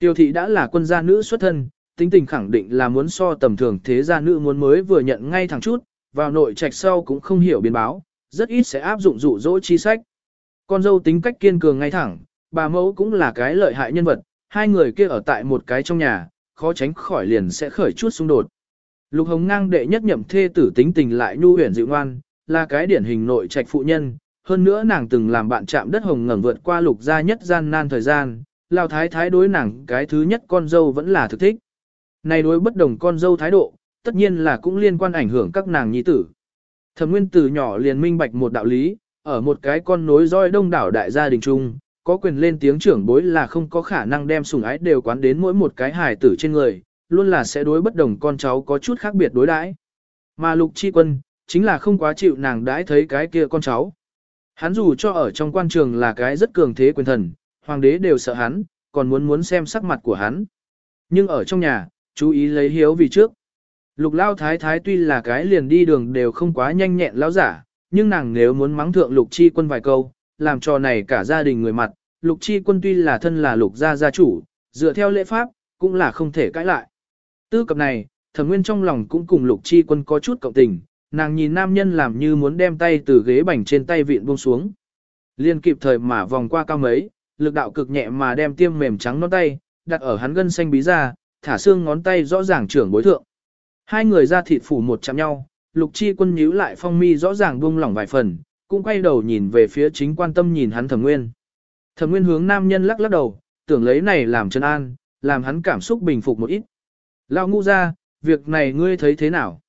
Tiêu thị đã là quân gia nữ xuất thân, tính tình khẳng định là muốn so tầm thường thế gia nữ muốn mới vừa nhận ngay thẳng chút, vào nội trạch sau cũng không hiểu biến báo, rất ít sẽ áp dụng dụ dỗ chi sách. Con dâu tính cách kiên cường ngay thẳng, bà mẫu cũng là cái lợi hại nhân vật, hai người kia ở tại một cái trong nhà, khó tránh khỏi liền sẽ khởi chút xung đột. Lục Hồng Ngang đệ nhất nhậm thê tử tính tình lại nhu huyền dịu ngoan, là cái điển hình nội trạch phụ nhân, hơn nữa nàng từng làm bạn chạm đất hồng ngẩng vượt qua lục gia nhất gian nan thời gian, lao thái thái đối nàng cái thứ nhất con dâu vẫn là thực thích. Này đối bất đồng con dâu thái độ, tất nhiên là cũng liên quan ảnh hưởng các nàng nhi tử. Thẩm Nguyên từ nhỏ liền minh bạch một đạo lý, ở một cái con nối roi đông đảo đại gia đình chung, có quyền lên tiếng trưởng bối là không có khả năng đem sủng ái đều quán đến mỗi một cái hài tử trên người, luôn là sẽ đối bất đồng con cháu có chút khác biệt đối đãi. Mà Lục Chi Quân, chính là không quá chịu nàng đãi thấy cái kia con cháu. Hắn dù cho ở trong quan trường là cái rất cường thế quyền thần, hoàng đế đều sợ hắn, còn muốn muốn xem sắc mặt của hắn. Nhưng ở trong nhà, chú ý lấy hiếu vì trước. Lục lao thái thái tuy là cái liền đi đường đều không quá nhanh nhẹn lão giả, nhưng nàng nếu muốn mắng thượng lục chi quân vài câu, làm cho này cả gia đình người mặt, lục chi quân tuy là thân là lục gia gia chủ, dựa theo lễ pháp, cũng là không thể cãi lại. Tư cập này, thẩm nguyên trong lòng cũng cùng lục chi quân có chút cộng tình, nàng nhìn nam nhân làm như muốn đem tay từ ghế bành trên tay vịn buông xuống. Liên kịp thời mà vòng qua cao mấy, lực đạo cực nhẹ mà đem tiêm mềm trắng ngón tay, đặt ở hắn gân xanh bí ra, thả xương ngón tay rõ ràng trưởng bối thượng. Hai người ra thịt phủ một chạm nhau, lục chi quân nhíu lại phong mi rõ ràng buông lỏng vài phần, cũng quay đầu nhìn về phía chính quan tâm nhìn hắn thẩm nguyên. Thẩm nguyên hướng nam nhân lắc lắc đầu, tưởng lấy này làm chân an, làm hắn cảm xúc bình phục một ít. Lao ngu ra, việc này ngươi thấy thế nào?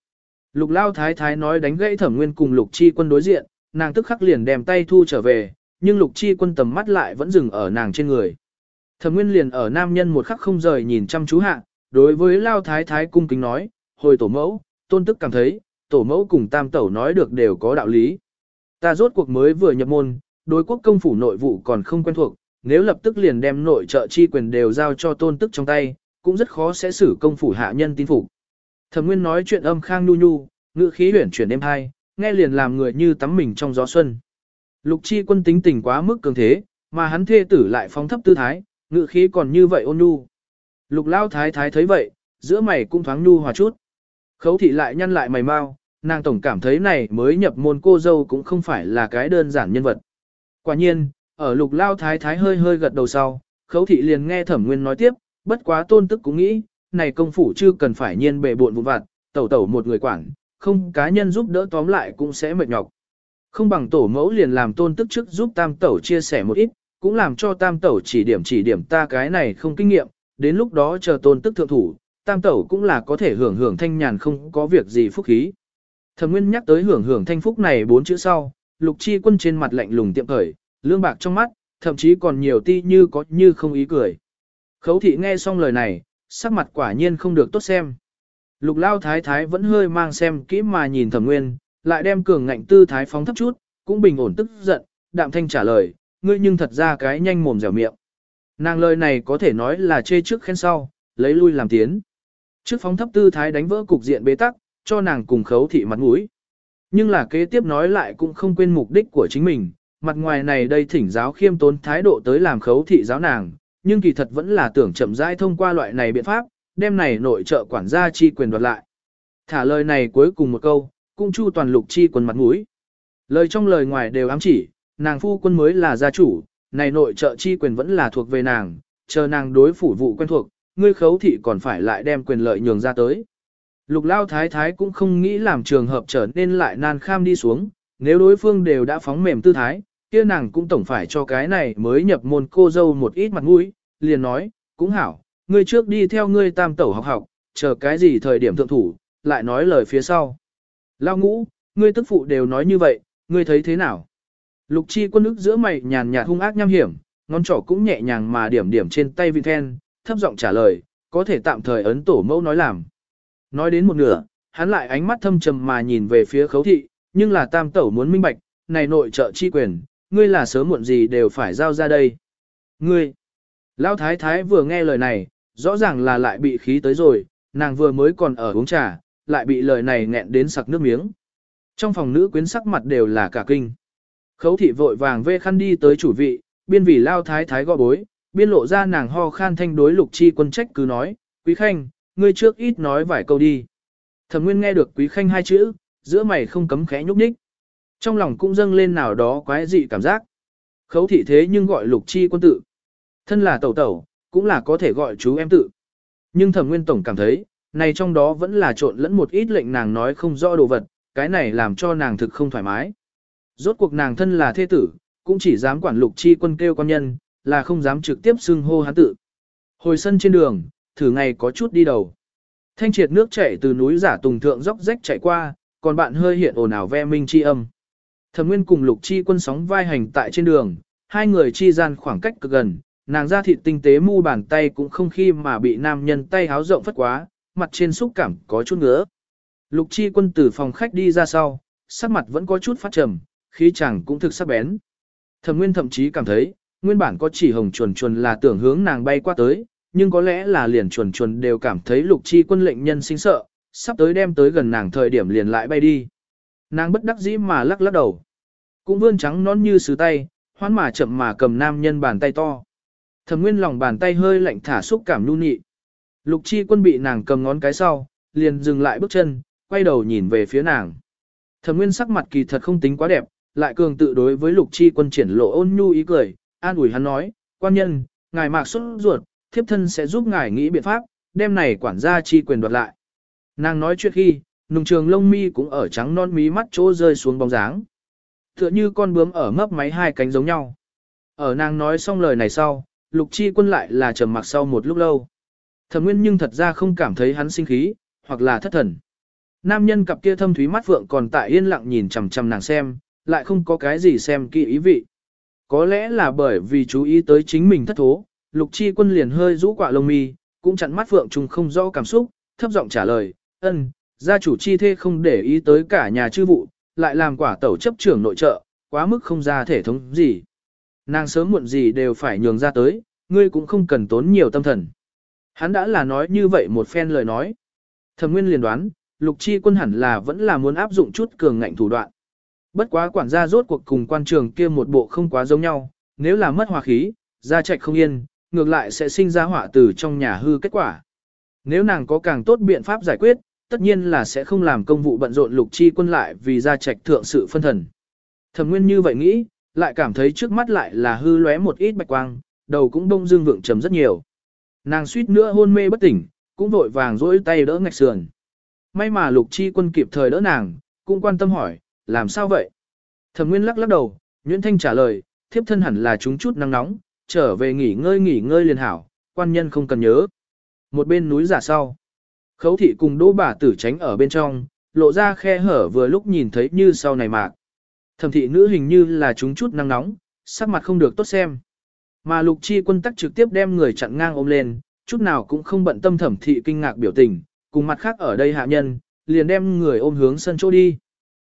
Lục lao thái thái nói đánh gãy thẩm nguyên cùng lục chi quân đối diện, nàng tức khắc liền đem tay thu trở về, nhưng lục chi quân tầm mắt lại vẫn dừng ở nàng trên người. Thẩm nguyên liền ở nam nhân một khắc không rời nhìn chăm chú hạ, đối với lao thái thái cung kính nói, hồi tổ mẫu, tôn tức cảm thấy, tổ mẫu cùng tam tẩu nói được đều có đạo lý. Ta rốt cuộc mới vừa nhập môn, đối quốc công phủ nội vụ còn không quen thuộc, nếu lập tức liền đem nội trợ chi quyền đều giao cho tôn tức trong tay, cũng rất khó sẽ xử công phủ hạ nhân tin phục. Thẩm Nguyên nói chuyện âm khang nhu nhu, ngữ khí huyển chuyển êm hai, nghe liền làm người như tắm mình trong gió xuân. Lục Chi Quân tính tình quá mức cường thế, mà hắn thê tử lại phóng thấp tư thái, ngự khí còn như vậy ôn nhu. Lục Lao thái thái thấy vậy, giữa mày cũng thoáng nhu hòa chút. Khấu thị lại nhăn lại mày mau, nàng tổng cảm thấy này mới nhập môn cô dâu cũng không phải là cái đơn giản nhân vật. Quả nhiên, ở lục lao thái thái hơi hơi gật đầu sau, khấu thị liền nghe thẩm nguyên nói tiếp, bất quá tôn tức cũng nghĩ, này công phủ chưa cần phải nhiên bề buộn vụn vặt, tẩu tẩu một người quản, không cá nhân giúp đỡ tóm lại cũng sẽ mệt nhọc. Không bằng tổ mẫu liền làm tôn tức trước giúp tam tẩu chia sẻ một ít, cũng làm cho tam tẩu chỉ điểm chỉ điểm ta cái này không kinh nghiệm, đến lúc đó chờ tôn tức thượng thủ, tam tẩu cũng là có thể hưởng hưởng thanh nhàn không có việc gì phúc khí. Thẩm Nguyên nhắc tới hưởng hưởng thanh phúc này bốn chữ sau, Lục Chi Quân trên mặt lạnh lùng tiệm khởi, lương bạc trong mắt, thậm chí còn nhiều ti như có như không ý cười. Khấu thị nghe xong lời này, sắc mặt quả nhiên không được tốt xem. Lục Lao Thái Thái vẫn hơi mang xem kỹ mà nhìn Thẩm Nguyên, lại đem cường ngạnh tư thái phóng thấp chút, cũng bình ổn tức giận, đạm thanh trả lời, ngươi nhưng thật ra cái nhanh mồm dẻo miệng. Nàng lời này có thể nói là chê trước khen sau, lấy lui làm tiến. Trước phóng thấp tư thái đánh vỡ cục diện bế tắc, cho nàng cùng khấu thị mặt mũi. Nhưng là kế tiếp nói lại cũng không quên mục đích của chính mình, mặt ngoài này đây thỉnh giáo khiêm tốn thái độ tới làm khấu thị giáo nàng, nhưng kỳ thật vẫn là tưởng chậm rãi thông qua loại này biện pháp, đem này nội trợ quản gia chi quyền đoạt lại. Thả lời này cuối cùng một câu, cũng chu toàn lục chi quần mặt mũi. Lời trong lời ngoài đều ám chỉ, nàng phu quân mới là gia chủ, này nội trợ chi quyền vẫn là thuộc về nàng, chờ nàng đối phủ vụ quen thuộc, ngươi khấu thị còn phải lại đem quyền lợi nhường ra tới. Lục lao thái thái cũng không nghĩ làm trường hợp trở nên lại nan kham đi xuống, nếu đối phương đều đã phóng mềm tư thái, kia nàng cũng tổng phải cho cái này mới nhập môn cô dâu một ít mặt mũi, liền nói, cũng hảo, ngươi trước đi theo ngươi tam tẩu học học, chờ cái gì thời điểm thượng thủ, lại nói lời phía sau. Lao ngũ, ngươi tức phụ đều nói như vậy, ngươi thấy thế nào? Lục chi quân ức giữa mày nhàn nhạt hung ác nham hiểm, ngón trỏ cũng nhẹ nhàng mà điểm điểm trên tay vị then, thấp giọng trả lời, có thể tạm thời ấn tổ mẫu nói làm. Nói đến một nửa, hắn lại ánh mắt thâm trầm mà nhìn về phía khấu thị, nhưng là tam tẩu muốn minh bạch, này nội trợ chi quyền, ngươi là sớm muộn gì đều phải giao ra đây. Ngươi, lão thái thái vừa nghe lời này, rõ ràng là lại bị khí tới rồi, nàng vừa mới còn ở uống trà, lại bị lời này nghẹn đến sặc nước miếng. Trong phòng nữ quyến sắc mặt đều là cả kinh. Khấu thị vội vàng vê khăn đi tới chủ vị, biên vì lao thái thái gọi bối, biên lộ ra nàng ho khan thanh đối lục chi quân trách cứ nói, quý khanh, ngươi trước ít nói vài câu đi. Thẩm Nguyên nghe được Quý Khanh hai chữ, giữa mày không cấm khẽ nhúc nhích. Trong lòng cũng dâng lên nào đó quái dị cảm giác. Khấu thị thế nhưng gọi lục chi quân tự. Thân là tẩu tẩu, cũng là có thể gọi chú em tự. Nhưng Thẩm Nguyên Tổng cảm thấy, này trong đó vẫn là trộn lẫn một ít lệnh nàng nói không rõ đồ vật, cái này làm cho nàng thực không thoải mái. Rốt cuộc nàng thân là thế tử, cũng chỉ dám quản lục chi quân kêu con nhân, là không dám trực tiếp xưng hô hắn tự. Hồi sân trên đường, thử ngày có chút đi đầu. Thanh triệt nước chảy từ núi giả tùng thượng dốc rách chạy qua, còn bạn hơi hiện ồn ào ve minh chi âm. Thẩm Nguyên cùng Lục Chi Quân sóng vai hành tại trên đường, hai người chi gian khoảng cách cực gần, nàng ra thịt tinh tế mu bàn tay cũng không khi mà bị nam nhân tay háo rộng phất quá, mặt trên xúc cảm có chút ngứa. Lục Chi Quân từ phòng khách đi ra sau, sắc mặt vẫn có chút phát trầm, khí chàng cũng thực sắc bén. Thẩm Nguyên thậm chí cảm thấy, nguyên bản có chỉ hồng chuồn chuồn là tưởng hướng nàng bay qua tới, nhưng có lẽ là liền chuồn chuồn đều cảm thấy Lục Chi Quân lệnh nhân sinh sợ, sắp tới đem tới gần nàng thời điểm liền lại bay đi. Nàng bất đắc dĩ mà lắc lắc đầu. Cũng vươn trắng nón như sứ tay, hoán mà chậm mà cầm nam nhân bàn tay to. Thẩm nguyên lòng bàn tay hơi lạnh thả xúc cảm nu nhị. Lục chi quân bị nàng cầm ngón cái sau, liền dừng lại bước chân, quay đầu nhìn về phía nàng. Thẩm nguyên sắc mặt kỳ thật không tính quá đẹp, lại cường tự đối với lục chi quân triển lộ ôn nhu ý cười, an ủi hắn nói, quan nhân, ngài mạc xuất ruột, thiếp thân sẽ giúp ngài nghĩ biện pháp, đem này quản gia chi quyền đoạt lại. Nàng nói chuyện khi, nùng trường lông mi cũng ở trắng non mí mắt chỗ rơi xuống bóng dáng. Tựa như con bướm ở mấp máy hai cánh giống nhau. Ở nàng nói xong lời này sau, lục chi quân lại là trầm mặc sau một lúc lâu. Thẩm nguyên nhưng thật ra không cảm thấy hắn sinh khí, hoặc là thất thần. Nam nhân cặp kia thâm thúy mắt phượng còn tại yên lặng nhìn chằm chằm nàng xem, lại không có cái gì xem kỹ ý vị. Có lẽ là bởi vì chú ý tới chính mình thất thố, lục chi quân liền hơi rũ quả lông mi, cũng chặn mắt phượng trùng không rõ cảm xúc, thấp giọng trả lời, ân, gia chủ chi thê không để ý tới cả nhà chư vụ, lại làm quả tẩu chấp trưởng nội trợ, quá mức không ra thể thống gì. Nàng sớm muộn gì đều phải nhường ra tới, ngươi cũng không cần tốn nhiều tâm thần. Hắn đã là nói như vậy một phen lời nói. Thẩm Nguyên liền đoán, Lục Chi quân hẳn là vẫn là muốn áp dụng chút cường ngạnh thủ đoạn. Bất quá quản gia rốt cuộc cùng quan trường kia một bộ không quá giống nhau, nếu là mất hòa khí, gia trạch không yên, ngược lại sẽ sinh ra họa từ trong nhà hư kết quả. Nếu nàng có càng tốt biện pháp giải quyết, tất nhiên là sẽ không làm công vụ bận rộn lục chi quân lại vì gia trạch thượng sự phân thần. Thẩm nguyên như vậy nghĩ, lại cảm thấy trước mắt lại là hư lóe một ít bạch quang, đầu cũng đông dương vượng trầm rất nhiều. Nàng suýt nữa hôn mê bất tỉnh, cũng vội vàng rỗi tay đỡ ngạch sườn. May mà lục chi quân kịp thời đỡ nàng, cũng quan tâm hỏi, làm sao vậy? Thẩm nguyên lắc lắc đầu, Nguyễn Thanh trả lời, thiếp thân hẳn là chúng chút nắng nóng, trở về nghỉ ngơi nghỉ ngơi liền hảo, quan nhân không cần nhớ. Một bên núi giả sau. Khấu thị cùng đỗ bà tử tránh ở bên trong, lộ ra khe hở vừa lúc nhìn thấy như sau này mạc. Thẩm thị nữ hình như là chúng chút nắng nóng, sắc mặt không được tốt xem. Mà lục chi quân tắc trực tiếp đem người chặn ngang ôm lên, chút nào cũng không bận tâm thẩm thị kinh ngạc biểu tình, cùng mặt khác ở đây hạ nhân, liền đem người ôm hướng sân chỗ đi.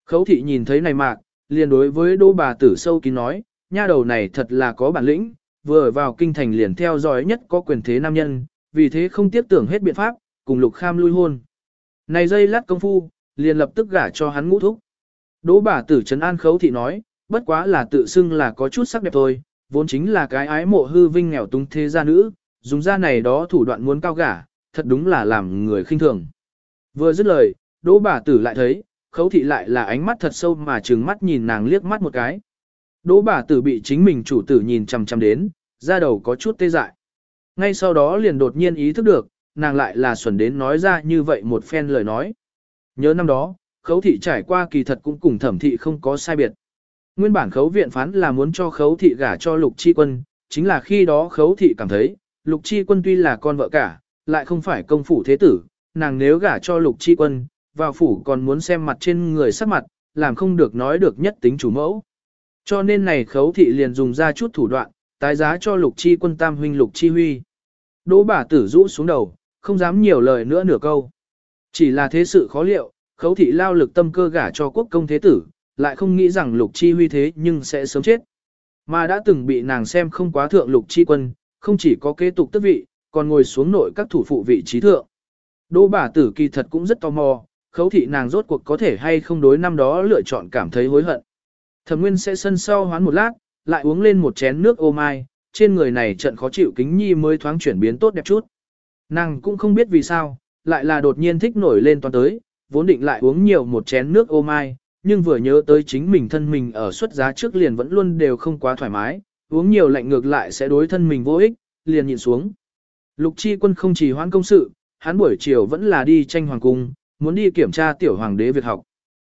Khấu thị nhìn thấy này mạc, liền đối với đỗ bà tử sâu kín nói, nha đầu này thật là có bản lĩnh, vừa vào kinh thành liền theo dõi nhất có quyền thế nam nhân, vì thế không tiếp tưởng hết biện pháp, cùng lục kham lui hôn. Này dây lát công phu, liền lập tức gả cho hắn ngũ thúc. Đỗ bà tử trấn an khấu thị nói, bất quá là tự xưng là có chút sắc đẹp thôi, vốn chính là cái ái mộ hư vinh nghèo túng thế gia nữ, dùng ra này đó thủ đoạn muốn cao gả, thật đúng là làm người khinh thường. Vừa dứt lời, đỗ bà tử lại thấy, khấu thị lại là ánh mắt thật sâu mà trừng mắt nhìn nàng liếc mắt một cái. Đỗ bà tử bị chính mình chủ tử nhìn chằm chằm đến, ra đầu có chút tê dại. Ngay sau đó liền đột nhiên ý thức được, nàng lại là xuẩn đến nói ra như vậy một phen lời nói. Nhớ năm đó, khấu thị trải qua kỳ thật cũng cùng thẩm thị không có sai biệt. Nguyên bản khấu viện phán là muốn cho khấu thị gả cho lục chi quân, chính là khi đó khấu thị cảm thấy, lục chi quân tuy là con vợ cả, lại không phải công phủ thế tử, nàng nếu gả cho lục chi quân, vào phủ còn muốn xem mặt trên người sắc mặt, làm không được nói được nhất tính chủ mẫu. Cho nên này khấu thị liền dùng ra chút thủ đoạn, tái giá cho lục chi quân tam huynh lục chi huy. Đỗ bà tử rũ xuống đầu, không dám nhiều lời nữa nửa câu. Chỉ là thế sự khó liệu, khấu thị lao lực tâm cơ gả cho quốc công thế tử, lại không nghĩ rằng lục chi huy thế nhưng sẽ sớm chết. Mà đã từng bị nàng xem không quá thượng lục chi quân, không chỉ có kế tục tước vị, còn ngồi xuống nội các thủ phụ vị trí thượng. Đỗ bà tử kỳ thật cũng rất tò mò, khấu thị nàng rốt cuộc có thể hay không đối năm đó lựa chọn cảm thấy hối hận. Thẩm Nguyên sẽ sân sau hoán một lát, lại uống lên một chén nước ô mai, trên người này trận khó chịu kính nhi mới thoáng chuyển biến tốt đẹp chút. Nàng cũng không biết vì sao, lại là đột nhiên thích nổi lên toàn tới, vốn định lại uống nhiều một chén nước ô mai, nhưng vừa nhớ tới chính mình thân mình ở xuất giá trước liền vẫn luôn đều không quá thoải mái, uống nhiều lạnh ngược lại sẽ đối thân mình vô ích, liền nhịn xuống. Lục chi quân không chỉ hoãn công sự, hắn buổi chiều vẫn là đi tranh hoàng cung, muốn đi kiểm tra tiểu hoàng đế việc học.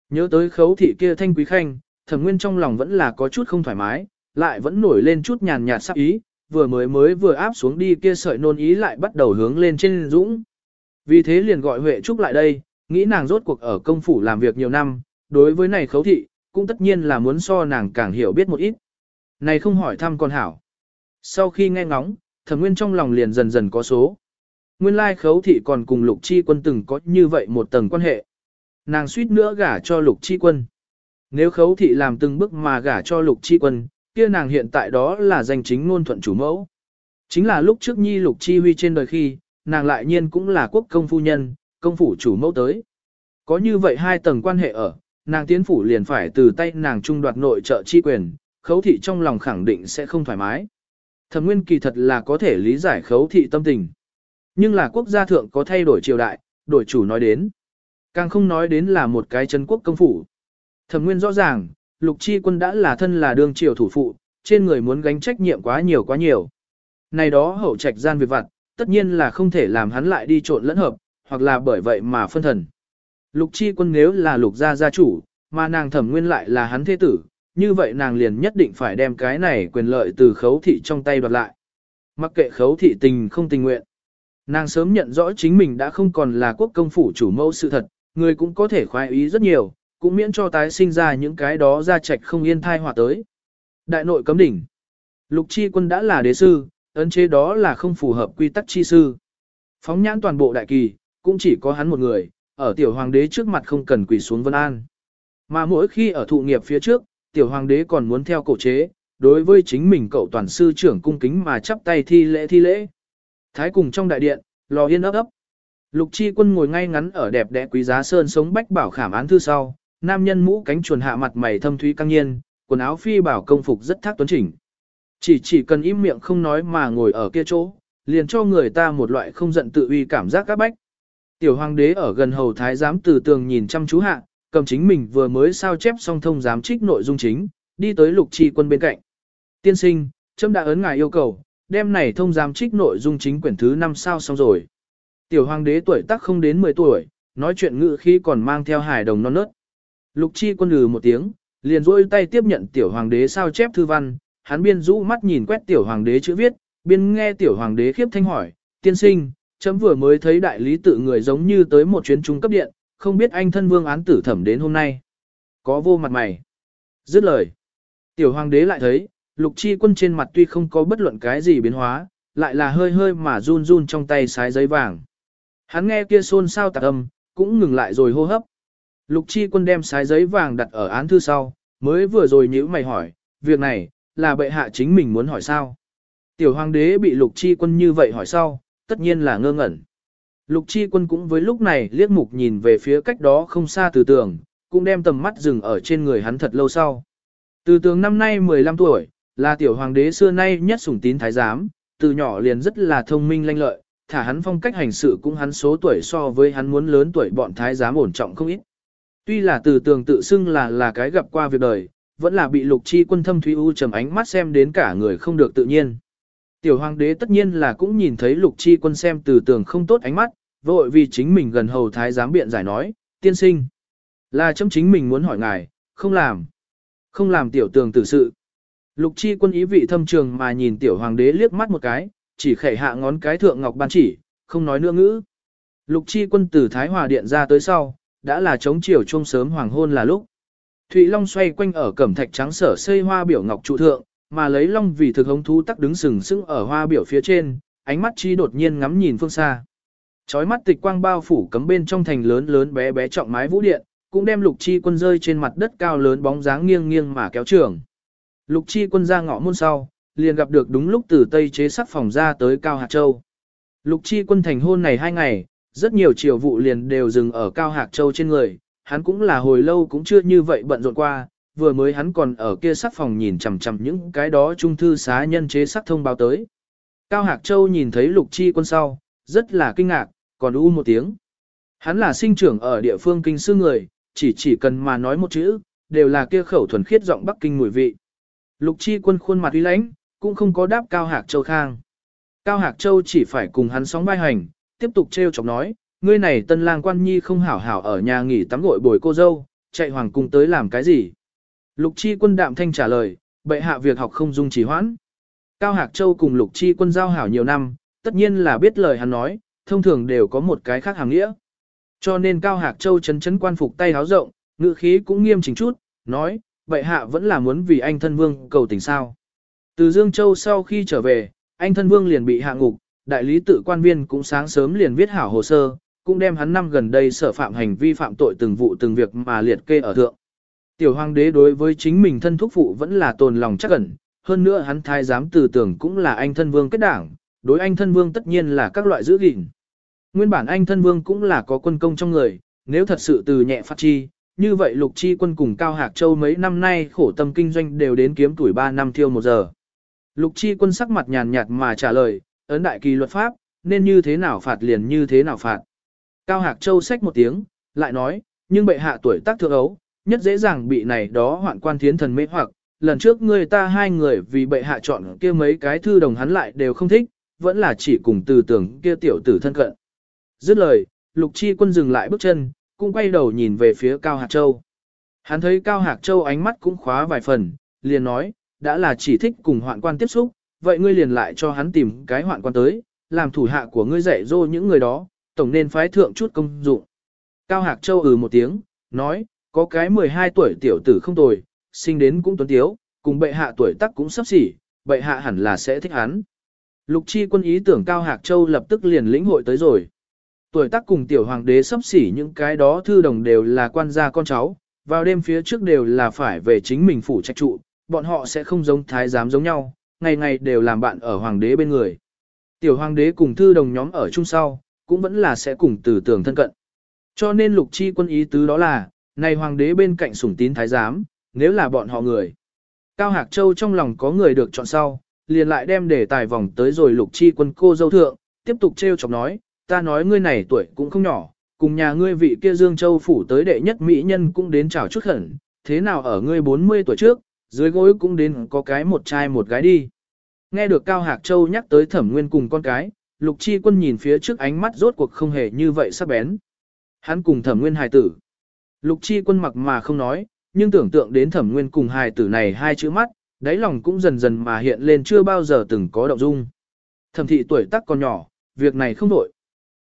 Nhớ tới khấu thị kia thanh quý khanh, thẩm nguyên trong lòng vẫn là có chút không thoải mái, lại vẫn nổi lên chút nhàn nhạt sắc ý, vừa mới mới vừa áp xuống đi kia sợi nôn ý lại bắt đầu hướng lên trên dũng. Vì thế liền gọi Huệ Trúc lại đây, nghĩ nàng rốt cuộc ở công phủ làm việc nhiều năm, đối với này khấu thị, cũng tất nhiên là muốn so nàng càng hiểu biết một ít. Này không hỏi thăm con hảo. Sau khi nghe ngóng, thẩm nguyên trong lòng liền dần dần có số. Nguyên lai khấu thị còn cùng lục chi quân từng có như vậy một tầng quan hệ. Nàng suýt nữa gả cho lục chi quân. Nếu khấu thị làm từng bước mà gả cho lục chi quân, kia nàng hiện tại đó là danh chính ngôn thuận chủ mẫu. Chính là lúc trước nhi lục chi huy trên đời khi, nàng lại nhiên cũng là quốc công phu nhân, công phủ chủ mẫu tới. Có như vậy hai tầng quan hệ ở, nàng tiến phủ liền phải từ tay nàng trung đoạt nội trợ chi quyền, khấu thị trong lòng khẳng định sẽ không thoải mái. Thẩm nguyên kỳ thật là có thể lý giải khấu thị tâm tình. Nhưng là quốc gia thượng có thay đổi triều đại, đổi chủ nói đến. Càng không nói đến là một cái chân quốc công phủ. Thẩm nguyên rõ ràng, lục chi quân đã là thân là đương triều thủ phụ, trên người muốn gánh trách nhiệm quá nhiều quá nhiều. Này đó hậu trạch gian việc vặt, tất nhiên là không thể làm hắn lại đi trộn lẫn hợp, hoặc là bởi vậy mà phân thần. Lục chi quân nếu là lục gia gia chủ, mà nàng thẩm nguyên lại là hắn thế tử, như vậy nàng liền nhất định phải đem cái này quyền lợi từ khấu thị trong tay đoạt lại. Mặc kệ khấu thị tình không tình nguyện. Nàng sớm nhận rõ chính mình đã không còn là quốc công phủ chủ mẫu sự thật, người cũng có thể khoái ý rất nhiều, cũng miễn cho tái sinh ra những cái đó ra trạch không yên thai hòa tới. Đại nội cấm đỉnh. Lục chi quân đã là đế sư, ấn chế đó là không phù hợp quy tắc chi sư. Phóng nhãn toàn bộ đại kỳ, cũng chỉ có hắn một người, ở tiểu hoàng đế trước mặt không cần quỳ xuống vân an. Mà mỗi khi ở thụ nghiệp phía trước, tiểu hoàng đế còn muốn theo cổ chế, đối với chính mình cậu toàn sư trưởng cung kính mà chắp tay thi lễ thi lễ. Thái cùng trong đại điện, lò yên ấp ấp. Lục chi quân ngồi ngay ngắn ở đẹp đẽ quý giá sơn sống bách bảo khảm án thư sau, nam nhân mũ cánh chuồn hạ mặt mày thâm thúy căng nhiên, quần áo phi bảo công phục rất thác tuấn chỉnh. Chỉ chỉ cần im miệng không nói mà ngồi ở kia chỗ, liền cho người ta một loại không giận tự uy cảm giác các bách. Tiểu hoàng đế ở gần hầu thái giám từ tường nhìn chăm chú hạ, cầm chính mình vừa mới sao chép xong thông giám trích nội dung chính, đi tới lục chi quân bên cạnh. Tiên sinh, trâm đã ấn ngài yêu cầu, đem này thông giám trích nội dung chính quyển thứ 5 sao xong rồi. Tiểu hoàng đế tuổi tác không đến 10 tuổi, nói chuyện ngự khi còn mang theo hài đồng non nớt. Lục chi quân lừ một tiếng, liền rôi tay tiếp nhận tiểu hoàng đế sao chép thư văn, hắn biên rũ mắt nhìn quét tiểu hoàng đế chữ viết, biên nghe tiểu hoàng đế khiếp thanh hỏi, tiên sinh, chấm vừa mới thấy đại lý tự người giống như tới một chuyến trung cấp điện, không biết anh thân vương án tử thẩm đến hôm nay. Có vô mặt mày. Dứt lời. Tiểu hoàng đế lại thấy, lục chi quân trên mặt tuy không có bất luận cái gì biến hóa, lại là hơi hơi mà run run trong tay sái giấy vàng. Hắn nghe kia xôn xao tạc âm, cũng ngừng lại rồi hô hấp. Lục chi quân đem sái giấy vàng đặt ở án thư sau, mới vừa rồi nhữ mày hỏi, việc này, là bệ hạ chính mình muốn hỏi sao? Tiểu hoàng đế bị lục chi quân như vậy hỏi sau, tất nhiên là ngơ ngẩn. Lục chi quân cũng với lúc này liếc mục nhìn về phía cách đó không xa từ tường, cũng đem tầm mắt dừng ở trên người hắn thật lâu sau. Từ tường năm nay 15 tuổi, là tiểu hoàng đế xưa nay nhất sủng tín thái giám, từ nhỏ liền rất là thông minh lanh lợi, thả hắn phong cách hành sự cũng hắn số tuổi so với hắn muốn lớn tuổi bọn thái giám ổn trọng không ít. Tuy là từ tường tự xưng là là cái gặp qua việc đời, vẫn là bị lục chi quân thâm thúy u trầm ánh mắt xem đến cả người không được tự nhiên. Tiểu hoàng đế tất nhiên là cũng nhìn thấy lục chi quân xem từ tường không tốt ánh mắt, vội vì chính mình gần hầu thái giám biện giải nói, tiên sinh. Là chấm chính mình muốn hỏi ngài, không làm. Không làm tiểu tường tử sự. Lục chi quân ý vị thâm trường mà nhìn tiểu hoàng đế liếc mắt một cái, chỉ khẩy hạ ngón cái thượng ngọc ban chỉ, không nói nữa ngữ. Lục chi quân từ Thái Hòa Điện ra tới sau, đã là chống chiều trung sớm hoàng hôn là lúc. Thụy Long xoay quanh ở cẩm thạch trắng sở xây hoa biểu ngọc trụ thượng, mà lấy Long vì thực hống thú tắc đứng sừng sững ở hoa biểu phía trên, ánh mắt chi đột nhiên ngắm nhìn phương xa. Chói mắt tịch quang bao phủ cấm bên trong thành lớn lớn bé bé trọng mái vũ điện, cũng đem lục chi quân rơi trên mặt đất cao lớn bóng dáng nghiêng nghiêng mà kéo trường. Lục chi quân ra ngõ môn sau, liền gặp được đúng lúc từ Tây chế sắc phòng ra tới Cao Hạc Châu. Lục chi quân thành hôn này hai ngày, rất nhiều triều vụ liền đều dừng ở Cao Hạc Châu trên người, hắn cũng là hồi lâu cũng chưa như vậy bận rộn qua, vừa mới hắn còn ở kia sắc phòng nhìn chằm chằm những cái đó trung thư xá nhân chế sắc thông báo tới. Cao Hạc Châu nhìn thấy lục chi quân sau, rất là kinh ngạc, còn u một tiếng. Hắn là sinh trưởng ở địa phương kinh sư người, chỉ chỉ cần mà nói một chữ, đều là kia khẩu thuần khiết giọng Bắc Kinh mùi vị. Lục chi quân khuôn mặt uy lãnh, cũng không có đáp Cao Hạc Châu khang. Cao Hạc Châu chỉ phải cùng hắn sóng vai hành, tiếp tục treo chọc nói, ngươi này tân lang quan nhi không hảo hảo ở nhà nghỉ tắm gội bồi cô dâu, chạy hoàng cung tới làm cái gì? Lục chi quân đạm thanh trả lời, bệ hạ việc học không dung trì hoãn. Cao Hạc Châu cùng Lục chi quân giao hảo nhiều năm, tất nhiên là biết lời hắn nói, thông thường đều có một cái khác hàng nghĩa. Cho nên Cao Hạc Châu chấn chấn quan phục tay háo rộng, ngữ khí cũng nghiêm chỉnh chút, nói, bệ hạ vẫn là muốn vì anh thân vương cầu tình sao. Từ Dương Châu sau khi trở về, anh thân vương liền bị hạ ngục, đại lý tự quan viên cũng sáng sớm liền viết hảo hồ sơ, cũng đem hắn năm gần đây sở phạm hành vi phạm tội từng vụ từng việc mà liệt kê ở thượng. Tiểu hoàng đế đối với chính mình thân thúc phụ vẫn là tồn lòng chắc ẩn, hơn nữa hắn thái giám từ tưởng cũng là anh thân vương kết đảng, đối anh thân vương tất nhiên là các loại giữ gìn. Nguyên bản anh thân vương cũng là có quân công trong người, nếu thật sự từ nhẹ phát chi, như vậy lục chi quân cùng Cao Hạc Châu mấy năm nay khổ tâm kinh doanh đều đến kiếm tuổi 3 năm thiêu một giờ. Lục chi quân sắc mặt nhàn nhạt mà trả lời, ấn đại kỳ luật pháp, nên như thế nào phạt liền như thế nào phạt. Cao Hạc Châu xách một tiếng, lại nói, nhưng bệ hạ tuổi tác thượng ấu, nhất dễ dàng bị này đó hoạn quan thiến thần mê hoặc, lần trước ngươi ta hai người vì bệ hạ chọn kia mấy cái thư đồng hắn lại đều không thích, vẫn là chỉ cùng từ tưởng kia tiểu tử thân cận. Dứt lời, lục chi quân dừng lại bước chân, cũng quay đầu nhìn về phía Cao Hạc Châu. Hắn thấy Cao Hạc Châu ánh mắt cũng khóa vài phần, liền nói, đã là chỉ thích cùng hoạn quan tiếp xúc, vậy ngươi liền lại cho hắn tìm cái hoạn quan tới, làm thủ hạ của ngươi dạy dỗ những người đó, tổng nên phái thượng chút công dụng. Cao Hạc Châu ừ một tiếng, nói, có cái 12 tuổi tiểu tử không tồi, sinh đến cũng tuấn tiếu, cùng bệ hạ tuổi tác cũng sắp xỉ, bệ hạ hẳn là sẽ thích hắn. Lục chi quân ý tưởng Cao Hạc Châu lập tức liền lĩnh hội tới rồi. Tuổi tác cùng tiểu hoàng đế sắp xỉ những cái đó thư đồng đều là quan gia con cháu, vào đêm phía trước đều là phải về chính mình phủ trách trụ, bọn họ sẽ không giống thái giám giống nhau, ngày ngày đều làm bạn ở hoàng đế bên người. Tiểu hoàng đế cùng thư đồng nhóm ở chung sau, cũng vẫn là sẽ cùng từ tưởng thân cận. Cho nên lục chi quân ý tứ đó là, này hoàng đế bên cạnh sủng tín thái giám, nếu là bọn họ người. Cao Hạc Châu trong lòng có người được chọn sau, liền lại đem để tài vòng tới rồi lục chi quân cô dâu thượng, tiếp tục trêu chọc nói, ta nói ngươi này tuổi cũng không nhỏ, cùng nhà ngươi vị kia Dương Châu phủ tới đệ nhất mỹ nhân cũng đến chào chút khẩn, thế nào ở ngươi 40 tuổi trước, dưới gối cũng đến có cái một trai một gái đi. Nghe được Cao Hạc Châu nhắc tới thẩm nguyên cùng con cái, lục chi quân nhìn phía trước ánh mắt rốt cuộc không hề như vậy sắc bén. Hắn cùng thẩm nguyên hài tử. Lục chi quân mặc mà không nói, nhưng tưởng tượng đến thẩm nguyên cùng hài tử này hai chữ mắt, đáy lòng cũng dần dần mà hiện lên chưa bao giờ từng có động dung. Thẩm thị tuổi tác còn nhỏ, việc này không đổi.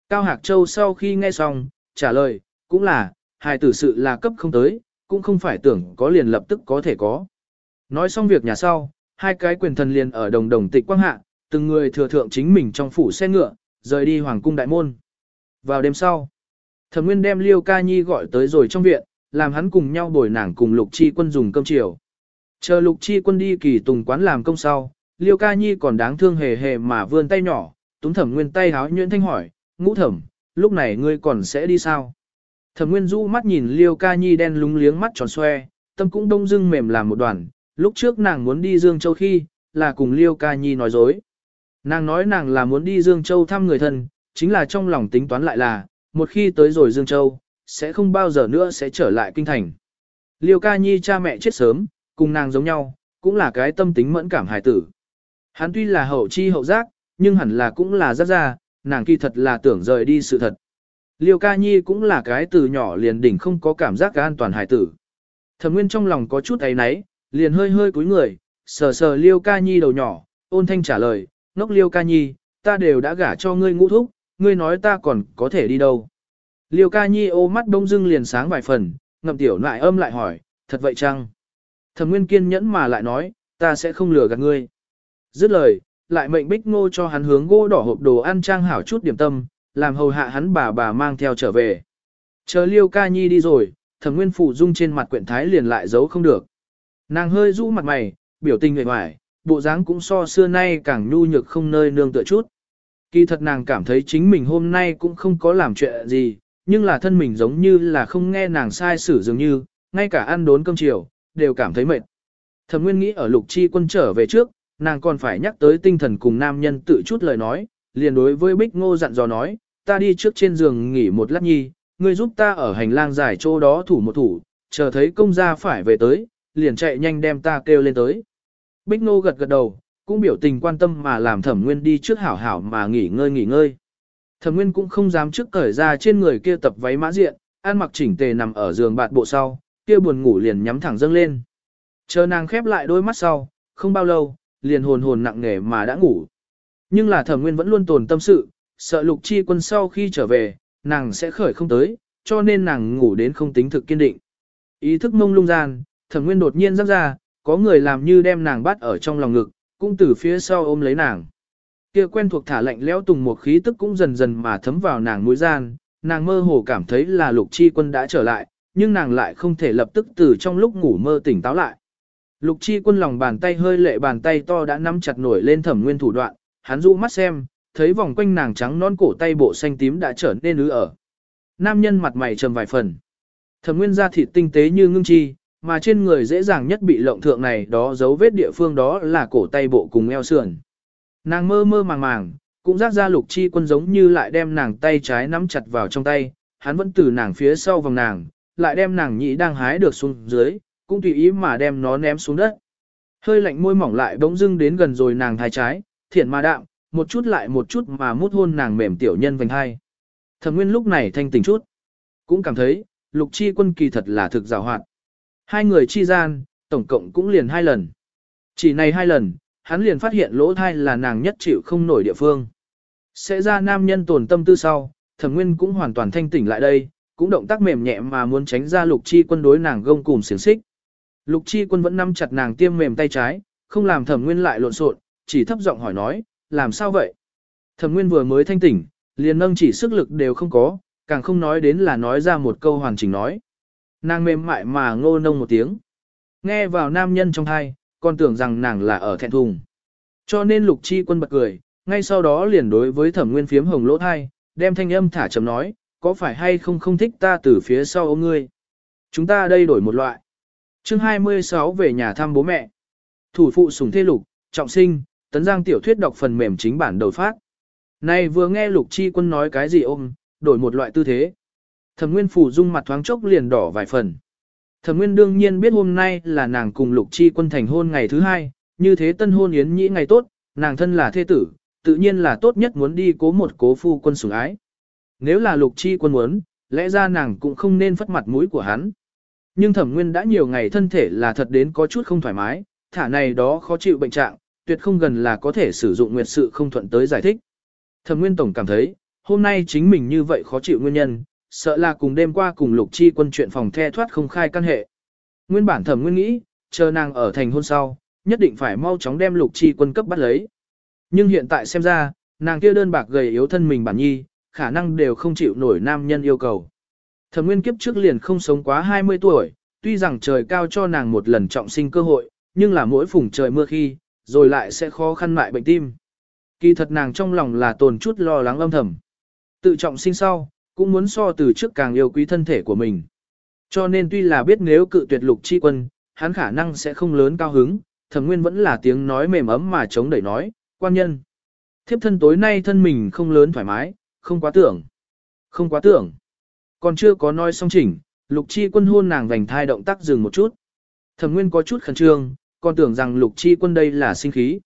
Cao Hạc Châu sau khi nghe xong, trả lời, cũng là, hài tử sự là cấp không tới, cũng không phải tưởng có liền lập tức có thể có. Nói xong việc nhà sau, hai cái quyền thần liền ở đồng đồng tịch quang hạ, từng người thừa thượng chính mình trong phủ xe ngựa, rời đi hoàng cung đại môn. Vào đêm sau, thẩm nguyên đem Liêu Ca Nhi gọi tới rồi trong viện, làm hắn cùng nhau bồi nàng cùng Lục Chi quân dùng cơm chiều. Chờ Lục Chi quân đi kỳ tùng quán làm công sau, Liêu Ca Nhi còn đáng thương hề hề mà vươn tay nhỏ, túm thẩm nguyên tay háo nhuyễn thanh hỏi, ngũ thẩm, lúc này ngươi còn sẽ đi sao? Thẩm nguyên rũ mắt nhìn Liêu Ca Nhi đen lúng liếng mắt tròn xoe, tâm cũng đông dưng mềm làm một đoàn, lúc trước nàng muốn đi Dương Châu khi, là cùng Liêu Ca Nhi nói dối. Nàng nói nàng là muốn đi Dương Châu thăm người thân, chính là trong lòng tính toán lại là, một khi tới rồi Dương Châu, sẽ không bao giờ nữa sẽ trở lại kinh thành. Liêu Ca Nhi cha mẹ chết sớm, cùng nàng giống nhau, cũng là cái tâm tính mẫn cảm hài tử. Hắn tuy là hậu chi hậu giác, nhưng hẳn là cũng là giác ra, nàng kỳ thật là tưởng rời đi sự thật. Liêu Ca Nhi cũng là cái từ nhỏ liền đỉnh không có cảm giác an toàn hài tử. Thẩm Nguyên trong lòng có chút ấy náy, liền hơi hơi cúi người, sờ sờ Liêu Ca Nhi đầu nhỏ, ôn thanh trả lời, ngốc Liêu Ca Nhi, ta đều đã gả cho ngươi ngũ thúc, ngươi nói ta còn có thể đi đâu. Liêu Ca Nhi ô mắt đông dưng liền sáng vài phần, ngậm tiểu lại âm lại hỏi, thật vậy chăng? Thẩm Nguyên kiên nhẫn mà lại nói, ta sẽ không lừa gạt ngươi. Dứt lời, lại mệnh Bích Ngô cho hắn hướng gỗ đỏ hộp đồ ăn trang hảo chút điểm tâm, làm hầu hạ hắn bà bà mang theo trở về. Chờ Liêu Ca Nhi đi rồi, Thẩm Nguyên phủ dung trên mặt quyển thái liền lại giấu không được. Nàng hơi rũ mặt mày, biểu tình người ngoài, bộ dáng cũng so xưa nay càng nhu nhược không nơi nương tựa chút. Kỳ thật nàng cảm thấy chính mình hôm nay cũng không có làm chuyện gì, nhưng là thân mình giống như là không nghe nàng sai xử dường như, ngay cả ăn đốn cơm chiều, đều cảm thấy mệt. Thẩm Nguyên nghĩ ở lục chi quân trở về trước, nàng còn phải nhắc tới tinh thần cùng nam nhân tự chút lời nói, liền đối với Bích Ngô dặn dò nói, ta đi trước trên giường nghỉ một lát nhi, ngươi giúp ta ở hành lang dài chỗ đó thủ một thủ, chờ thấy công gia phải về tới, liền chạy nhanh đem ta kêu lên tới. Bích Ngô gật gật đầu, cũng biểu tình quan tâm mà làm thẩm nguyên đi trước hảo hảo mà nghỉ ngơi nghỉ ngơi. Thẩm nguyên cũng không dám trước cởi ra trên người kia tập váy mã diện, ăn mặc chỉnh tề nằm ở giường bạt bộ sau, kia buồn ngủ liền nhắm thẳng dâng lên. Chờ nàng khép lại đôi mắt sau, không bao lâu, liền hồn hồn nặng nề mà đã ngủ. Nhưng là thẩm nguyên vẫn luôn tồn tâm sự, sợ lục chi quân sau khi trở về, nàng sẽ khởi không tới, cho nên nàng ngủ đến không tính thực kiên định. Ý thức mông lung gian, thẩm nguyên đột nhiên rắc ra, có người làm như đem nàng bắt ở trong lòng ngực, cũng từ phía sau ôm lấy nàng. Kia quen thuộc thả lạnh lẽo tùng một khí tức cũng dần dần mà thấm vào nàng mũi gian, nàng mơ hồ cảm thấy là lục chi quân đã trở lại, nhưng nàng lại không thể lập tức từ trong lúc ngủ mơ tỉnh táo lại. Lục chi quân lòng bàn tay hơi lệ bàn tay to đã nắm chặt nổi lên thẩm nguyên thủ đoạn, hắn dụ mắt xem, thấy vòng quanh nàng trắng non cổ tay bộ xanh tím đã trở nên ứ ở. Nam nhân mặt mày trầm vài phần. Thẩm nguyên da thịt tinh tế như ngưng chi, mà trên người dễ dàng nhất bị lộng thượng này đó dấu vết địa phương đó là cổ tay bộ cùng eo sườn. Nàng mơ mơ màng màng, cũng giác ra lục chi quân giống như lại đem nàng tay trái nắm chặt vào trong tay, hắn vẫn từ nàng phía sau vòng nàng, lại đem nàng nhị đang hái được xuống dưới, cũng tùy ý mà đem nó ném xuống đất. Hơi lạnh môi mỏng lại bỗng dưng đến gần rồi nàng thai trái, thiện mà đạm, một chút lại một chút mà mút hôn nàng mềm tiểu nhân vành hai. Thẩm Nguyên lúc này thanh tỉnh chút, cũng cảm thấy, Lục Chi Quân kỳ thật là thực giàu hoạt. Hai người chi gian, tổng cộng cũng liền hai lần. Chỉ này hai lần, hắn liền phát hiện lỗ thai là nàng nhất chịu không nổi địa phương. Sẽ ra nam nhân tổn tâm tư sau, Thẩm Nguyên cũng hoàn toàn thanh tỉnh lại đây, cũng động tác mềm nhẹ mà muốn tránh ra Lục Chi Quân đối nàng gông cùng xiềng xích. Lục Chi Quân vẫn nắm chặt nàng tiêm mềm tay trái, không làm Thẩm Nguyên lại lộn xộn, chỉ thấp giọng hỏi nói, làm sao vậy? Thẩm Nguyên vừa mới thanh tỉnh, liền nâng chỉ sức lực đều không có, càng không nói đến là nói ra một câu hoàn chỉnh nói. Nàng mềm mại mà ngô nông một tiếng. Nghe vào nam nhân trong thai, còn tưởng rằng nàng là ở thẹn thùng. Cho nên Lục Chi Quân bật cười, ngay sau đó liền đối với Thẩm Nguyên phiếm hồng lỗ thai, đem thanh âm thả chậm nói, có phải hay không không thích ta từ phía sau ôm ngươi? Chúng ta đây đổi một loại. Chương 26 về nhà thăm bố mẹ. Thủ phụ sùng thê lục, trọng sinh, tấn giang tiểu thuyết đọc phần mềm chính bản đầu phát. Này vừa nghe lục chi quân nói cái gì ôm, đổi một loại tư thế. Thẩm nguyên phủ dung mặt thoáng chốc liền đỏ vài phần. Thẩm nguyên đương nhiên biết hôm nay là nàng cùng lục chi quân thành hôn ngày thứ hai, như thế tân hôn yến nhĩ ngày tốt, nàng thân là thê tử, tự nhiên là tốt nhất muốn đi cố một cố phu quân sủng ái. Nếu là lục chi quân muốn, lẽ ra nàng cũng không nên phất mặt mũi của hắn. Nhưng thẩm nguyên đã nhiều ngày thân thể là thật đến có chút không thoải mái, thả này đó khó chịu bệnh trạng, tuyệt không gần là có thể sử dụng nguyệt sự không thuận tới giải thích. Thẩm nguyên tổng cảm thấy, hôm nay chính mình như vậy khó chịu nguyên nhân, sợ là cùng đêm qua cùng lục chi quân chuyện phòng the thoát không khai căn hệ. Nguyên bản thẩm nguyên nghĩ, chờ nàng ở thành hôn sau, nhất định phải mau chóng đem lục chi quân cấp bắt lấy. Nhưng hiện tại xem ra, nàng kia đơn bạc gầy yếu thân mình bản nhi, khả năng đều không chịu nổi nam nhân yêu cầu. Thẩm nguyên kiếp trước liền không sống quá 20 tuổi, tuy rằng trời cao cho nàng một lần trọng sinh cơ hội, nhưng là mỗi phùng trời mưa khi, rồi lại sẽ khó khăn mại bệnh tim. Kỳ thật nàng trong lòng là tồn chút lo lắng âm thầm. Tự trọng sinh sau, cũng muốn so từ trước càng yêu quý thân thể của mình. Cho nên tuy là biết nếu cự tuyệt lục chi quân, hắn khả năng sẽ không lớn cao hứng, thẩm nguyên vẫn là tiếng nói mềm ấm mà chống đẩy nói, quan nhân. Thiếp thân tối nay thân mình không lớn thoải mái, không quá tưởng. Không quá tưởng. Còn chưa có nói xong chỉnh, lục chi quân hôn nàng vành thai động tác dừng một chút. Thẩm nguyên có chút khẩn trương, còn tưởng rằng lục chi quân đây là sinh khí.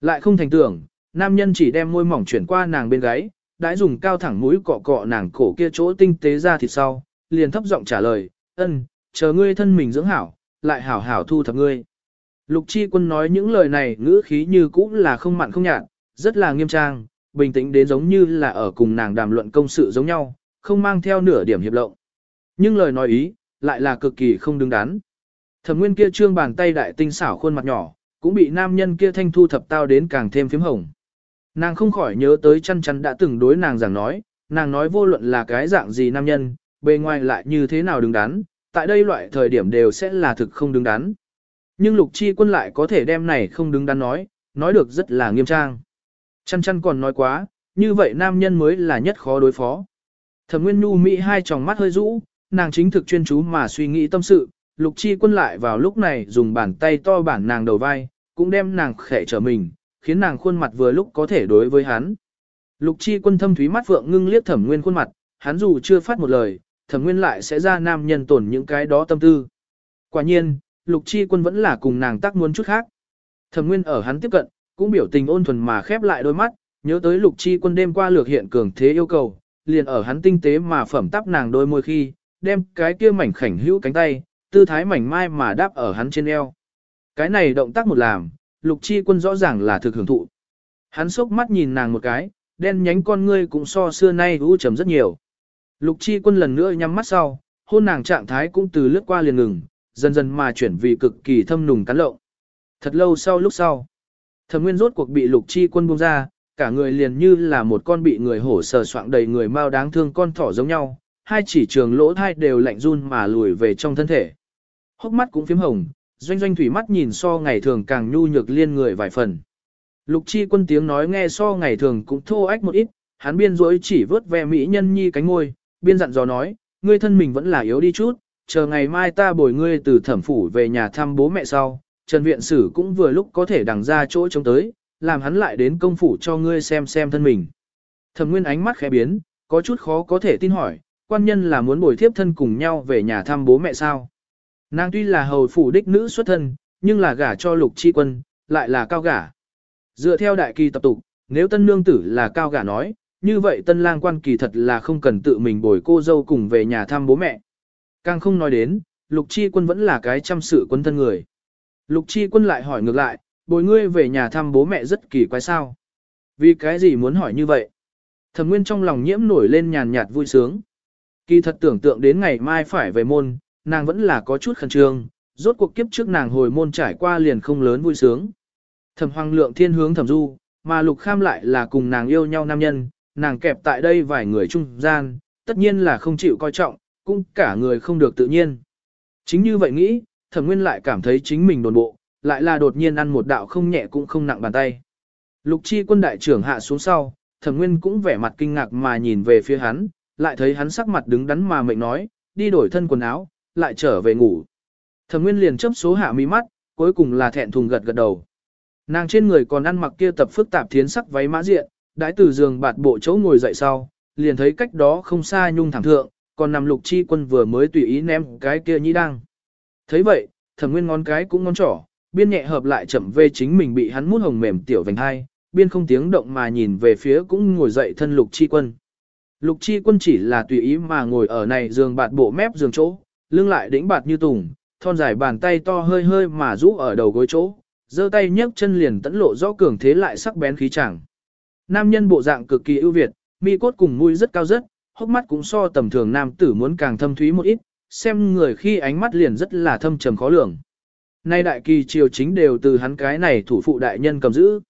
Lại không thành tưởng, nam nhân chỉ đem môi mỏng chuyển qua nàng bên gáy, đãi dùng cao thẳng mũi cọ cọ nàng cổ kia chỗ tinh tế ra thịt sau, liền thấp giọng trả lời, ân, chờ ngươi thân mình dưỡng hảo, lại hảo hảo thu thập ngươi. Lục chi quân nói những lời này ngữ khí như cũ là không mặn không nhạt, rất là nghiêm trang, bình tĩnh đến giống như là ở cùng nàng đàm luận công sự giống nhau, không mang theo nửa điểm hiệp lộng. Nhưng lời nói ý, lại là cực kỳ không đứng đắn. Thẩm nguyên kia trương bàn tay đại tinh xảo khuôn mặt nhỏ, cũng bị nam nhân kia thanh thu thập tao đến càng thêm phím hồng. Nàng không khỏi nhớ tới chăn chăn đã từng đối nàng giảng nói, nàng nói vô luận là cái dạng gì nam nhân, bề ngoài lại như thế nào đứng đắn, tại đây loại thời điểm đều sẽ là thực không đứng đắn. Nhưng lục chi quân lại có thể đem này không đứng đắn nói, nói được rất là nghiêm trang. Chăn chăn còn nói quá, như vậy nam nhân mới là nhất khó đối phó. Thẩm Nguyên Nhu Mỹ hai tròng mắt hơi rũ, nàng chính thực chuyên chú mà suy nghĩ tâm sự, Lục Chi Quân lại vào lúc này dùng bàn tay to bản nàng đầu vai, cũng đem nàng khẽ trở mình, khiến nàng khuôn mặt vừa lúc có thể đối với hắn. Lục Chi Quân thâm thúy mắt vượng ngưng liếc Thẩm Nguyên khuôn mặt, hắn dù chưa phát một lời, Thẩm Nguyên lại sẽ ra nam nhân tổn những cái đó tâm tư. Quả nhiên, Lục Chi Quân vẫn là cùng nàng tác muốn chút khác. Thẩm Nguyên ở hắn tiếp cận, cũng biểu tình ôn thuần mà khép lại đôi mắt, nhớ tới Lục Chi Quân đêm qua lược hiện cường thế yêu cầu, liền ở hắn tinh tế mà phẩm tắp nàng đôi môi khi, đem cái kia mảnh khảnh hữu cánh tay, tư thái mảnh mai mà đáp ở hắn trên eo. Cái này động tác một làm, lục chi quân rõ ràng là thực hưởng thụ. Hắn sốc mắt nhìn nàng một cái, đen nhánh con ngươi cũng so xưa nay u trầm rất nhiều. Lục chi quân lần nữa nhắm mắt sau, hôn nàng trạng thái cũng từ lướt qua liền ngừng, dần dần mà chuyển vì cực kỳ thâm nùng cắn lộng. Thật lâu sau lúc sau, thẩm nguyên rốt cuộc bị lục chi quân buông ra, cả người liền như là một con bị người hổ sờ soạng đầy người mau đáng thương con thỏ giống nhau, hai chỉ trường lỗ thai đều lạnh run mà lùi về trong thân thể. Hốc mắt cũng phím hồng, doanh doanh thủy mắt nhìn so ngày thường càng nhu nhược liên người vài phần. Lục chi quân tiếng nói nghe so ngày thường cũng thô ách một ít, hắn biên rối chỉ vớt ve mỹ nhân nhi cánh môi, biên dặn dò nói, ngươi thân mình vẫn là yếu đi chút, chờ ngày mai ta bồi ngươi từ thẩm phủ về nhà thăm bố mẹ sau, Trần Viện Sử cũng vừa lúc có thể đằng ra chỗ trông tới, làm hắn lại đến công phủ cho ngươi xem xem thân mình. Thẩm Nguyên ánh mắt khẽ biến, có chút khó có thể tin hỏi, quan nhân là muốn bồi tiếp thân cùng nhau về nhà thăm bố mẹ sao. Nàng tuy là hầu phủ đích nữ xuất thân, nhưng là gả cho lục chi quân, lại là cao gả. Dựa theo đại kỳ tập tục, nếu tân nương tử là cao gả nói, như vậy tân lang quan kỳ thật là không cần tự mình bồi cô dâu cùng về nhà thăm bố mẹ. Càng không nói đến, lục chi quân vẫn là cái chăm sự quân thân người. Lục chi quân lại hỏi ngược lại, bồi ngươi về nhà thăm bố mẹ rất kỳ quái sao. Vì cái gì muốn hỏi như vậy? Thẩm nguyên trong lòng nhiễm nổi lên nhàn nhạt vui sướng. Kỳ thật tưởng tượng đến ngày mai phải về môn, nàng vẫn là có chút khẩn trương, rốt cuộc kiếp trước nàng hồi môn trải qua liền không lớn vui sướng. Thẩm Hoàng Lượng thiên hướng Thẩm Du, mà Lục Kham lại là cùng nàng yêu nhau nam nhân, nàng kẹp tại đây vài người trung gian, tất nhiên là không chịu coi trọng, cũng cả người không được tự nhiên. Chính như vậy nghĩ, Thẩm Nguyên lại cảm thấy chính mình đồn bộ, lại là đột nhiên ăn một đạo không nhẹ cũng không nặng bàn tay. Lục Chi quân đại trưởng hạ xuống sau, Thẩm Nguyên cũng vẻ mặt kinh ngạc mà nhìn về phía hắn, lại thấy hắn sắc mặt đứng đắn mà mệnh nói, đi đổi thân quần áo, lại trở về ngủ. Thẩm Nguyên liền chấp số hạ mi mắt, cuối cùng là thẹn thùng gật gật đầu. Nàng trên người còn ăn mặc kia tập phức tạp thiến sắc váy mã diện, đãi từ giường bạt bộ chỗ ngồi dậy sau, liền thấy cách đó không xa nhung thẳng thượng, còn nằm lục chi quân vừa mới tùy ý ném cái kia nhĩ đang. thấy vậy, thẩm nguyên ngón cái cũng ngón trỏ, biên nhẹ hợp lại chậm về chính mình bị hắn mút hồng mềm tiểu vành hai, biên không tiếng động mà nhìn về phía cũng ngồi dậy thân lục chi quân. Lục chi quân chỉ là tùy ý mà ngồi ở này giường bạt bộ mép giường chỗ, lưng lại đĩnh bạt như tùng, thon dài bàn tay to hơi hơi mà rũ ở đầu gối chỗ, giơ tay nhấc chân liền tẫn lộ rõ cường thế lại sắc bén khí chẳng. Nam nhân bộ dạng cực kỳ ưu việt, mi cốt cùng mũi rất cao rất, hốc mắt cũng so tầm thường nam tử muốn càng thâm thúy một ít, xem người khi ánh mắt liền rất là thâm trầm khó lường. Nay đại kỳ triều chính đều từ hắn cái này thủ phụ đại nhân cầm giữ.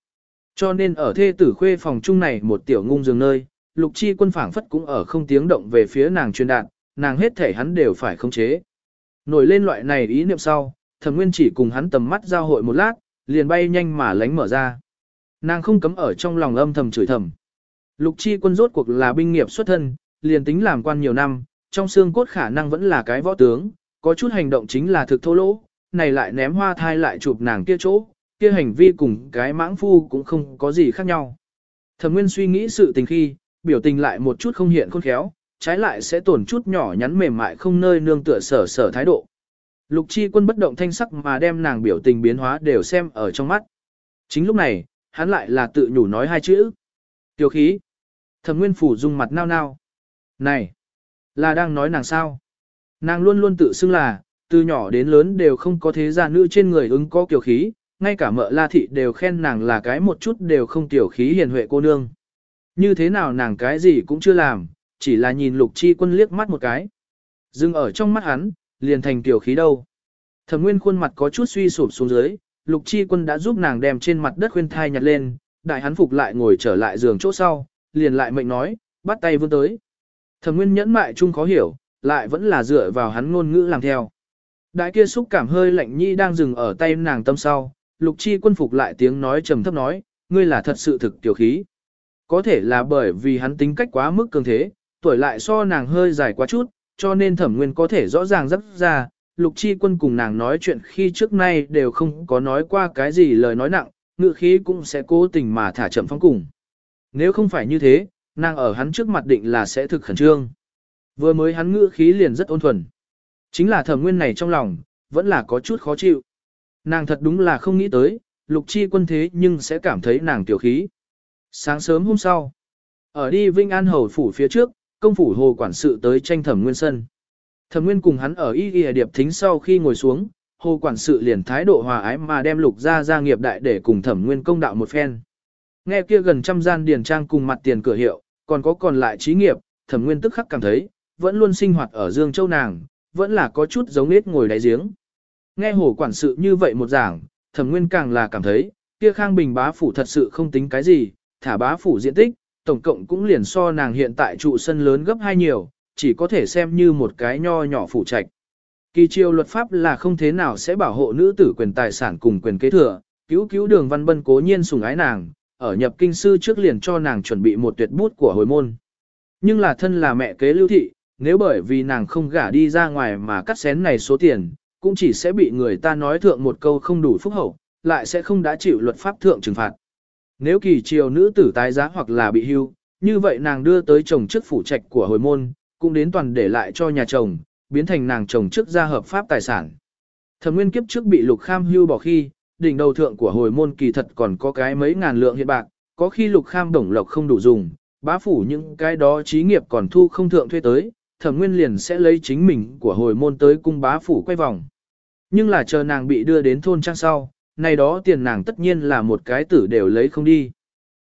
Cho nên ở thê tử khuê phòng chung này một tiểu ngung giường nơi, lục chi quân phảng phất cũng ở không tiếng động về phía nàng truyền đạt, nàng hết thể hắn đều phải khống chế. Nổi lên loại này ý niệm sau, thẩm nguyên chỉ cùng hắn tầm mắt giao hội một lát, liền bay nhanh mà lánh mở ra. Nàng không cấm ở trong lòng âm thầm chửi thầm. Lục chi quân rốt cuộc là binh nghiệp xuất thân, liền tính làm quan nhiều năm, trong xương cốt khả năng vẫn là cái võ tướng, có chút hành động chính là thực thô lỗ, này lại ném hoa thai lại chụp nàng kia chỗ, kia hành vi cùng cái mãng phu cũng không có gì khác nhau. Thẩm Nguyên suy nghĩ sự tình khi, biểu tình lại một chút không hiện khôn khéo, trái lại sẽ tổn chút nhỏ nhắn mềm mại không nơi nương tựa sở sở thái độ. Lục chi quân bất động thanh sắc mà đem nàng biểu tình biến hóa đều xem ở trong mắt. Chính lúc này, hắn lại là tự nhủ nói hai chữ. Tiểu khí. Thẩm nguyên phủ dùng mặt nao nao. Này, là đang nói nàng sao? Nàng luôn luôn tự xưng là, từ nhỏ đến lớn đều không có thế gia nữ trên người ứng có kiểu khí, ngay cả mợ la thị đều khen nàng là cái một chút đều không tiểu khí hiền huệ cô nương. Như thế nào nàng cái gì cũng chưa làm, chỉ là nhìn lục chi quân liếc mắt một cái. Dừng ở trong mắt hắn, liền thành tiểu khí đâu. Thẩm nguyên khuôn mặt có chút suy sụp xuống dưới, lục chi quân đã giúp nàng đem trên mặt đất khuyên thai nhặt lên, đại hắn phục lại ngồi trở lại giường chỗ sau, liền lại mệnh nói, bắt tay vươn tới. Thẩm nguyên nhẫn mại chung khó hiểu, lại vẫn là dựa vào hắn ngôn ngữ làm theo. Đại kia xúc cảm hơi lạnh nhi đang dừng ở tay nàng tâm sau, lục chi quân phục lại tiếng nói trầm thấp nói, ngươi là thật sự thực tiểu khí. Có thể là bởi vì hắn tính cách quá mức cường thế, tuổi lại so nàng hơi dài quá chút, cho nên thẩm nguyên có thể rõ ràng rất ra, lục chi quân cùng nàng nói chuyện khi trước nay đều không có nói qua cái gì lời nói nặng, ngự khí cũng sẽ cố tình mà thả chậm phong cùng. Nếu không phải như thế, nàng ở hắn trước mặt định là sẽ thực khẩn trương. Vừa mới hắn ngữ khí liền rất ôn thuần. Chính là thẩm nguyên này trong lòng, vẫn là có chút khó chịu. Nàng thật đúng là không nghĩ tới, lục chi quân thế nhưng sẽ cảm thấy nàng tiểu khí. Sáng sớm hôm sau, ở đi Vinh An Hầu phủ phía trước, công phủ hồ quản sự tới tranh thẩm nguyên sân. Thẩm Nguyên cùng hắn ở y y điệp thính sau khi ngồi xuống, hồ quản sự liền thái độ hòa ái mà đem lục ra gia nghiệp đại để cùng Thẩm Nguyên công đạo một phen. Nghe kia gần trăm gian điền trang cùng mặt tiền cửa hiệu, còn có còn lại trí nghiệp, Thẩm Nguyên tức khắc cảm thấy, vẫn luôn sinh hoạt ở Dương Châu nàng, vẫn là có chút giống nết ngồi đáy giếng. Nghe hồ quản sự như vậy một giảng, Thẩm Nguyên càng là cảm thấy, kia Khang Bình bá phủ thật sự không tính cái gì, thả bá phủ diện tích, tổng cộng cũng liền so nàng hiện tại trụ sân lớn gấp hai nhiều, chỉ có thể xem như một cái nho nhỏ phủ trạch. Kỳ triều luật pháp là không thế nào sẽ bảo hộ nữ tử quyền tài sản cùng quyền kế thừa, cứu cứu đường văn bân cố nhiên sùng ái nàng, ở nhập kinh sư trước liền cho nàng chuẩn bị một tuyệt bút của hồi môn. Nhưng là thân là mẹ kế lưu thị, nếu bởi vì nàng không gả đi ra ngoài mà cắt xén này số tiền, cũng chỉ sẽ bị người ta nói thượng một câu không đủ phúc hậu, lại sẽ không đã chịu luật pháp thượng trừng phạt. Nếu kỳ triều nữ tử tái giá hoặc là bị hưu, như vậy nàng đưa tới chồng chức phủ trạch của hồi môn, cũng đến toàn để lại cho nhà chồng, biến thành nàng chồng chức gia hợp pháp tài sản. Thẩm nguyên kiếp trước bị lục kham hưu bỏ khi, đỉnh đầu thượng của hồi môn kỳ thật còn có cái mấy ngàn lượng hiện bạc, có khi lục kham đồng lộc không đủ dùng, bá phủ những cái đó trí nghiệp còn thu không thượng thuê tới, thẩm nguyên liền sẽ lấy chính mình của hồi môn tới cung bá phủ quay vòng. Nhưng là chờ nàng bị đưa đến thôn trang sau, này đó tiền nàng tất nhiên là một cái tử đều lấy không đi.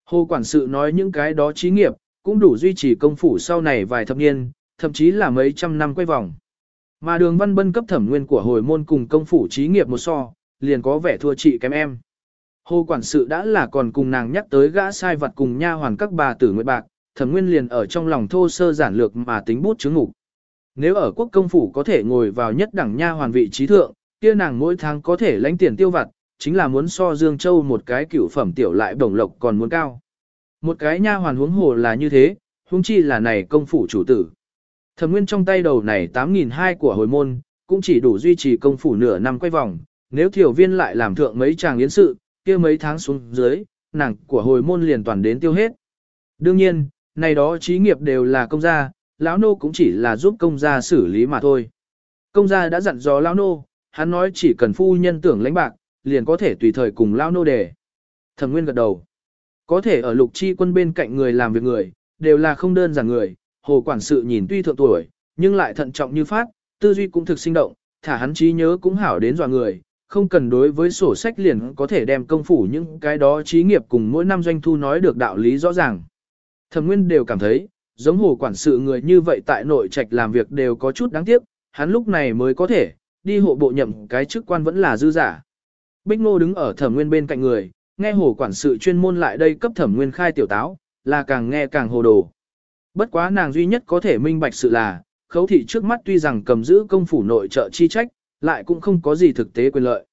Hồ quản sự nói những cái đó trí nghiệp, cũng đủ duy trì công phủ sau này vài thập niên, thậm chí là mấy trăm năm quay vòng. Mà đường văn bân cấp thẩm nguyên của hồi môn cùng công phủ trí nghiệp một so, liền có vẻ thua chị kém em. Hồ quản sự đã là còn cùng nàng nhắc tới gã sai vật cùng nha hoàn các bà tử nguyệt bạc, thẩm nguyên liền ở trong lòng thô sơ giản lược mà tính bút chứng ngục. Nếu ở quốc công phủ có thể ngồi vào nhất đẳng nha hoàn vị trí thượng, kia nàng mỗi tháng có thể lãnh tiền tiêu vặt, chính là muốn so Dương Châu một cái cửu phẩm tiểu lại đồng lộc còn muốn cao. Một cái nha hoàn huống hồ là như thế, huống chi là này công phủ chủ tử. Thẩm Nguyên trong tay đầu này 8.200 của hồi môn, cũng chỉ đủ duy trì công phủ nửa năm quay vòng, nếu thiểu viên lại làm thượng mấy chàng yến sự, kia mấy tháng xuống dưới, nàng của hồi môn liền toàn đến tiêu hết. Đương nhiên, này đó trí nghiệp đều là công gia, lão nô cũng chỉ là giúp công gia xử lý mà thôi. Công gia đã dặn dò lão nô, hắn nói chỉ cần phu nhân tưởng lãnh bạc, liền có thể tùy thời cùng lao nô đề. Thẩm Nguyên gật đầu. Có thể ở lục chi quân bên cạnh người làm việc người, đều là không đơn giản người, hồ quản sự nhìn tuy thượng tuổi, nhưng lại thận trọng như phát, tư duy cũng thực sinh động, thả hắn trí nhớ cũng hảo đến dọa người, không cần đối với sổ sách liền có thể đem công phủ những cái đó trí nghiệp cùng mỗi năm doanh thu nói được đạo lý rõ ràng. Thẩm Nguyên đều cảm thấy, giống hồ quản sự người như vậy tại nội trạch làm việc đều có chút đáng tiếc, hắn lúc này mới có thể, đi hộ bộ nhậm cái chức quan vẫn là dư giả. Bích Ngô đứng ở Thẩm Nguyên bên cạnh người, nghe hồ quản sự chuyên môn lại đây cấp Thẩm Nguyên khai tiểu táo, là càng nghe càng hồ đồ. Bất quá nàng duy nhất có thể minh bạch sự là, khấu thị trước mắt tuy rằng cầm giữ công phủ nội trợ chi trách, lại cũng không có gì thực tế quyền lợi.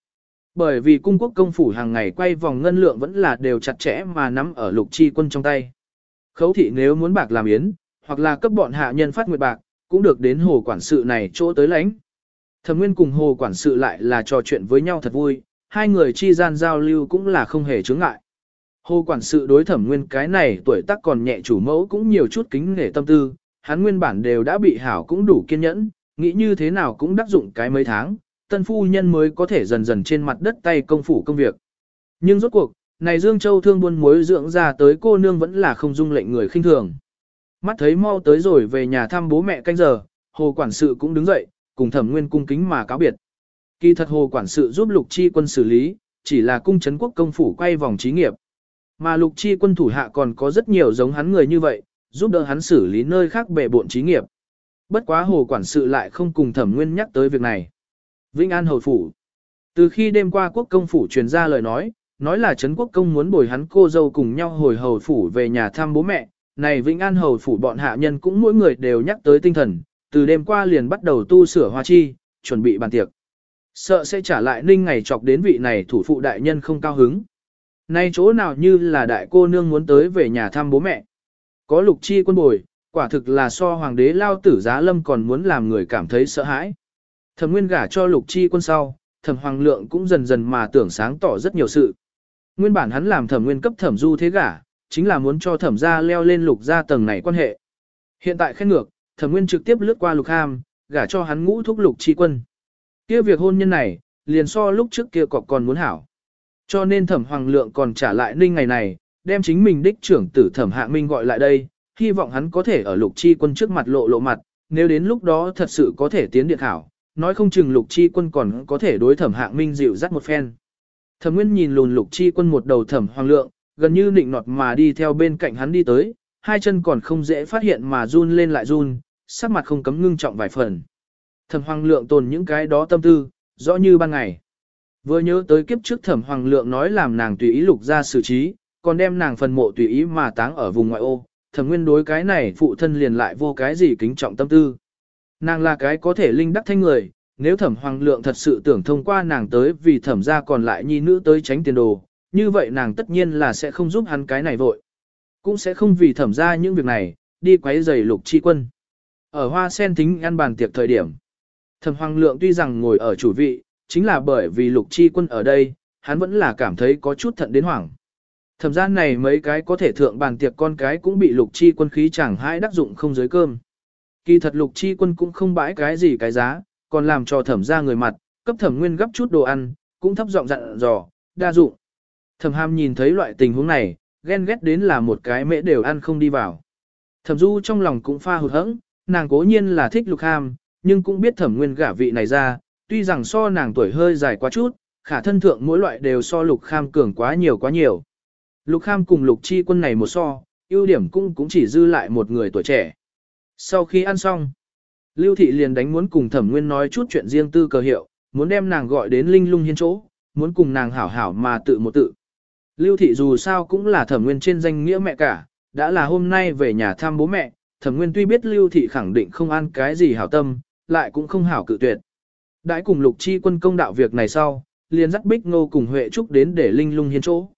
Bởi vì cung quốc công phủ hàng ngày quay vòng ngân lượng vẫn là đều chặt chẽ mà nắm ở lục chi quân trong tay. Khấu thị nếu muốn bạc làm yến, hoặc là cấp bọn hạ nhân phát nguyệt bạc, cũng được đến hồ quản sự này chỗ tới lãnh. Thẩm Nguyên cùng hồ quản sự lại là trò chuyện với nhau thật vui, hai người chi gian giao lưu cũng là không hề chướng ngại. Hồ quản sự đối thẩm nguyên cái này tuổi tác còn nhẹ chủ mẫu cũng nhiều chút kính nể tâm tư, hắn nguyên bản đều đã bị hảo cũng đủ kiên nhẫn, nghĩ như thế nào cũng đắc dụng cái mấy tháng, tân phu nhân mới có thể dần dần trên mặt đất tay công phủ công việc. Nhưng rốt cuộc, này Dương Châu thương buôn muối dưỡng ra tới cô nương vẫn là không dung lệnh người khinh thường. Mắt thấy mau tới rồi về nhà thăm bố mẹ canh giờ, hồ quản sự cũng đứng dậy, cùng thẩm nguyên cung kính mà cáo biệt. Kỳ thật hồ quản sự giúp lục chi quân xử lý, chỉ là cung chấn quốc công phủ quay vòng trí nghiệp. Mà lục chi quân thủ hạ còn có rất nhiều giống hắn người như vậy, giúp đỡ hắn xử lý nơi khác bể bộn trí nghiệp. Bất quá hồ quản sự lại không cùng thẩm nguyên nhắc tới việc này. Vĩnh An Hầu Phủ Từ khi đêm qua quốc công phủ truyền ra lời nói, nói là Trấn Quốc Công muốn bồi hắn cô dâu cùng nhau hồi hầu phủ về nhà thăm bố mẹ, này Vĩnh An Hầu Phủ bọn hạ nhân cũng mỗi người đều nhắc tới tinh thần, từ đêm qua liền bắt đầu tu sửa hoa chi, chuẩn bị bàn tiệc. Sợ sẽ trả lại ninh ngày chọc đến vị này thủ phụ đại nhân không cao hứng. Nay chỗ nào như là đại cô nương muốn tới về nhà thăm bố mẹ. Có lục chi quân bồi, quả thực là so hoàng đế lao tử giá lâm còn muốn làm người cảm thấy sợ hãi. Thẩm nguyên gả cho lục chi quân sau, thẩm hoàng lượng cũng dần dần mà tưởng sáng tỏ rất nhiều sự. Nguyên bản hắn làm thẩm nguyên cấp thẩm du thế gả, chính là muốn cho thẩm gia leo lên lục gia tầng này quan hệ. Hiện tại khen ngược, thẩm nguyên trực tiếp lướt qua lục ham, gả cho hắn ngũ thúc lục chi quân kia việc hôn nhân này, liền so lúc trước kia cọc còn muốn hảo. Cho nên thẩm hoàng lượng còn trả lại ninh ngày này, đem chính mình đích trưởng tử thẩm hạ minh gọi lại đây, hy vọng hắn có thể ở lục chi quân trước mặt lộ lộ mặt, nếu đến lúc đó thật sự có thể tiến điện hảo, nói không chừng lục chi quân còn có thể đối thẩm hạng minh dịu dắt một phen. Thẩm nguyên nhìn lùn lục chi quân một đầu thẩm hoàng lượng, gần như nịnh nọt mà đi theo bên cạnh hắn đi tới, hai chân còn không dễ phát hiện mà run lên lại run, sắc mặt không cấm ngưng trọng vài phần. Thẩm hoàng lượng tồn những cái đó tâm tư, rõ như ban ngày. Vừa nhớ tới kiếp trước thẩm hoàng lượng nói làm nàng tùy ý lục ra xử trí, còn đem nàng phần mộ tùy ý mà táng ở vùng ngoại ô, thẩm nguyên đối cái này phụ thân liền lại vô cái gì kính trọng tâm tư. Nàng là cái có thể linh đắc thanh người, nếu thẩm hoàng lượng thật sự tưởng thông qua nàng tới vì thẩm ra còn lại nhi nữ tới tránh tiền đồ, như vậy nàng tất nhiên là sẽ không giúp hắn cái này vội. Cũng sẽ không vì thẩm ra những việc này, đi quấy giày lục chi quân. Ở hoa sen tính ăn bàn tiệc thời điểm. Thẩm hoàng lượng tuy rằng ngồi ở chủ vị, chính là bởi vì lục chi quân ở đây, hắn vẫn là cảm thấy có chút thận đến hoảng. Thẩm gian này mấy cái có thể thượng bàn tiệc con cái cũng bị lục chi quân khí chẳng hãi đắc dụng không dưới cơm. Kỳ thật lục chi quân cũng không bãi cái gì cái giá, còn làm cho thẩm Gia người mặt, cấp thẩm nguyên gấp chút đồ ăn, cũng thấp giọng dặn dò, đa dụng. Thẩm ham nhìn thấy loại tình huống này, ghen ghét đến là một cái mễ đều ăn không đi vào. Thẩm du trong lòng cũng pha hụt hẫng, nàng cố nhiên là thích lục ham, nhưng cũng biết thẩm nguyên gả vị này ra, tuy rằng so nàng tuổi hơi dài quá chút, khả thân thượng mỗi loại đều so lục kham cường quá nhiều quá nhiều. Lục kham cùng lục chi quân này một so, ưu điểm cũng cũng chỉ dư lại một người tuổi trẻ. Sau khi ăn xong, Lưu Thị liền đánh muốn cùng thẩm nguyên nói chút chuyện riêng tư cờ hiệu, muốn đem nàng gọi đến linh lung hiên chỗ, muốn cùng nàng hảo hảo mà tự một tự. Lưu Thị dù sao cũng là thẩm nguyên trên danh nghĩa mẹ cả, đã là hôm nay về nhà thăm bố mẹ, thẩm nguyên tuy biết Lưu Thị khẳng định không ăn cái gì hảo tâm, lại cũng không hảo cự tuyệt. Đãi cùng lục chi quân công đạo việc này sau, liền dắt bích ngô cùng Huệ Trúc đến để linh lung hiên chỗ.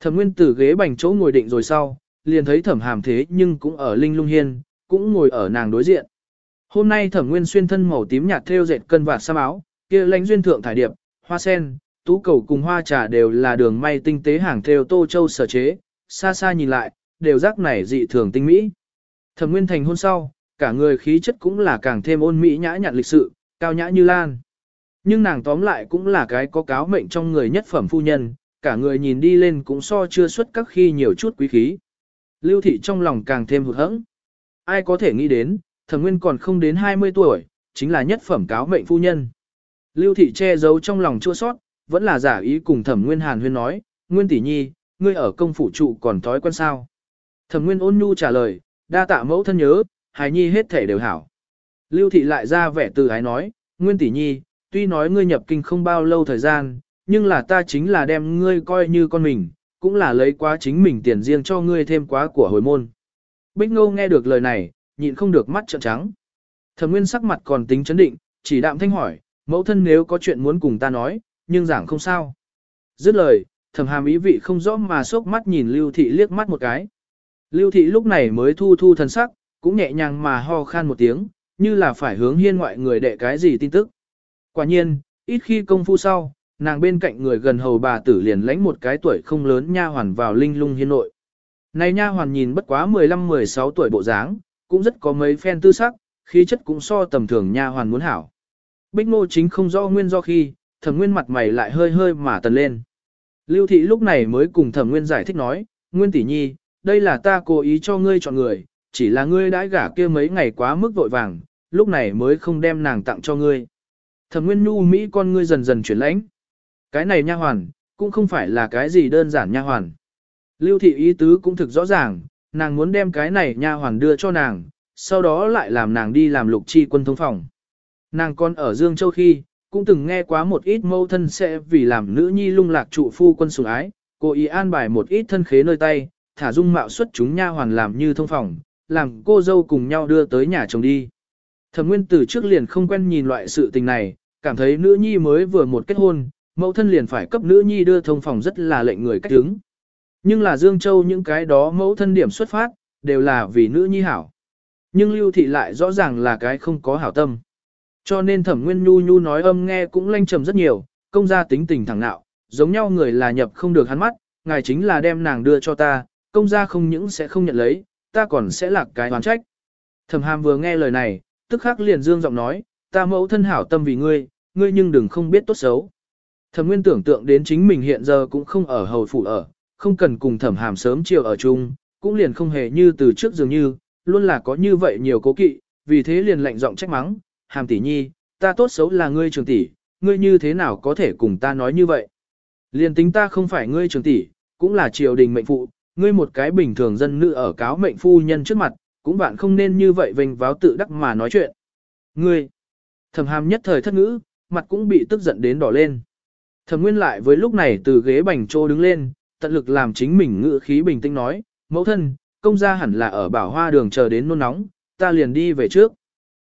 Thẩm nguyên từ ghế bành chỗ ngồi định rồi sau, liền thấy thẩm hàm thế nhưng cũng ở linh lung hiên, cũng ngồi ở nàng đối diện. Hôm nay thẩm nguyên xuyên thân màu tím nhạt thêu dệt cân vạt sam áo, kia lãnh duyên thượng thải điệp, hoa sen, tú cầu cùng hoa trà đều là đường may tinh tế hàng thêu tô châu sở chế, xa xa nhìn lại, đều rác này dị thường tinh mỹ. Thẩm nguyên thành hôn sau, cả người khí chất cũng là càng thêm ôn mỹ nhã nhặn lịch sự, cao nhã như lan. Nhưng nàng tóm lại cũng là cái có cáo mệnh trong người nhất phẩm phu nhân, cả người nhìn đi lên cũng so chưa xuất các khi nhiều chút quý khí. Lưu thị trong lòng càng thêm hụt hẫng. Ai có thể nghĩ đến, thẩm nguyên còn không đến 20 tuổi, chính là nhất phẩm cáo mệnh phu nhân. Lưu thị che giấu trong lòng chua sót, vẫn là giả ý cùng thẩm nguyên hàn huyên nói, nguyên tỷ nhi, ngươi ở công phủ trụ còn thói quen sao. Thẩm nguyên ôn nhu trả lời, đa tạ mẫu thân nhớ, hài nhi hết thể đều hảo. Lưu thị lại ra vẻ từ ái nói, nguyên tỷ nhi, tuy nói ngươi nhập kinh không bao lâu thời gian, nhưng là ta chính là đem ngươi coi như con mình, cũng là lấy quá chính mình tiền riêng cho ngươi thêm quá của hồi môn. Bích Ngô nghe được lời này, nhịn không được mắt trợn trắng. Thẩm Nguyên sắc mặt còn tính chấn định, chỉ đạm thanh hỏi, mẫu thân nếu có chuyện muốn cùng ta nói, nhưng giảng không sao. Dứt lời, thẩm hàm ý vị không rõ mà sốc mắt nhìn Lưu Thị liếc mắt một cái. Lưu Thị lúc này mới thu thu thần sắc, cũng nhẹ nhàng mà ho khan một tiếng, như là phải hướng hiên ngoại người đệ cái gì tin tức. Quả nhiên, ít khi công phu sau, nàng bên cạnh người gần hầu bà tử liền lãnh một cái tuổi không lớn nha hoàn vào linh lung hiên nội. Này nha hoàn nhìn bất quá 15-16 tuổi bộ dáng, cũng rất có mấy phen tư sắc, khí chất cũng so tầm thường nha hoàn muốn hảo. Bích Ngô chính không do nguyên do khi, Thẩm Nguyên mặt mày lại hơi hơi mà tần lên. Lưu thị lúc này mới cùng Thẩm Nguyên giải thích nói, "Nguyên tỷ nhi, đây là ta cố ý cho ngươi chọn người, chỉ là ngươi đãi gả kia mấy ngày quá mức vội vàng, lúc này mới không đem nàng tặng cho ngươi." Thẩm Nguyên Nhu Mỹ con ngươi dần dần chuyển lãnh. Cái này nha hoàn, cũng không phải là cái gì đơn giản nha hoàn. Lưu thị ý tứ cũng thực rõ ràng, nàng muốn đem cái này nha hoàn đưa cho nàng, sau đó lại làm nàng đi làm lục chi quân thông phòng. Nàng con ở Dương Châu khi, cũng từng nghe quá một ít mâu thân sẽ vì làm nữ nhi lung lạc trụ phu quân sủng ái, cô ý an bài một ít thân khế nơi tay, thả dung mạo xuất chúng nha hoàn làm như thông phòng, làm cô dâu cùng nhau đưa tới nhà chồng đi. Thẩm Nguyên từ trước liền không quen nhìn loại sự tình này, cảm thấy nữ nhi mới vừa một kết hôn, mẫu thân liền phải cấp nữ nhi đưa thông phòng rất là lệnh người cách đứng. Nhưng là Dương Châu những cái đó mẫu thân điểm xuất phát, đều là vì nữ nhi hảo. Nhưng Lưu Thị lại rõ ràng là cái không có hảo tâm. Cho nên thẩm nguyên nhu nhu nói âm nghe cũng lanh trầm rất nhiều, công gia tính tình thẳng nạo, giống nhau người là nhập không được hắn mắt, ngài chính là đem nàng đưa cho ta, công gia không những sẽ không nhận lấy, ta còn sẽ lạc cái oán trách. Thẩm hàm vừa nghe lời này, tức khắc liền dương giọng nói, ta mẫu thân hảo tâm vì ngươi, ngươi nhưng đừng không biết tốt xấu. Thẩm nguyên tưởng tượng đến chính mình hiện giờ cũng không ở hầu phủ ở, không cần cùng thẩm hàm sớm chiều ở chung, cũng liền không hề như từ trước dường như, luôn là có như vậy nhiều cố kỵ, vì thế liền lạnh giọng trách mắng, hàm tỷ nhi, ta tốt xấu là ngươi trường tỷ, ngươi như thế nào có thể cùng ta nói như vậy. Liền tính ta không phải ngươi trường tỷ, cũng là triều đình mệnh phụ, ngươi một cái bình thường dân nữ ở cáo mệnh phu nhân trước mặt, cũng bạn không nên như vậy vênh váo tự đắc mà nói chuyện. Ngươi, thẩm hàm nhất thời thất ngữ, mặt cũng bị tức giận đến đỏ lên. Thẩm nguyên lại với lúc này từ ghế bành trô đứng lên, tận lực làm chính mình ngữ khí bình tĩnh nói, mẫu thân, công gia hẳn là ở bảo hoa đường chờ đến nôn nóng, ta liền đi về trước.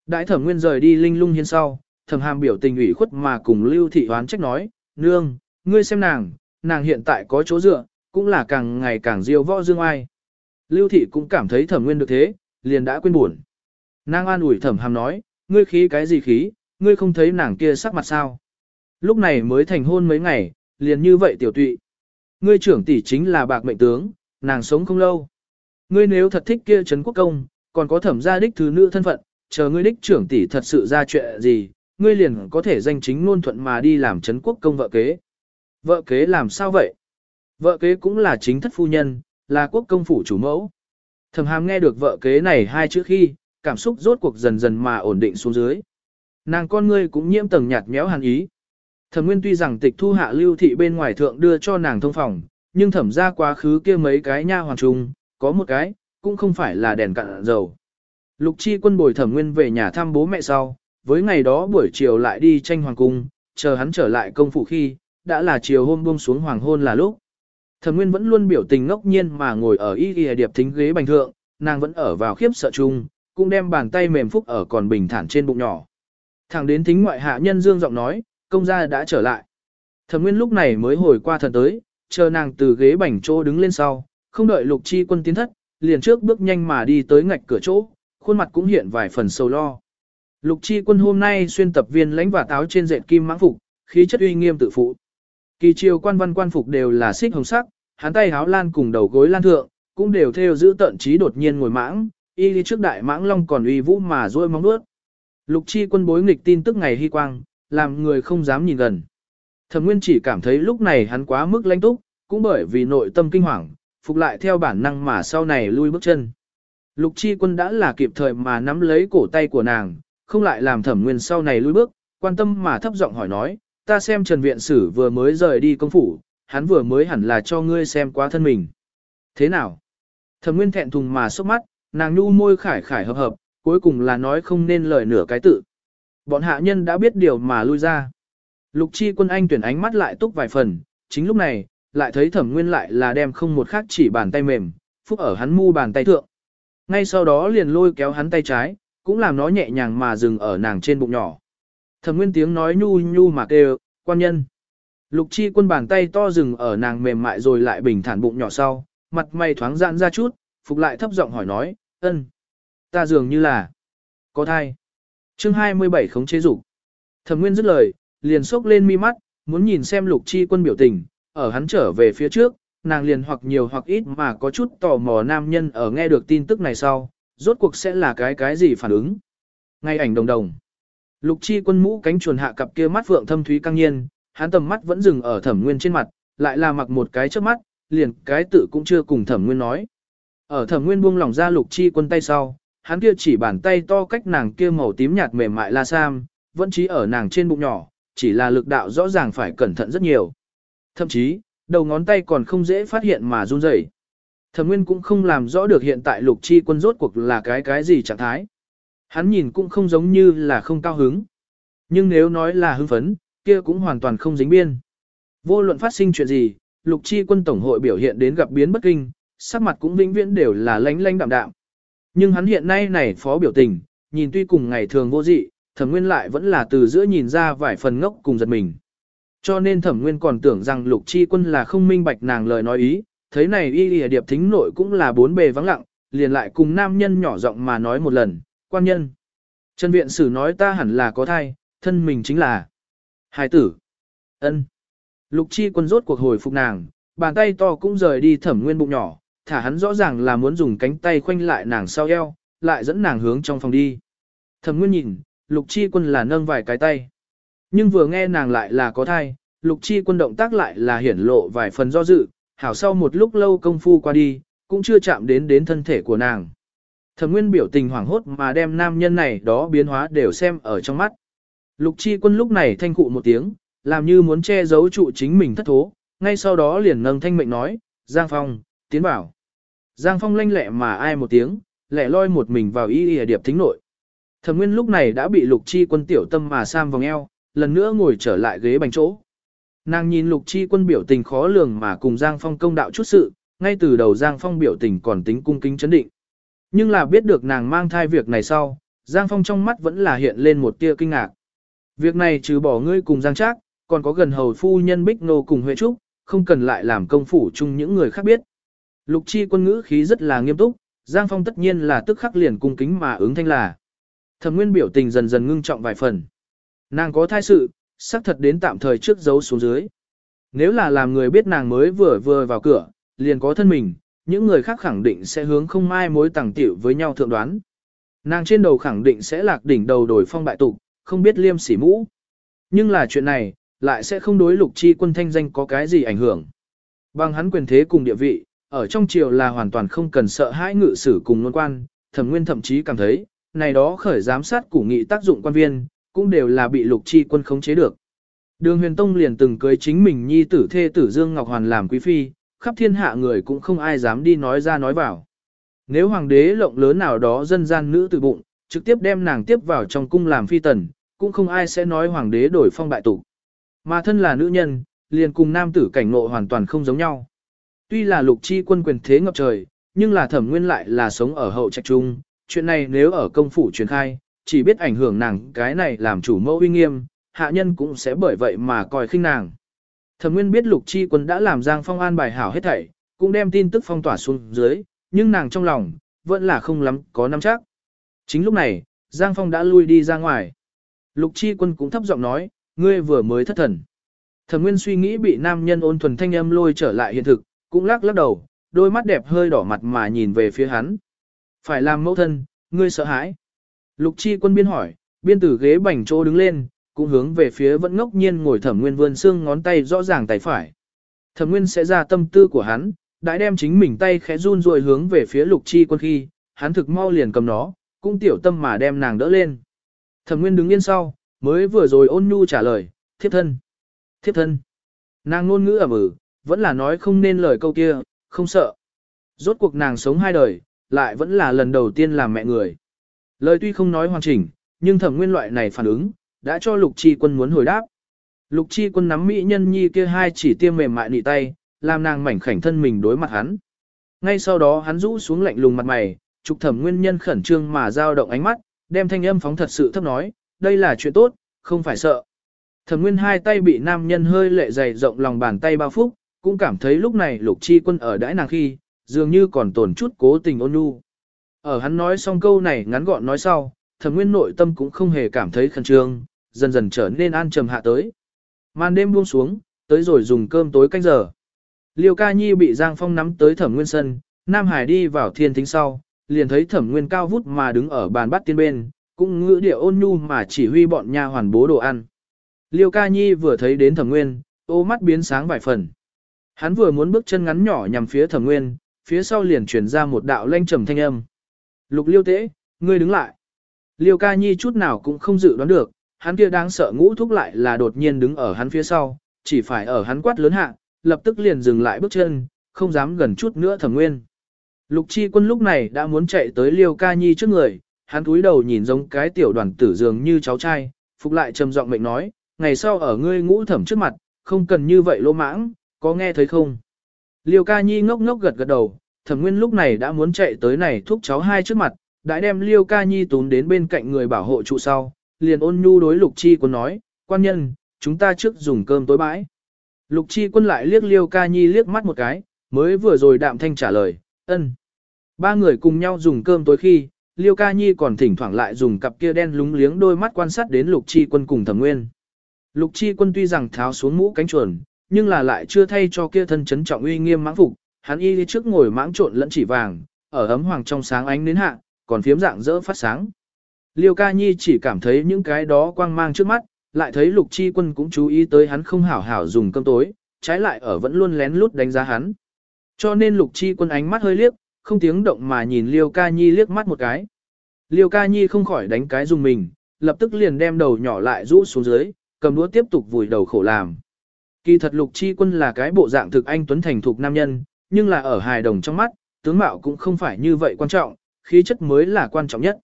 Đại thẩm nguyên rời đi linh lung hiên sau, thẩm hàm biểu tình ủy khuất mà cùng lưu thị hoán trách nói, nương, ngươi xem nàng, nàng hiện tại có chỗ dựa, cũng là càng ngày càng diêu võ dương ai. Lưu thị cũng cảm thấy thẩm nguyên được thế, liền đã quên buồn. Nàng an ủi thẩm hàm nói, ngươi khí cái gì khí, ngươi không thấy nàng kia sắc mặt sao. Lúc này mới thành hôn mấy ngày, liền như vậy tiểu tụy. Ngươi trưởng tỷ chính là bạc mệnh tướng, nàng sống không lâu. Ngươi nếu thật thích kia Trấn Quốc Công, còn có thẩm gia đích thứ nữ thân phận, chờ ngươi đích trưởng tỷ thật sự ra chuyện gì, ngươi liền có thể danh chính ngôn thuận mà đi làm Trấn Quốc Công vợ kế. Vợ kế làm sao vậy? Vợ kế cũng là chính thất phu nhân, là quốc công phủ chủ mẫu. Thẩm hàm nghe được vợ kế này hai chữ khi, cảm xúc rốt cuộc dần dần mà ổn định xuống dưới. Nàng con ngươi cũng nhiễm tầng nhạt méo hàn ý. Thẩm Nguyên tuy rằng tịch thu hạ lưu thị bên ngoài thượng đưa cho nàng thông phòng, nhưng thẩm ra quá khứ kia mấy cái nha hoàng trung, có một cái, cũng không phải là đèn cạn dầu. Lục chi quân bồi thẩm Nguyên về nhà thăm bố mẹ sau, với ngày đó buổi chiều lại đi tranh hoàng cung, chờ hắn trở lại công phủ khi, đã là chiều hôm buông xuống hoàng hôn là lúc. Thẩm Nguyên vẫn luôn biểu tình ngốc nhiên mà ngồi ở y y điệp thính ghế bành thượng, nàng vẫn ở vào khiếp sợ chung, cũng đem bàn tay mềm phúc ở còn bình thản trên bụng nhỏ. Thẳng đến thính ngoại hạ nhân dương giọng nói, công gia đã trở lại. Thẩm Nguyên lúc này mới hồi qua thần tới, chờ nàng từ ghế bành chỗ đứng lên sau, không đợi Lục Chi Quân tiến thất, liền trước bước nhanh mà đi tới ngạch cửa chỗ, khuôn mặt cũng hiện vài phần sầu lo. Lục Chi Quân hôm nay xuyên tập viên lãnh và táo trên dệt kim mãng phục, khí chất uy nghiêm tự phụ. Kỳ triều quan văn quan phục đều là xích hồng sắc, hắn tay háo lan cùng đầu gối lan thượng, cũng đều theo giữ tận trí đột nhiên ngồi mãng, y đi trước đại mãng long còn uy vũ mà rôi móng đuốt. Lục chi quân bối nghịch tin tức ngày hy quang, làm người không dám nhìn gần. Thẩm Nguyên chỉ cảm thấy lúc này hắn quá mức lãnh túc, cũng bởi vì nội tâm kinh hoàng, phục lại theo bản năng mà sau này lui bước chân. Lục chi quân đã là kịp thời mà nắm lấy cổ tay của nàng, không lại làm thẩm nguyên sau này lui bước, quan tâm mà thấp giọng hỏi nói, ta xem Trần Viện Sử vừa mới rời đi công phủ, hắn vừa mới hẳn là cho ngươi xem quá thân mình. Thế nào? Thẩm Nguyên thẹn thùng mà sốc mắt, nàng nhu môi khải khải hợp hợp, cuối cùng là nói không nên lời nửa cái tự. Bọn hạ nhân đã biết điều mà lui ra. Lục chi quân anh tuyển ánh mắt lại túc vài phần, chính lúc này, lại thấy thẩm nguyên lại là đem không một khác chỉ bàn tay mềm, phúc ở hắn mu bàn tay thượng. Ngay sau đó liền lôi kéo hắn tay trái, cũng làm nó nhẹ nhàng mà dừng ở nàng trên bụng nhỏ. Thẩm nguyên tiếng nói nhu nhu mà kêu, quan nhân. Lục chi quân bàn tay to rừng ở nàng mềm mại rồi lại bình thản bụng nhỏ sau, mặt mày thoáng giãn ra chút, phục lại thấp giọng hỏi nói, ân, ta dường như là, có thai. chương 27 khống chế dục Thẩm nguyên dứt lời, liền sốc lên mi mắt, muốn nhìn xem lục chi quân biểu tình, ở hắn trở về phía trước, nàng liền hoặc nhiều hoặc ít mà có chút tò mò nam nhân ở nghe được tin tức này sau, rốt cuộc sẽ là cái cái gì phản ứng. Ngay ảnh đồng đồng. Lục chi quân mũ cánh chuồn hạ cặp kia mắt vượng thâm thúy căng nhiên, hắn tầm mắt vẫn dừng ở thẩm nguyên trên mặt, lại là mặc một cái trước mắt, liền cái tự cũng chưa cùng thẩm nguyên nói. Ở thẩm nguyên buông lỏng ra lục chi quân tay sau, hắn kia chỉ bàn tay to cách nàng kia màu tím nhạt mềm mại la sam, vẫn chỉ ở nàng trên bụng nhỏ, chỉ là lực đạo rõ ràng phải cẩn thận rất nhiều. Thậm chí, đầu ngón tay còn không dễ phát hiện mà run rẩy. Thẩm Nguyên cũng không làm rõ được hiện tại lục chi quân rốt cuộc là cái cái gì trạng thái. Hắn nhìn cũng không giống như là không cao hứng. Nhưng nếu nói là hưng phấn, kia cũng hoàn toàn không dính biên. Vô luận phát sinh chuyện gì, lục chi quân tổng hội biểu hiện đến gặp biến bất kinh, sắc mặt cũng vĩnh viễn đều là lánh lánh đạm đạm. Nhưng hắn hiện nay này phó biểu tình, nhìn tuy cùng ngày thường vô dị, thẩm nguyên lại vẫn là từ giữa nhìn ra vài phần ngốc cùng giật mình. Cho nên thẩm nguyên còn tưởng rằng lục chi quân là không minh bạch nàng lời nói ý, thấy này y lìa điệp thính nội cũng là bốn bề vắng lặng, liền lại cùng nam nhân nhỏ giọng mà nói một lần, quan nhân. Trần viện sử nói ta hẳn là có thai, thân mình chính là Hải tử. ân Lục chi quân rốt cuộc hồi phục nàng, bàn tay to cũng rời đi thẩm nguyên bụng nhỏ, thả hắn rõ ràng là muốn dùng cánh tay khoanh lại nàng sau eo, lại dẫn nàng hướng trong phòng đi. Thẩm nguyên nhìn, lục chi quân là nâng vài cái tay. Nhưng vừa nghe nàng lại là có thai, lục chi quân động tác lại là hiển lộ vài phần do dự, hảo sau một lúc lâu công phu qua đi, cũng chưa chạm đến đến thân thể của nàng. Thẩm Nguyên biểu tình hoảng hốt mà đem nam nhân này đó biến hóa đều xem ở trong mắt. Lục Chi Quân lúc này thanh cụ một tiếng, làm như muốn che giấu trụ chính mình thất thố, ngay sau đó liền nâng thanh mệnh nói, Giang Phong, tiến bảo. Giang Phong lanh lẹ mà ai một tiếng, lẹ loi một mình vào y y điệp thính nội. Thẩm Nguyên lúc này đã bị Lục Chi Quân tiểu tâm mà sam vòng eo, lần nữa ngồi trở lại ghế bành chỗ. Nàng nhìn Lục Chi Quân biểu tình khó lường mà cùng Giang Phong công đạo chút sự, ngay từ đầu Giang Phong biểu tình còn tính cung kính chấn định. Nhưng là biết được nàng mang thai việc này sau, Giang Phong trong mắt vẫn là hiện lên một tia kinh ngạc. Việc này trừ bỏ ngươi cùng Giang Trác, còn có gần hầu phu nhân Bích Nô cùng Huệ Trúc, không cần lại làm công phủ chung những người khác biết. Lục chi quân ngữ khí rất là nghiêm túc, Giang Phong tất nhiên là tức khắc liền cung kính mà ứng thanh là. Thẩm nguyên biểu tình dần dần ngưng trọng vài phần. Nàng có thai sự, xác thật đến tạm thời trước giấu xuống dưới. Nếu là làm người biết nàng mới vừa vừa vào cửa, liền có thân mình, những người khác khẳng định sẽ hướng không mai mối tàng tiểu với nhau thượng đoán. Nàng trên đầu khẳng định sẽ lạc đỉnh đầu đổi phong bại tục, không biết liêm sỉ mũ. Nhưng là chuyện này, lại sẽ không đối lục chi quân thanh danh có cái gì ảnh hưởng. Bằng hắn quyền thế cùng địa vị, ở trong triều là hoàn toàn không cần sợ hãi ngự sử cùng luân quan, thẩm nguyên thậm chí cảm thấy, này đó khởi giám sát củ nghị tác dụng quan viên, cũng đều là bị lục chi quân khống chế được. Đường huyền tông liền từng cưới chính mình nhi tử thê tử Dương Ngọc Hoàn làm quý phi, khắp thiên hạ người cũng không ai dám đi nói ra nói vào. Nếu hoàng đế lộng lớn nào đó dân gian nữ tử bụng, trực tiếp đem nàng tiếp vào trong cung làm phi tần, cũng không ai sẽ nói hoàng đế đổi phong bại tụ Mà thân là nữ nhân, liền cùng nam tử cảnh ngộ hoàn toàn không giống nhau. Tuy là lục chi quân quyền thế ngập trời, nhưng là thẩm nguyên lại là sống ở hậu trạch trung, chuyện này nếu ở công phủ truyền khai, chỉ biết ảnh hưởng nàng cái này làm chủ mẫu uy nghiêm, hạ nhân cũng sẽ bởi vậy mà coi khinh nàng. Thẩm Nguyên biết Lục Chi Quân đã làm Giang Phong an bài hảo hết thảy, cũng đem tin tức phong tỏa xuống dưới, nhưng nàng trong lòng vẫn là không lắm có nắm chắc. Chính lúc này, Giang Phong đã lui đi ra ngoài. Lục Chi Quân cũng thấp giọng nói, ngươi vừa mới thất thần. Thẩm Nguyên suy nghĩ bị nam nhân ôn thuần thanh âm lôi trở lại hiện thực, cũng lắc lắc đầu, đôi mắt đẹp hơi đỏ mặt mà nhìn về phía hắn. Phải làm mẫu thân, ngươi sợ hãi. Lục Chi Quân biên hỏi, biên tử ghế bành chỗ đứng lên, cũng hướng về phía vẫn ngốc nhiên ngồi thẩm nguyên vươn xương ngón tay rõ ràng tay phải. Thẩm nguyên sẽ ra tâm tư của hắn, đã đem chính mình tay khẽ run rồi hướng về phía lục chi quân khi, hắn thực mau liền cầm nó, cũng tiểu tâm mà đem nàng đỡ lên. Thẩm nguyên đứng yên sau, mới vừa rồi ôn nhu trả lời, thiếp thân, thiếp thân. Nàng ngôn ngữ ẩm ử, vẫn là nói không nên lời câu kia, không sợ. Rốt cuộc nàng sống hai đời, lại vẫn là lần đầu tiên làm mẹ người. Lời tuy không nói hoàn chỉnh, nhưng thẩm nguyên loại này phản ứng, đã cho lục chi quân muốn hồi đáp. Lục chi quân nắm mỹ nhân nhi kia hai chỉ tiêm mềm mại nị tay, làm nàng mảnh khảnh thân mình đối mặt hắn. Ngay sau đó hắn rũ xuống lạnh lùng mặt mày, trục thẩm nguyên nhân khẩn trương mà giao động ánh mắt, đem thanh âm phóng thật sự thấp nói, đây là chuyện tốt, không phải sợ. Thẩm nguyên hai tay bị nam nhân hơi lệ dày rộng lòng bàn tay bao phúc, cũng cảm thấy lúc này lục chi quân ở đãi nàng khi, dường như còn tổn chút cố tình ôn nhu. Ở hắn nói xong câu này ngắn gọn nói sau, thẩm nguyên nội tâm cũng không hề cảm thấy khẩn trương, dần dần trở nên an trầm hạ tới. Màn đêm buông xuống, tới rồi dùng cơm tối canh giờ. Liêu ca nhi bị Giang Phong nắm tới thẩm nguyên sân, Nam Hải đi vào thiên thính sau, liền thấy thẩm nguyên cao vút mà đứng ở bàn bắt tiên bên, cũng ngữ điệu ôn nhu mà chỉ huy bọn nha hoàn bố đồ ăn. Liêu ca nhi vừa thấy đến thẩm nguyên, ô mắt biến sáng vài phần. Hắn vừa muốn bước chân ngắn nhỏ nhằm phía thẩm nguyên, phía sau liền chuyển ra một đạo lanh trầm thanh âm. Lục liêu tế, ngươi đứng lại. Liêu ca nhi chút nào cũng không dự đoán được, hắn kia đáng sợ ngũ thúc lại là đột nhiên đứng ở hắn phía sau, chỉ phải ở hắn quát lớn hạ, lập tức liền dừng lại bước chân, không dám gần chút nữa thẩm nguyên. Lục chi quân lúc này đã muốn chạy tới liêu ca nhi trước người, hắn cúi đầu nhìn giống cái tiểu đoàn tử dường như cháu trai, phục lại trầm giọng mệnh nói, ngày sau ở ngươi ngũ thẩm trước mặt, không cần như vậy lô mãng, có nghe thấy không? Liêu ca nhi ngốc ngốc gật gật đầu, thẩm nguyên lúc này đã muốn chạy tới này thúc cháu hai trước mặt, đã đem liêu ca nhi tún đến bên cạnh người bảo hộ trụ sau, liền ôn nhu đối lục chi quân nói, quan nhân, chúng ta trước dùng cơm tối bãi. Lục chi quân lại liếc liêu ca nhi liếc mắt một cái, mới vừa rồi đạm thanh trả lời, ân. Ba người cùng nhau dùng cơm tối khi, liêu ca nhi còn thỉnh thoảng lại dùng cặp kia đen lúng liếng đôi mắt quan sát đến lục chi quân cùng thẩm nguyên. Lục chi quân tuy rằng tháo xuống mũ cánh chuồn, nhưng là lại chưa thay cho kia thân chấn trọng uy nghiêm mãng phục, hắn y trước ngồi mãng trộn lẫn chỉ vàng, ở ấm hoàng trong sáng ánh đến hạ, còn phiếm dạng rỡ phát sáng. Liêu ca nhi chỉ cảm thấy những cái đó quang mang trước mắt, lại thấy lục chi quân cũng chú ý tới hắn không hảo hảo dùng cơm tối, trái lại ở vẫn luôn lén lút đánh giá hắn. Cho nên lục chi quân ánh mắt hơi liếc, không tiếng động mà nhìn Liêu Ca Nhi liếc mắt một cái. Liêu Ca Nhi không khỏi đánh cái dùng mình, lập tức liền đem đầu nhỏ lại rũ xuống dưới, cầm đũa tiếp tục vùi đầu khổ làm. Kỳ thật Lục Chi Quân là cái bộ dạng thực anh tuấn thành thục nam nhân, nhưng là ở hài đồng trong mắt, tướng mạo cũng không phải như vậy quan trọng, khí chất mới là quan trọng nhất.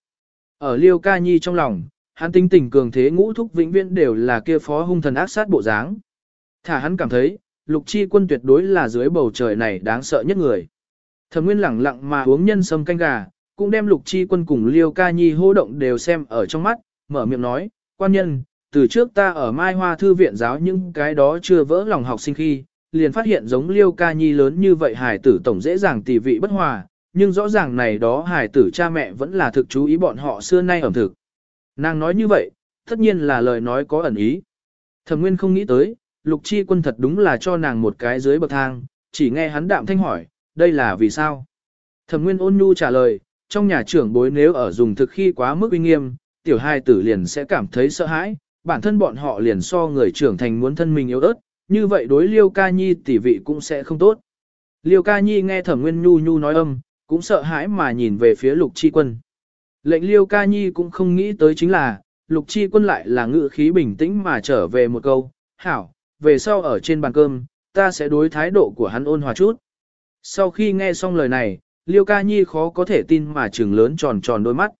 Ở Liêu Ca Nhi trong lòng, hắn tinh tình cường thế ngũ thúc vĩnh viễn đều là kia phó hung thần ác sát bộ dáng. Thả hắn cảm thấy, Lục Chi Quân tuyệt đối là dưới bầu trời này đáng sợ nhất người. Thẩm Nguyên lẳng lặng mà uống nhân sâm canh gà, cũng đem Lục Chi Quân cùng Liêu Ca Nhi hô động đều xem ở trong mắt, mở miệng nói, quan nhân, từ trước ta ở Mai Hoa Thư viện giáo những cái đó chưa vỡ lòng học sinh khi, liền phát hiện giống Liêu Ca Nhi lớn như vậy hải tử tổng dễ dàng tỷ vị bất hòa, nhưng rõ ràng này đó hải tử cha mẹ vẫn là thực chú ý bọn họ xưa nay ẩm thực. Nàng nói như vậy, tất nhiên là lời nói có ẩn ý. Thẩm Nguyên không nghĩ tới, Lục Chi Quân thật đúng là cho nàng một cái dưới bậc thang, chỉ nghe hắn đạm thanh hỏi, đây là vì sao? Thẩm Nguyên ôn nhu trả lời, trong nhà trưởng bối nếu ở dùng thực khi quá mức uy nghiêm, tiểu hai tử liền sẽ cảm thấy sợ hãi, bản thân bọn họ liền so người trưởng thành muốn thân mình yếu ớt, như vậy đối Liêu Ca Nhi tỷ vị cũng sẽ không tốt. Liêu Ca Nhi nghe Thẩm Nguyên nhu nhu nói âm, cũng sợ hãi mà nhìn về phía Lục Chi Quân. Lệnh Liêu Ca Nhi cũng không nghĩ tới chính là, Lục Chi Quân lại là ngự khí bình tĩnh mà trở về một câu, hảo, về sau ở trên bàn cơm, ta sẽ đối thái độ của hắn ôn hòa chút. Sau khi nghe xong lời này, Liêu Ca Nhi khó có thể tin mà trừng lớn tròn tròn đôi mắt.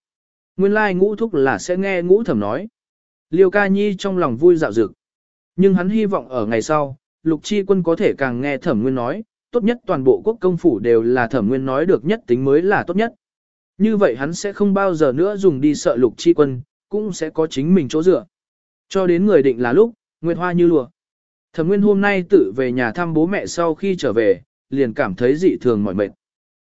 Nguyên lai ngũ thúc là sẽ nghe ngũ thẩm nói. Liêu Ca Nhi trong lòng vui dạo dực. Nhưng hắn hy vọng ở ngày sau, Lục Chi Quân có thể càng nghe thẩm nguyên nói, tốt nhất toàn bộ quốc công phủ đều là thẩm nguyên nói được nhất tính mới là tốt nhất. Như vậy hắn sẽ không bao giờ nữa dùng đi sợ Lục Chi Quân, cũng sẽ có chính mình chỗ dựa. Cho đến người định là lúc, Nguyệt Hoa như lùa. Thẩm Nguyên hôm nay tự về nhà thăm bố mẹ sau khi trở về, liền cảm thấy dị thường mỏi mệt.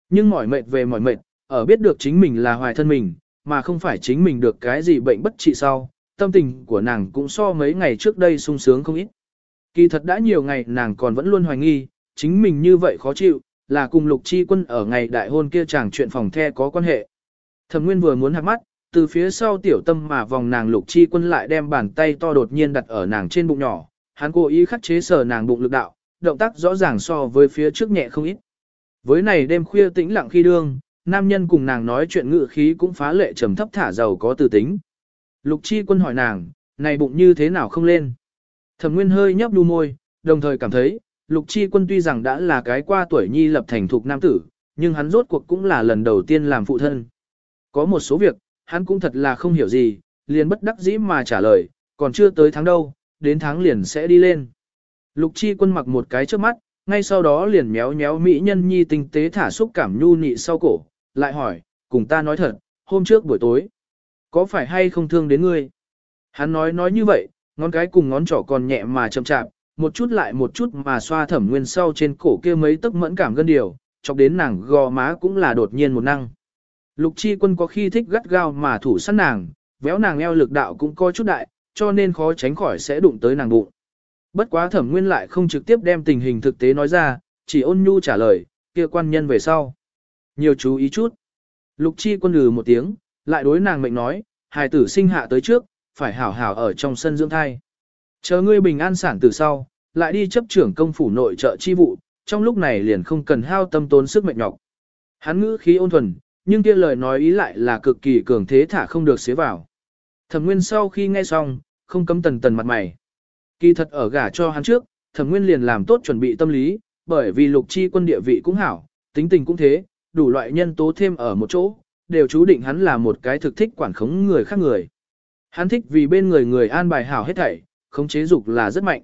Nhưng mỏi mệt về mỏi mệt, ở biết được chính mình là hoài thân mình, mà không phải chính mình được cái gì bệnh bất trị sau, tâm tình của nàng cũng so mấy ngày trước đây sung sướng không ít. Kỳ thật đã nhiều ngày nàng còn vẫn luôn hoài nghi, chính mình như vậy khó chịu, là cùng lục chi quân ở ngày đại hôn kia chàng chuyện phòng the có quan hệ. Thẩm Nguyên vừa muốn hạt mắt, từ phía sau tiểu tâm mà vòng nàng lục chi quân lại đem bàn tay to đột nhiên đặt ở nàng trên bụng nhỏ, hắn cố ý khắc chế sờ nàng bụng lực đạo, động tác rõ ràng so với phía trước nhẹ không ít. Với này đêm khuya tĩnh lặng khi đương, nam nhân cùng nàng nói chuyện ngự khí cũng phá lệ trầm thấp thả giàu có từ tính. Lục chi quân hỏi nàng, này bụng như thế nào không lên? Thẩm nguyên hơi nhấp đu môi, đồng thời cảm thấy, lục chi quân tuy rằng đã là cái qua tuổi nhi lập thành thục nam tử, nhưng hắn rốt cuộc cũng là lần đầu tiên làm phụ thân. Có một số việc, hắn cũng thật là không hiểu gì, liền bất đắc dĩ mà trả lời, còn chưa tới tháng đâu, đến tháng liền sẽ đi lên. Lục chi quân mặc một cái trước mắt, ngay sau đó liền méo méo mỹ nhân nhi tinh tế thả xúc cảm nhu nị sau cổ, lại hỏi, cùng ta nói thật, hôm trước buổi tối, có phải hay không thương đến ngươi? Hắn nói nói như vậy, ngón cái cùng ngón trỏ còn nhẹ mà chậm chạp, một chút lại một chút mà xoa thẩm nguyên sau trên cổ kia mấy tấc mẫn cảm gân điều, chọc đến nàng gò má cũng là đột nhiên một năng. Lục chi quân có khi thích gắt gao mà thủ sát nàng, véo nàng eo lực đạo cũng coi chút đại, cho nên khó tránh khỏi sẽ đụng tới nàng bụng. Bất quá thẩm nguyên lại không trực tiếp đem tình hình thực tế nói ra, chỉ ôn nhu trả lời, kia quan nhân về sau. Nhiều chú ý chút. Lục chi quân lừ một tiếng, lại đối nàng mệnh nói, hài tử sinh hạ tới trước, phải hảo hảo ở trong sân dưỡng thai. Chờ ngươi bình an sản từ sau, lại đi chấp trưởng công phủ nội trợ chi vụ, trong lúc này liền không cần hao tâm tốn sức mệnh nhọc. Hắn ngữ khí ôn thuần, nhưng kia lời nói ý lại là cực kỳ cường thế thả không được xế vào. Thẩm Nguyên sau khi nghe xong, không cấm tần tần mặt mày. Kỳ thật ở gả cho hắn trước, Thẩm Nguyên liền làm tốt chuẩn bị tâm lý, bởi vì lục chi quân địa vị cũng hảo, tính tình cũng thế, đủ loại nhân tố thêm ở một chỗ, đều chú định hắn là một cái thực thích quản khống người khác người. Hắn thích vì bên người người an bài hảo hết thảy, khống chế dục là rất mạnh.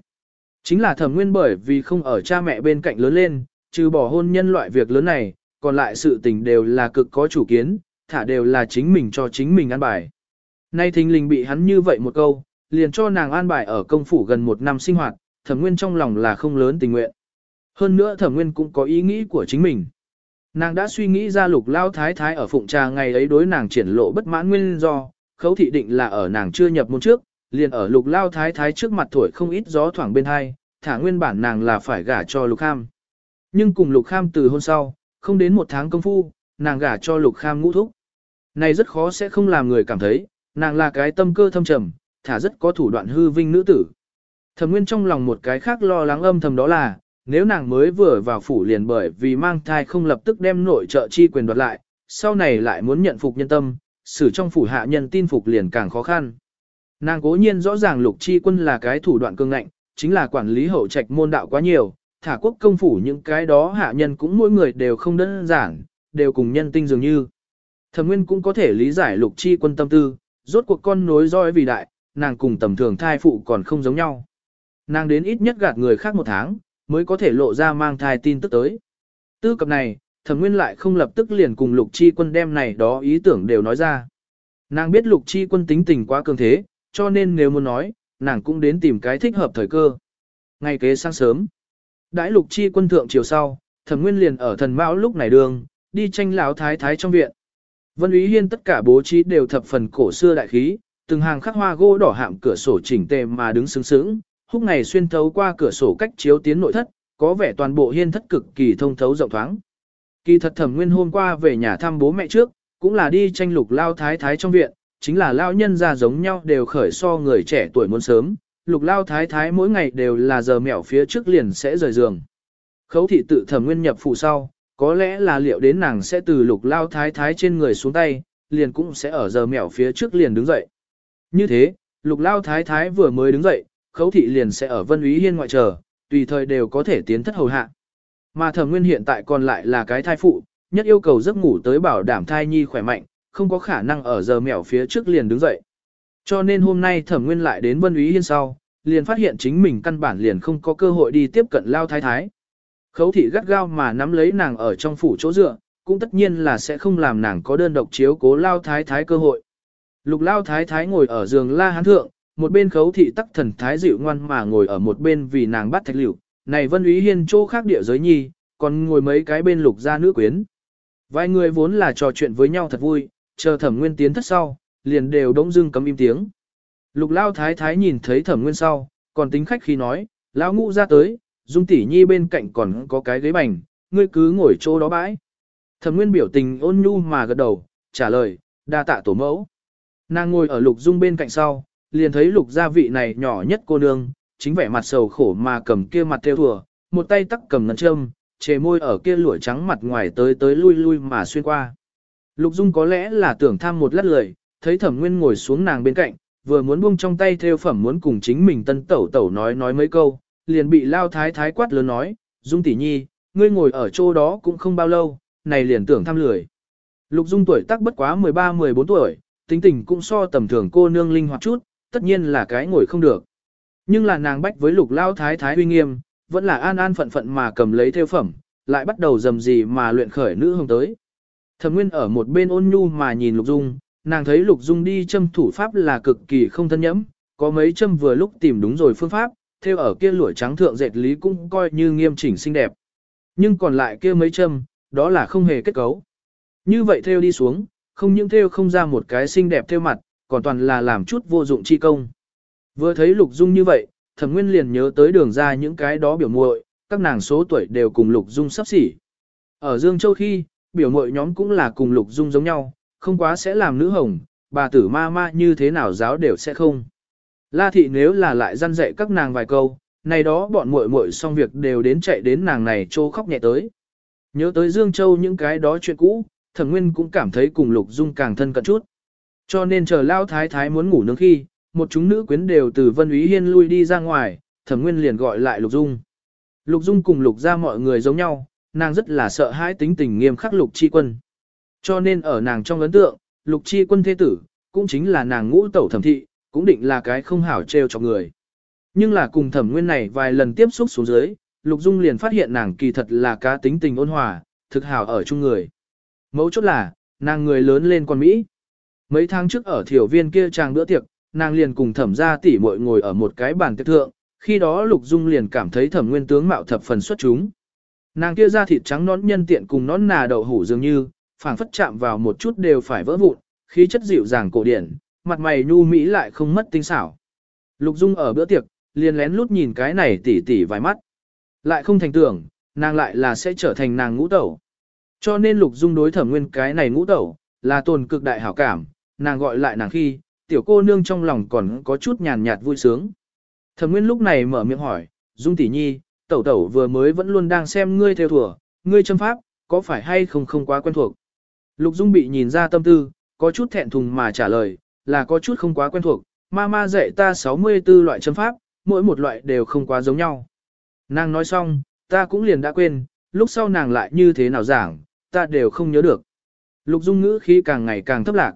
Chính là thẩm nguyên bởi vì không ở cha mẹ bên cạnh lớn lên, trừ bỏ hôn nhân loại việc lớn này, còn lại sự tình đều là cực có chủ kiến, thả đều là chính mình cho chính mình an bài. Nay thình lình bị hắn như vậy một câu, liền cho nàng an bài ở công phủ gần một năm sinh hoạt, thẩm nguyên trong lòng là không lớn tình nguyện. Hơn nữa thẩm nguyên cũng có ý nghĩ của chính mình. Nàng đã suy nghĩ ra lục lao thái thái ở phụng trà ngày ấy đối nàng triển lộ bất mãn nguyên do, khấu thị định là ở nàng chưa nhập môn trước, liền ở lục lao thái thái trước mặt thổi không ít gió thoảng bên hai, thả nguyên bản nàng là phải gả cho lục kham. Nhưng cùng lục kham từ hôn sau, không đến một tháng công phu, nàng gả cho lục kham ngũ thúc. Này rất khó sẽ không làm người cảm thấy, nàng là cái tâm cơ thâm trầm, thả rất có thủ đoạn hư vinh nữ tử. Thẩm nguyên trong lòng một cái khác lo lắng âm thầm đó là, nếu nàng mới vừa vào phủ liền bởi vì mang thai không lập tức đem nội trợ chi quyền đoạt lại, sau này lại muốn nhận phục nhân tâm, xử trong phủ hạ nhân tin phục liền càng khó khăn. Nàng cố nhiên rõ ràng lục chi quân là cái thủ đoạn cương ngạnh, chính là quản lý hậu trạch môn đạo quá nhiều, thả quốc công phủ những cái đó hạ nhân cũng mỗi người đều không đơn giản, đều cùng nhân tinh dường như. Thẩm Nguyên cũng có thể lý giải lục chi quân tâm tư, rốt cuộc con nối roi vì đại, nàng cùng tầm thường thai phụ còn không giống nhau. Nàng đến ít nhất gạt người khác một tháng, mới có thể lộ ra mang thai tin tức tới. Tư cập này, thẩm nguyên lại không lập tức liền cùng lục chi quân đem này đó ý tưởng đều nói ra. Nàng biết lục chi quân tính tình quá cường thế, cho nên nếu muốn nói, nàng cũng đến tìm cái thích hợp thời cơ. Ngày kế sáng sớm, đãi lục chi quân thượng chiều sau, thẩm nguyên liền ở thần mão lúc này đường, đi tranh lão thái thái trong viện. Vân Úy Hiên tất cả bố trí đều thập phần cổ xưa đại khí, từng hàng khắc hoa gỗ đỏ hạm cửa sổ chỉnh tề mà đứng sướng sướng, húc ngày xuyên thấu qua cửa sổ cách chiếu tiến nội thất, có vẻ toàn bộ hiên thất cực kỳ thông thấu rộng thoáng. Kỳ thật thẩm nguyên hôm qua về nhà thăm bố mẹ trước, cũng là đi tranh lục lao thái thái trong viện, chính là lao nhân già giống nhau đều khởi so người trẻ tuổi muốn sớm, lục lao thái thái mỗi ngày đều là giờ mẹo phía trước liền sẽ rời giường. Khấu thị tự thẩm nguyên nhập phụ sau, có lẽ là liệu đến nàng sẽ từ lục lao thái thái trên người xuống tay, liền cũng sẽ ở giờ mẹo phía trước liền đứng dậy. Như thế, lục lao thái thái vừa mới đứng dậy, khấu thị liền sẽ ở vân úy hiên ngoại chờ, tùy thời đều có thể tiến thất hầu hạ. Mà thẩm nguyên hiện tại còn lại là cái thai phụ, nhất yêu cầu giấc ngủ tới bảo đảm thai nhi khỏe mạnh, không có khả năng ở giờ mẹo phía trước liền đứng dậy. Cho nên hôm nay thẩm nguyên lại đến vân úy hiên sau, liền phát hiện chính mình căn bản liền không có cơ hội đi tiếp cận lao thái thái. Khấu thị gắt gao mà nắm lấy nàng ở trong phủ chỗ dựa, cũng tất nhiên là sẽ không làm nàng có đơn độc chiếu cố lao thái thái cơ hội. Lục lao thái thái ngồi ở giường la hán thượng, một bên khấu thị tắc thần thái dịu ngoan mà ngồi ở một bên vì nàng bắt thạch liệu, này vân úy hiên chỗ khác địa giới nhi, còn ngồi mấy cái bên lục gia nữ quyến. Vài người vốn là trò chuyện với nhau thật vui, chờ thẩm nguyên tiến thất sau, liền đều đống dưng cấm im tiếng. Lục lao thái thái nhìn thấy thẩm nguyên sau, còn tính khách khi nói, lão ngũ ra tới, dung tỷ nhi bên cạnh còn có cái ghế bành, ngươi cứ ngồi chỗ đó bãi. Thẩm nguyên biểu tình ôn nhu mà gật đầu, trả lời, đa tạ tổ mẫu. Nàng ngồi ở lục dung bên cạnh sau, liền thấy lục gia vị này nhỏ nhất cô nương, chính vẻ mặt sầu khổ mà cầm kia mặt theo thùa, một tay tắc cầm ngân châm, chề môi ở kia lụa trắng mặt ngoài tới tới lui lui mà xuyên qua. Lục Dung có lẽ là tưởng tham một lát lời, thấy Thẩm Nguyên ngồi xuống nàng bên cạnh, vừa muốn buông trong tay theo phẩm muốn cùng chính mình tân tẩu tẩu nói nói mấy câu, liền bị lao thái thái quát lớn nói, Dung tỷ nhi, ngươi ngồi ở chỗ đó cũng không bao lâu, này liền tưởng tham lười. Lục Dung tuổi tác bất quá 13-14 tuổi, tính tình cũng so tầm thường cô nương linh hoạt chút, tất nhiên là cái ngồi không được. Nhưng là nàng bách với lục lao thái thái uy nghiêm, vẫn là an an phận phận mà cầm lấy theo phẩm, lại bắt đầu dầm gì mà luyện khởi nữ hồng tới. Thẩm Nguyên ở một bên ôn nhu mà nhìn Lục Dung, nàng thấy Lục Dung đi châm thủ pháp là cực kỳ không thân nhẫm, có mấy châm vừa lúc tìm đúng rồi phương pháp, theo ở kia lụa trắng thượng dệt lý cũng coi như nghiêm chỉnh xinh đẹp. Nhưng còn lại kia mấy châm, đó là không hề kết cấu. Như vậy theo đi xuống, không những theo không ra một cái xinh đẹp theo mặt, còn toàn là làm chút vô dụng chi công. Vừa thấy Lục Dung như vậy, Thẩm Nguyên liền nhớ tới đường ra những cái đó biểu muội, các nàng số tuổi đều cùng Lục Dung sắp xỉ. Ở Dương Châu khi, biểu muội nhóm cũng là cùng Lục Dung giống nhau, không quá sẽ làm nữ hồng, bà tử ma ma như thế nào giáo đều sẽ không. La thị nếu là lại răn dạy các nàng vài câu, này đó bọn muội muội xong việc đều đến chạy đến nàng này trô khóc nhẹ tới. Nhớ tới Dương Châu những cái đó chuyện cũ, Thẩm Nguyên cũng cảm thấy cùng Lục Dung càng thân cận chút. Cho nên chờ Lao Thái Thái muốn ngủ nướng khi, một chúng nữ quyến đều từ Vân Úy Hiên lui đi ra ngoài, Thẩm Nguyên liền gọi lại Lục Dung. Lục Dung cùng Lục ra mọi người giống nhau, nàng rất là sợ hãi tính tình nghiêm khắc Lục Chi Quân. Cho nên ở nàng trong ấn tượng, Lục Chi Quân thế tử, cũng chính là nàng ngũ tẩu thẩm thị, cũng định là cái không hảo trêu cho người. Nhưng là cùng thẩm nguyên này vài lần tiếp xúc xuống dưới, Lục Dung liền phát hiện nàng kỳ thật là cá tính tình ôn hòa, thực hảo ở chung người. Mấu chốt là, nàng người lớn lên con Mỹ. Mấy tháng trước ở thiểu viên kia trang bữa tiệc, nàng liền cùng thẩm gia tỷ mội ngồi ở một cái bàn tiệc thượng, khi đó Lục Dung liền cảm thấy thẩm nguyên tướng mạo thập phần xuất chúng. Nàng kia da thịt trắng nón nhân tiện cùng nón nà đậu hủ dường như, phảng phất chạm vào một chút đều phải vỡ vụn, khí chất dịu dàng cổ điển, mặt mày nhu mỹ lại không mất tinh xảo. Lục Dung ở bữa tiệc, liền lén lút nhìn cái này tỉ tỉ vài mắt. Lại không thành tưởng, nàng lại là sẽ trở thành nàng ngũ tẩu. Cho nên Lục Dung đối thẩm nguyên cái này ngũ tẩu, là tồn cực đại hảo cảm, nàng gọi lại nàng khi, tiểu cô nương trong lòng còn có chút nhàn nhạt vui sướng. Thẩm Nguyên lúc này mở miệng hỏi, Dung tỷ nhi, tẩu tẩu vừa mới vẫn luôn đang xem ngươi theo thùa, ngươi châm pháp, có phải hay không không quá quen thuộc. Lục Dung bị nhìn ra tâm tư, có chút thẹn thùng mà trả lời, là có chút không quá quen thuộc, ma ma dạy ta 64 loại châm pháp, mỗi một loại đều không quá giống nhau. Nàng nói xong, ta cũng liền đã quên, lúc sau nàng lại như thế nào giảng, ta đều không nhớ được. Lục Dung ngữ khí càng ngày càng thấp lạc.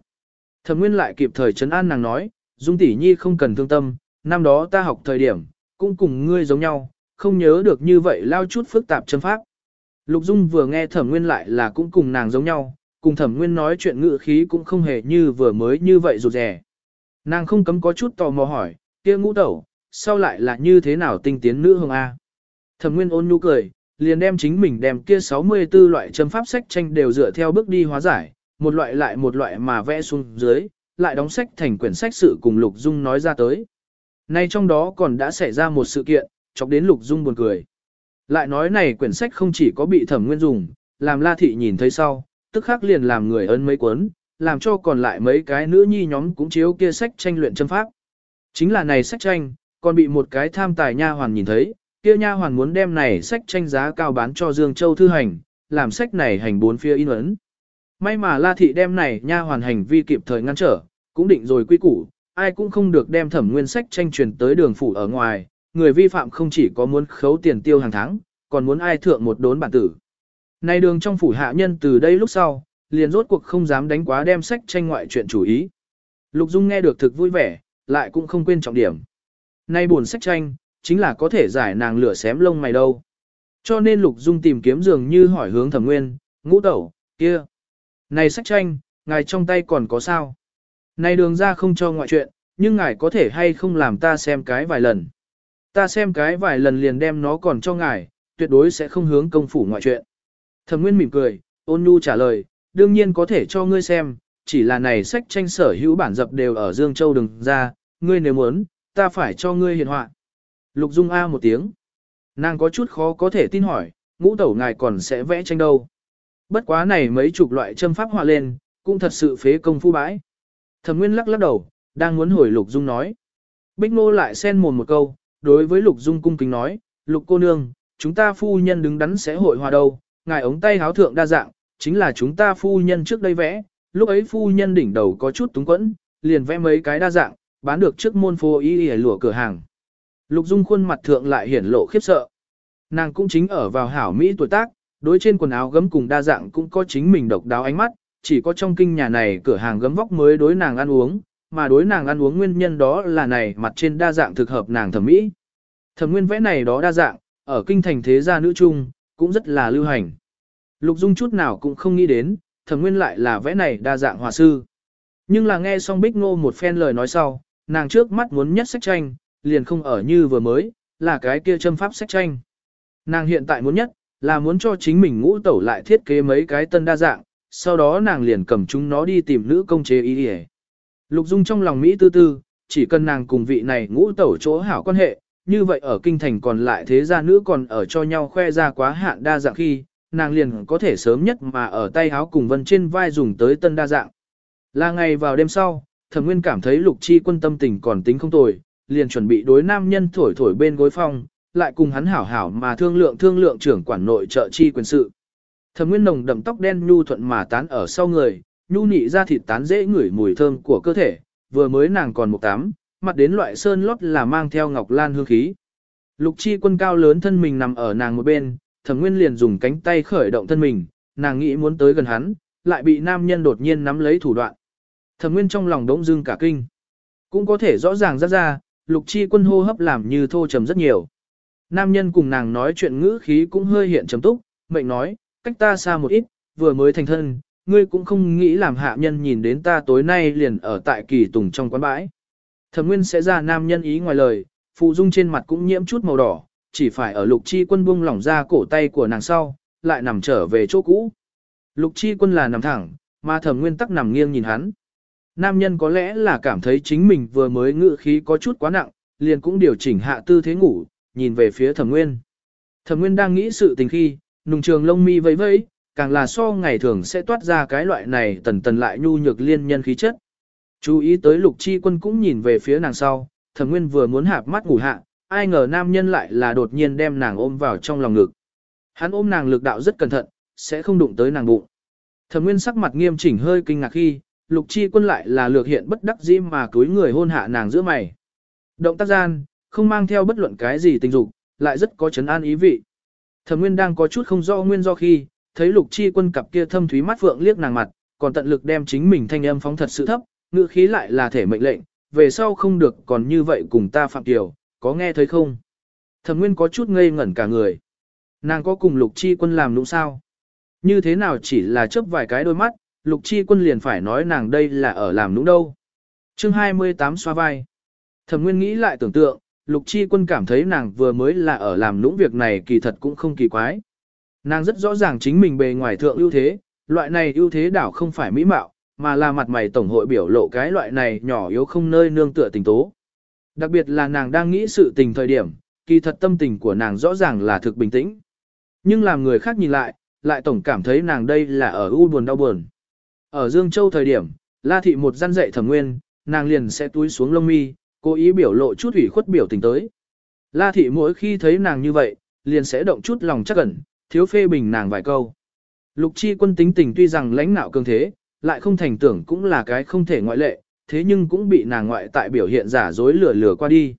Thẩm Nguyên lại kịp thời chấn an nàng nói, Dung tỷ nhi không cần thương tâm, năm đó ta học thời điểm, cũng cùng ngươi giống nhau, không nhớ được như vậy lao chút phức tạp châm pháp. Lục Dung vừa nghe Thẩm Nguyên lại là cũng cùng nàng giống nhau, cùng Thẩm Nguyên nói chuyện ngữ khí cũng không hề như vừa mới như vậy rụt rè. Nàng không cấm có chút tò mò hỏi, kia ngũ tẩu, sao lại là như thế nào tinh tiến nữ hương A. Thẩm Nguyên ôn nhu cười, liền đem chính mình đem kia 64 loại châm pháp sách tranh đều dựa theo bước đi hóa giải, một loại lại một loại mà vẽ xuống dưới, lại đóng sách thành quyển sách sự cùng Lục Dung nói ra tới. Nay trong đó còn đã xảy ra một sự kiện, chọc đến Lục Dung buồn cười. Lại nói này quyển sách không chỉ có bị thẩm nguyên dùng, làm la thị nhìn thấy sau, tức khắc liền làm người ấn mấy cuốn, làm cho còn lại mấy cái nữ nhi nhóm cũng chiếu kia sách tranh luyện châm pháp. Chính là này sách tranh, còn bị một cái tham tài nha hoàn nhìn thấy, kia nha hoàn muốn đem này sách tranh giá cao bán cho Dương Châu thư hành, làm sách này hành bốn phía in ấn. May mà La thị đem này nha hoàn hành vi kịp thời ngăn trở, cũng định rồi quy củ, ai cũng không được đem thẩm nguyên sách tranh truyền tới đường phủ ở ngoài, người vi phạm không chỉ có muốn khấu tiền tiêu hàng tháng, còn muốn ai thượng một đốn bản tử nay đường trong phủ hạ nhân từ đây lúc sau, liền rốt cuộc không dám đánh quá đem sách tranh ngoại chuyện chủ ý. Lục Dung nghe được thực vui vẻ, lại cũng không quên trọng điểm. Nay buồn sách tranh, chính là có thể giải nàng lửa xém lông mày đâu. Cho nên Lục Dung tìm kiếm dường như hỏi hướng thẩm nguyên, ngũ tẩu, kia. Này sách tranh, ngài trong tay còn có sao? Này đường ra không cho ngoại chuyện, nhưng ngài có thể hay không làm ta xem cái vài lần. Ta xem cái vài lần liền đem nó còn cho ngài, tuyệt đối sẽ không hướng công phủ ngoại chuyện. Thẩm Nguyên mỉm cười, ôn nhu trả lời, đương nhiên có thể cho ngươi xem, chỉ là này sách tranh sở hữu bản dập đều ở Dương Châu đừng ra, ngươi nếu muốn, ta phải cho ngươi hiện họa. Lục Dung A một tiếng. Nàng có chút khó có thể tin hỏi, ngũ tẩu ngài còn sẽ vẽ tranh đâu. Bất quá này mấy chục loại châm pháp họa lên, cũng thật sự phế công phu bãi. Thẩm Nguyên lắc lắc đầu, đang muốn hồi Lục Dung nói. Bích Ngô lại xen mồm một câu, đối với Lục Dung cung kính nói, Lục cô nương, chúng ta phu nhân đứng đắn sẽ hội hòa đâu, ngài ống tay háo thượng đa dạng, chính là chúng ta phu nhân trước đây vẽ, lúc ấy phu nhân đỉnh đầu có chút túng quẫn, liền vẽ mấy cái đa dạng, bán được trước môn phố y y lụa cửa hàng. Lục Dung khuôn mặt thượng lại hiển lộ khiếp sợ. Nàng cũng chính ở vào hảo Mỹ tuổi tác, đối trên quần áo gấm cùng đa dạng cũng có chính mình độc đáo ánh mắt, chỉ có trong kinh nhà này cửa hàng gấm vóc mới đối nàng ăn uống, mà đối nàng ăn uống nguyên nhân đó là này mặt trên đa dạng thực hợp nàng thẩm mỹ. Thẩm nguyên vẽ này đó đa dạng, ở kinh thành thế gia nữ trung, cũng rất là lưu hành. Lục Dung chút nào cũng không nghĩ đến, thẩm nguyên lại là vẽ này đa dạng hòa sư. Nhưng là nghe xong Bích Ngô một phen lời nói sau, nàng trước mắt muốn nhất sách tranh, liền không ở như vừa mới, là cái kia châm pháp sách tranh. Nàng hiện tại muốn nhất, là muốn cho chính mình ngũ tẩu lại thiết kế mấy cái tân đa dạng, sau đó nàng liền cầm chúng nó đi tìm nữ công chế ý đi Lục Dung trong lòng Mỹ tư tư, chỉ cần nàng cùng vị này ngũ tẩu chỗ hảo quan hệ, như vậy ở kinh thành còn lại thế gia nữ còn ở cho nhau khoe ra quá hạn đa dạng khi, nàng liền có thể sớm nhất mà ở tay háo cùng vân trên vai dùng tới tân đa dạng. Là ngày vào đêm sau, thẩm nguyên cảm thấy lục chi quân tâm tình còn tính không tồi, liền chuẩn bị đối nam nhân thổi thổi bên gối phong, lại cùng hắn hảo hảo mà thương lượng thương lượng trưởng quản nội trợ chi quyền sự. Thẩm nguyên nồng đậm tóc đen nhu thuận mà tán ở sau người, nhu nị ra thịt tán dễ ngửi mùi thơm của cơ thể, vừa mới nàng còn một tám, mặt đến loại sơn lót là mang theo ngọc lan hương khí. Lục chi quân cao lớn thân mình nằm ở nàng một bên, thẩm nguyên liền dùng cánh tay khởi động thân mình, nàng nghĩ muốn tới gần hắn, lại bị nam nhân đột nhiên nắm lấy thủ đoạn. Thẩm nguyên trong lòng đống dưng cả kinh. Cũng có thể rõ ràng ra ra, lục chi quân hô hấp làm như thô trầm rất nhiều. Nam nhân cùng nàng nói chuyện ngữ khí cũng hơi hiện trầm túc, mệnh nói, cách ta xa một ít, vừa mới thành thân, ngươi cũng không nghĩ làm hạ nhân nhìn đến ta tối nay liền ở tại kỳ tùng trong quán bãi. Thẩm nguyên sẽ ra nam nhân ý ngoài lời, phụ dung trên mặt cũng nhiễm chút màu đỏ, chỉ phải ở lục chi quân buông lỏng ra cổ tay của nàng sau, lại nằm trở về chỗ cũ. Lục chi quân là nằm thẳng, mà thẩm nguyên tắc nằm nghiêng nhìn hắn. Nam nhân có lẽ là cảm thấy chính mình vừa mới ngự khí có chút quá nặng, liền cũng điều chỉnh hạ tư thế ngủ, nhìn về phía thẩm nguyên. Thẩm nguyên đang nghĩ sự tình khi, nùng trường lông mi vẫy vẫy, càng là so ngày thường sẽ toát ra cái loại này tần tần lại nhu nhược liên nhân khí chất. Chú ý tới lục chi quân cũng nhìn về phía nàng sau, thẩm nguyên vừa muốn hạp mắt ngủ hạ, ai ngờ nam nhân lại là đột nhiên đem nàng ôm vào trong lòng ngực. Hắn ôm nàng lực đạo rất cẩn thận, sẽ không đụng tới nàng bụng. Thẩm Nguyên sắc mặt nghiêm chỉnh hơi kinh ngạc khi, Lục Chi Quân lại là lược hiện bất đắc dĩ mà cúi người hôn hạ nàng giữa mày. Động tác gian, không mang theo bất luận cái gì tình dục, lại rất có chấn an ý vị. Thẩm Nguyên đang có chút không rõ nguyên do khi, thấy Lục Chi Quân cặp kia thâm thúy mắt phượng liếc nàng mặt, còn tận lực đem chính mình thanh âm phóng thật sự thấp, ngữ khí lại là thể mệnh lệnh, về sau không được còn như vậy cùng ta phạm tiểu, có nghe thấy không? Thẩm Nguyên có chút ngây ngẩn cả người. Nàng có cùng Lục Chi Quân làm nũng sao? Như thế nào chỉ là chớp vài cái đôi mắt, Lục Chi Quân liền phải nói nàng đây là ở làm nũng đâu. Chương 28 xoa vai. Thẩm Nguyên nghĩ lại tưởng tượng, Lục Chi Quân cảm thấy nàng vừa mới là ở làm nũng việc này kỳ thật cũng không kỳ quái. Nàng rất rõ ràng chính mình bề ngoài thượng ưu thế, loại này ưu thế đảo không phải mỹ mạo, mà là mặt mày tổng hội biểu lộ cái loại này nhỏ yếu không nơi nương tựa tình tố. Đặc biệt là nàng đang nghĩ sự tình thời điểm, kỳ thật tâm tình của nàng rõ ràng là thực bình tĩnh. Nhưng làm người khác nhìn lại, lại tổng cảm thấy nàng đây là ở u buồn đau buồn. Ở Dương Châu thời điểm, La Thị một gian dạy thẩm nguyên, nàng liền sẽ túi xuống lông mi, cố ý biểu lộ chút ủy khuất biểu tình tới. La Thị mỗi khi thấy nàng như vậy, liền sẽ động chút lòng chắc ẩn, thiếu phê bình nàng vài câu. Lục chi quân tính tình tuy rằng lãnh nạo cường thế, lại không thành tưởng cũng là cái không thể ngoại lệ, thế nhưng cũng bị nàng ngoại tại biểu hiện giả dối lừa lừa qua đi.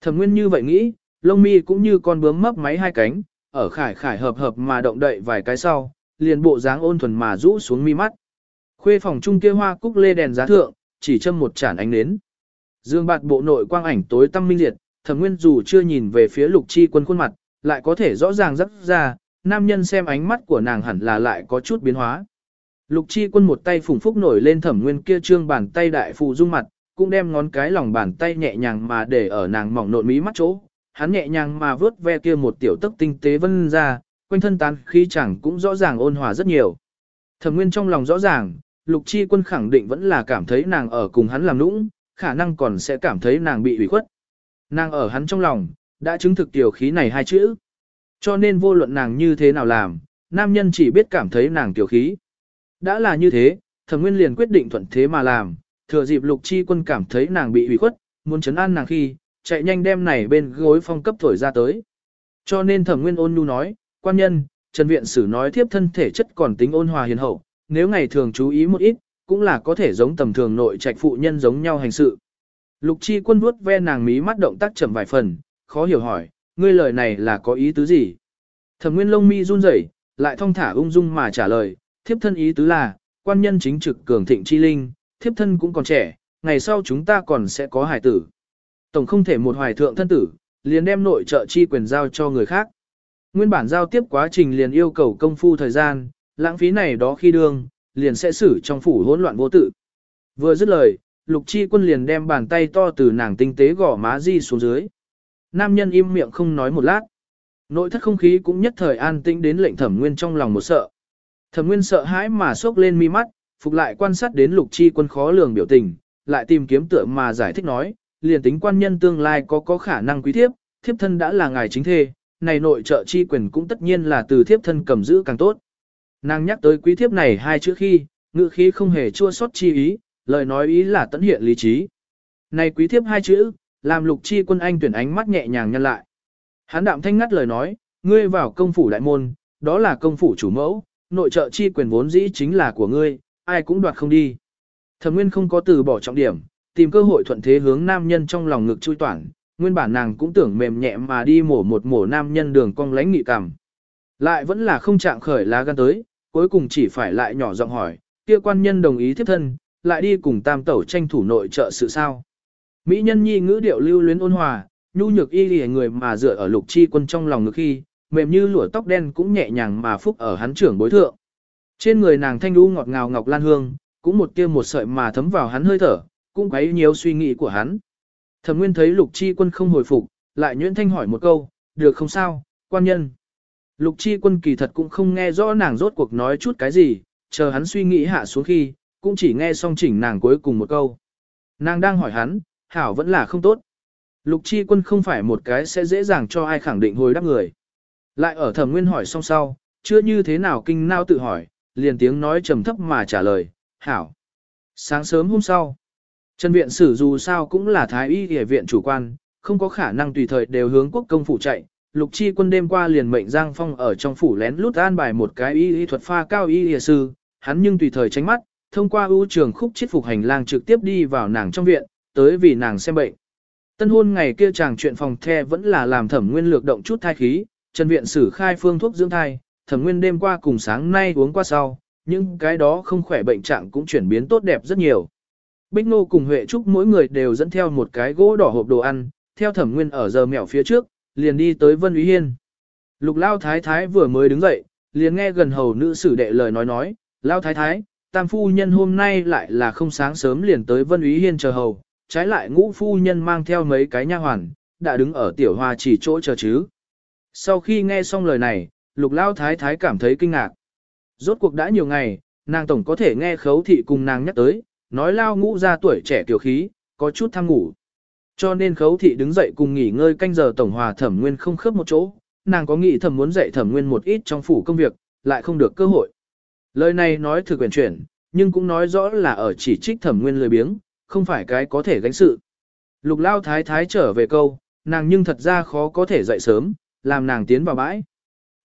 Thẩm nguyên như vậy nghĩ, lông mi cũng như con bướm mấp máy hai cánh, ở khải khải hợp hợp mà động đậy vài cái sau, liền bộ dáng ôn thuần mà rũ xuống mi mắt. Khuê phòng trung kia hoa cúc lê đèn giá thượng, chỉ châm một chản ánh nến. Dương bạt bộ nội quang ảnh tối tăm minh liệt, thẩm nguyên dù chưa nhìn về phía lục chi quân khuôn mặt, lại có thể rõ ràng rất ra, nam nhân xem ánh mắt của nàng hẳn là lại có chút biến hóa. Lục chi quân một tay phùng phúc nổi lên thẩm nguyên kia trương bàn tay đại phù dung mặt, cũng đem ngón cái lòng bàn tay nhẹ nhàng mà để ở nàng mỏng nộn mí mắt chỗ. Hắn nhẹ nhàng mà vớt ve kia một tiểu tức tinh tế vân ra, quanh thân tán khí chẳng cũng rõ ràng ôn hòa rất nhiều. Thẩm nguyên trong lòng rõ ràng, lục chi quân khẳng định vẫn là cảm thấy nàng ở cùng hắn làm nũng, khả năng còn sẽ cảm thấy nàng bị ủy khuất. Nàng ở hắn trong lòng, đã chứng thực tiểu khí này hai chữ. Cho nên vô luận nàng như thế nào làm, nam nhân chỉ biết cảm thấy nàng tiểu khí. Đã là như thế, thẩm nguyên liền quyết định thuận thế mà làm, thừa dịp lục chi quân cảm thấy nàng bị ủy khuất, muốn chấn an nàng khi, chạy nhanh đem này bên gối phong cấp thổi ra tới. Cho nên thẩm nguyên ôn nhu nói, quan nhân, Trần Viện Sử nói thiếp thân thể chất còn tính ôn hòa hiền hậu, nếu ngày thường chú ý một ít, cũng là có thể giống tầm thường nội trạch phụ nhân giống nhau hành sự. Lục chi quân vuốt ve nàng mí mắt động tác chậm vài phần, khó hiểu hỏi, ngươi lời này là có ý tứ gì? Thẩm nguyên lông mi run rẩy, lại thong thả ung dung mà trả lời, thiếp thân ý tứ là, quan nhân chính trực cường thịnh chi linh, thiếp thân cũng còn trẻ, ngày sau chúng ta còn sẽ có hải tử. Tổng không thể một hoài thượng thân tử, liền đem nội trợ chi quyền giao cho người khác. Nguyên bản giao tiếp quá trình liền yêu cầu công phu thời gian, lãng phí này đó khi đương, liền sẽ xử trong phủ hỗn loạn vô tự. Vừa dứt lời, lục chi quân liền đem bàn tay to từ nàng tinh tế gõ má di xuống dưới. Nam nhân im miệng không nói một lát. Nội thất không khí cũng nhất thời an tĩnh đến lệnh thẩm nguyên trong lòng một sợ. Thẩm nguyên sợ hãi mà sốc lên mi mắt, phục lại quan sát đến lục chi quân khó lường biểu tình, lại tìm kiếm tựa mà giải thích nói, liền tính quan nhân tương lai có có khả năng quý thiếp, thiếp thân đã là ngài chính thê, này nội trợ chi quyền cũng tất nhiên là từ thiếp thân cầm giữ càng tốt. Nàng nhắc tới quý thiếp này hai chữ khi, ngữ khí không hề chua xót chi ý, lời nói ý là tận hiện lý trí. Này quý thiếp hai chữ, làm lục chi quân anh tuyển ánh mắt nhẹ nhàng nhân lại. Hán đạm thanh ngắt lời nói, ngươi vào công phủ đại môn, đó là công phủ chủ mẫu, nội trợ chi quyền vốn dĩ chính là của ngươi, ai cũng đoạt không đi. Thẩm Nguyên không có từ bỏ trọng điểm, tìm cơ hội thuận thế hướng nam nhân trong lòng ngực chui toàn. nguyên bản nàng cũng tưởng mềm nhẹ mà đi mổ một mổ nam nhân đường cong lánh nghị cảm. Lại vẫn là không trạng khởi lá gan tới, cuối cùng chỉ phải lại nhỏ giọng hỏi, kia quan nhân đồng ý tiếp thân, lại đi cùng tam tẩu tranh thủ nội trợ sự sao. Mỹ nhân nhi ngữ điệu lưu luyến ôn hòa, nhu nhược y lìa người mà dựa ở lục chi quân trong lòng ngực khi, mềm như lụa tóc đen cũng nhẹ nhàng mà phúc ở hắn trưởng bối thượng. Trên người nàng thanh đu ngọt ngào ngọc lan hương, cũng một kia một sợi mà thấm vào hắn hơi thở, cũng quấy nhiều suy nghĩ của hắn. Thẩm Nguyên thấy Lục Chi Quân không hồi phục, lại nhuyễn thanh hỏi một câu, "Được không sao, quan nhân?" Lục Chi Quân kỳ thật cũng không nghe rõ nàng rốt cuộc nói chút cái gì, chờ hắn suy nghĩ hạ xuống khi, cũng chỉ nghe xong chỉnh nàng cuối cùng một câu. Nàng đang hỏi hắn, hảo vẫn là không tốt. Lục Chi Quân không phải một cái sẽ dễ dàng cho ai khẳng định hồi đáp người. Lại ở thẩm nguyên hỏi xong sau, chưa như thế nào kinh nao tự hỏi, liền tiếng nói trầm thấp mà trả lời, hảo. Sáng sớm hôm sau, Trần Viện Sử dù sao cũng là thái y y viện chủ quan, không có khả năng tùy thời đều hướng quốc công phủ chạy. Lục chi quân đêm qua liền mệnh Giang Phong ở trong phủ lén lút an bài một cái y y thuật pha cao y y sư, hắn nhưng tùy thời tránh mắt, thông qua ưu trường khúc chiết phục hành lang trực tiếp đi vào nàng trong viện, tới vì nàng xem bệnh. Tân hôn ngày kia chàng chuyện phòng the vẫn là làm thẩm nguyên lược động chút thai khí, Trần viện sử khai phương thuốc dưỡng thai, thẩm nguyên đêm qua cùng sáng nay uống qua sau, nhưng cái đó không khỏe bệnh trạng cũng chuyển biến tốt đẹp rất nhiều. Bích Nô cùng Huệ Trúc mỗi người đều dẫn theo một cái gỗ đỏ hộp đồ ăn, theo thẩm nguyên ở giờ mẹo phía trước, liền đi tới Vân Úy Hiên. Lục Lao Thái Thái vừa mới đứng dậy, liền nghe gần hầu nữ sử đệ lời nói nói, Lao Thái Thái, tam phu nhân hôm nay lại là không sáng sớm liền tới Vân Úy Hiên chờ hầu, trái lại ngũ phu nhân mang theo mấy cái nha hoàn, đã đứng ở tiểu hoa chỉ chỗ chờ chứ. Sau khi nghe xong lời này, lục lao thái thái cảm thấy kinh ngạc. Rốt cuộc đã nhiều ngày, nàng tổng có thể nghe khấu thị cùng nàng nhắc tới, nói lao ngũ ra tuổi trẻ tiểu khí, có chút tham ngủ. Cho nên khấu thị đứng dậy cùng nghỉ ngơi canh giờ tổng hòa thẩm nguyên không khớp một chỗ, nàng có nghĩ thẩm muốn dạy thẩm nguyên một ít trong phủ công việc, lại không được cơ hội. Lời này nói thực quyền chuyển, nhưng cũng nói rõ là ở chỉ trích thẩm nguyên lười biếng, không phải cái có thể gánh sự. Lục lao thái thái trở về câu, nàng nhưng thật ra khó có thể dậy sớm, làm nàng tiến vào bãi.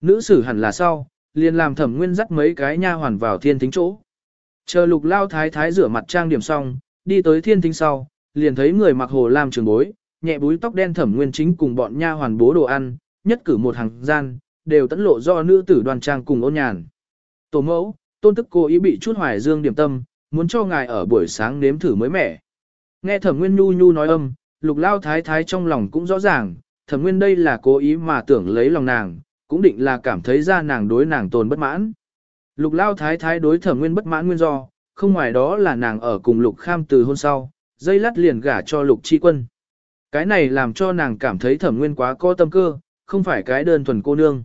Nữ sử hẳn là sau, liền làm thẩm nguyên dắt mấy cái nha hoàn vào thiên thính chỗ. Chờ lục lao thái thái rửa mặt trang điểm xong, đi tới thiên thính sau, liền thấy người mặc hồ làm trường bối, nhẹ búi tóc đen thẩm nguyên chính cùng bọn nha hoàn bố đồ ăn, nhất cử một hàng gian, đều tẫn lộ do nữ tử đoàn trang cùng ôn nhàn. Tổ mẫu, tôn tức cô ý bị chút hoài dương điểm tâm, muốn cho ngài ở buổi sáng nếm thử mới mẻ. Nghe thẩm nguyên nhu nhu nói âm, lục lao thái thái trong lòng cũng rõ ràng, thẩm nguyên đây là cố ý mà tưởng lấy lòng nàng, cũng định là cảm thấy ra nàng đối nàng tồn bất mãn. Lục lao thái thái đối thẩm nguyên bất mãn nguyên do, không ngoài đó là nàng ở cùng lục kham từ hôn sau, dây lắt liền gả cho lục chi quân. Cái này làm cho nàng cảm thấy thẩm nguyên quá có tâm cơ, không phải cái đơn thuần cô nương.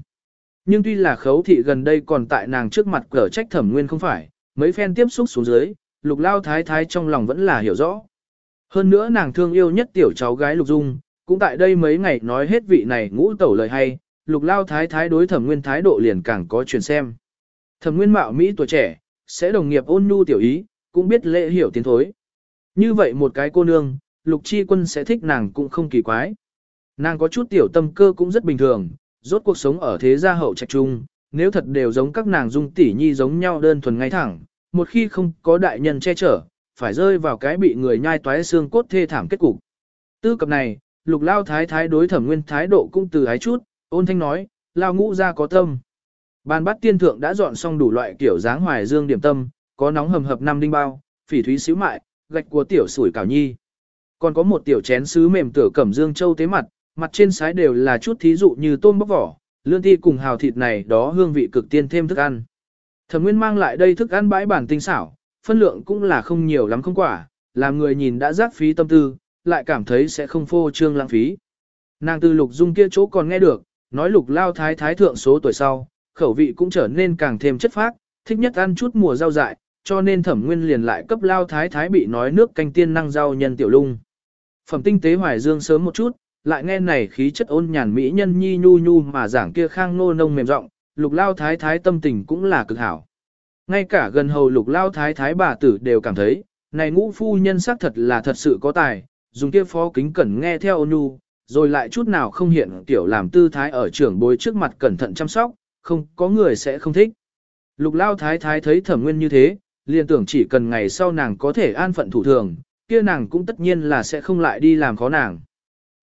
Nhưng tuy là khấu thị gần đây còn tại nàng trước mặt cở trách thẩm nguyên không phải, mấy phen tiếp xúc xuống dưới, lục lao thái thái trong lòng vẫn là hiểu rõ. Hơn nữa nàng thương yêu nhất tiểu cháu gái lục dung, cũng tại đây mấy ngày nói hết vị này ngũ tẩu lời hay, lục lao thái thái đối thẩm nguyên thái độ liền càng có chuyển xem. Thẩm nguyên mạo Mỹ tuổi trẻ, sẽ đồng nghiệp ôn nhu tiểu ý, cũng biết lễ hiểu tiến thối. Như vậy một cái cô nương, lục chi quân sẽ thích nàng cũng không kỳ quái. Nàng có chút tiểu tâm cơ cũng rất bình thường, rốt cuộc sống ở thế gia hậu trạch trung, nếu thật đều giống các nàng dung tỷ nhi giống nhau đơn thuần ngay thẳng, một khi không có đại nhân che chở, phải rơi vào cái bị người nhai toái xương cốt thê thảm kết cục. Tư cập này, lục lao thái thái đối thẩm nguyên thái độ cũng từ ái chút, ôn thanh nói, lao ngũ ra có tâm. Bàn bát tiên thượng đã dọn xong đủ loại kiểu dáng hoài dương điểm tâm, có nóng hầm hập năm đinh bao, phỉ thúy xíu mại, gạch của tiểu sủi cảo nhi. Còn có một tiểu chén sứ mềm tửa cẩm dương châu tế mặt, mặt trên sái đều là chút thí dụ như tôm bóc vỏ, lươn thi cùng hào thịt này đó hương vị cực tiên thêm thức ăn. Thẩm Nguyên mang lại đây thức ăn bãi bản tinh xảo, phân lượng cũng là không nhiều lắm không quả, làm người nhìn đã giác phí tâm tư, lại cảm thấy sẽ không phô trương lãng phí. Nàng từ lục dung kia chỗ còn nghe được, nói lục lao thái thái thượng số tuổi sau, khẩu vị cũng trở nên càng thêm chất phác, thích nhất ăn chút mùa rau dại, cho nên thẩm nguyên liền lại cấp lao thái thái bị nói nước canh tiên năng rau nhân tiểu lung. Phẩm tinh tế hoài dương sớm một chút, lại nghe này khí chất ôn nhàn mỹ nhân nhi nhu nhu mà giảng kia khang nô nông mềm rộng, lục lao thái thái tâm tình cũng là cực hảo. Ngay cả gần hầu lục lao thái thái bà tử đều cảm thấy, này ngũ phu nhân xác thật là thật sự có tài, dùng kia phó kính cẩn nghe theo ôn nhu, rồi lại chút nào không hiện tiểu làm tư thái ở trưởng bối trước mặt cẩn thận chăm sóc, không có người sẽ không thích. Lục lao thái thái thấy thẩm nguyên như thế, liền tưởng chỉ cần ngày sau nàng có thể an phận thủ thường, kia nàng cũng tất nhiên là sẽ không lại đi làm khó nàng.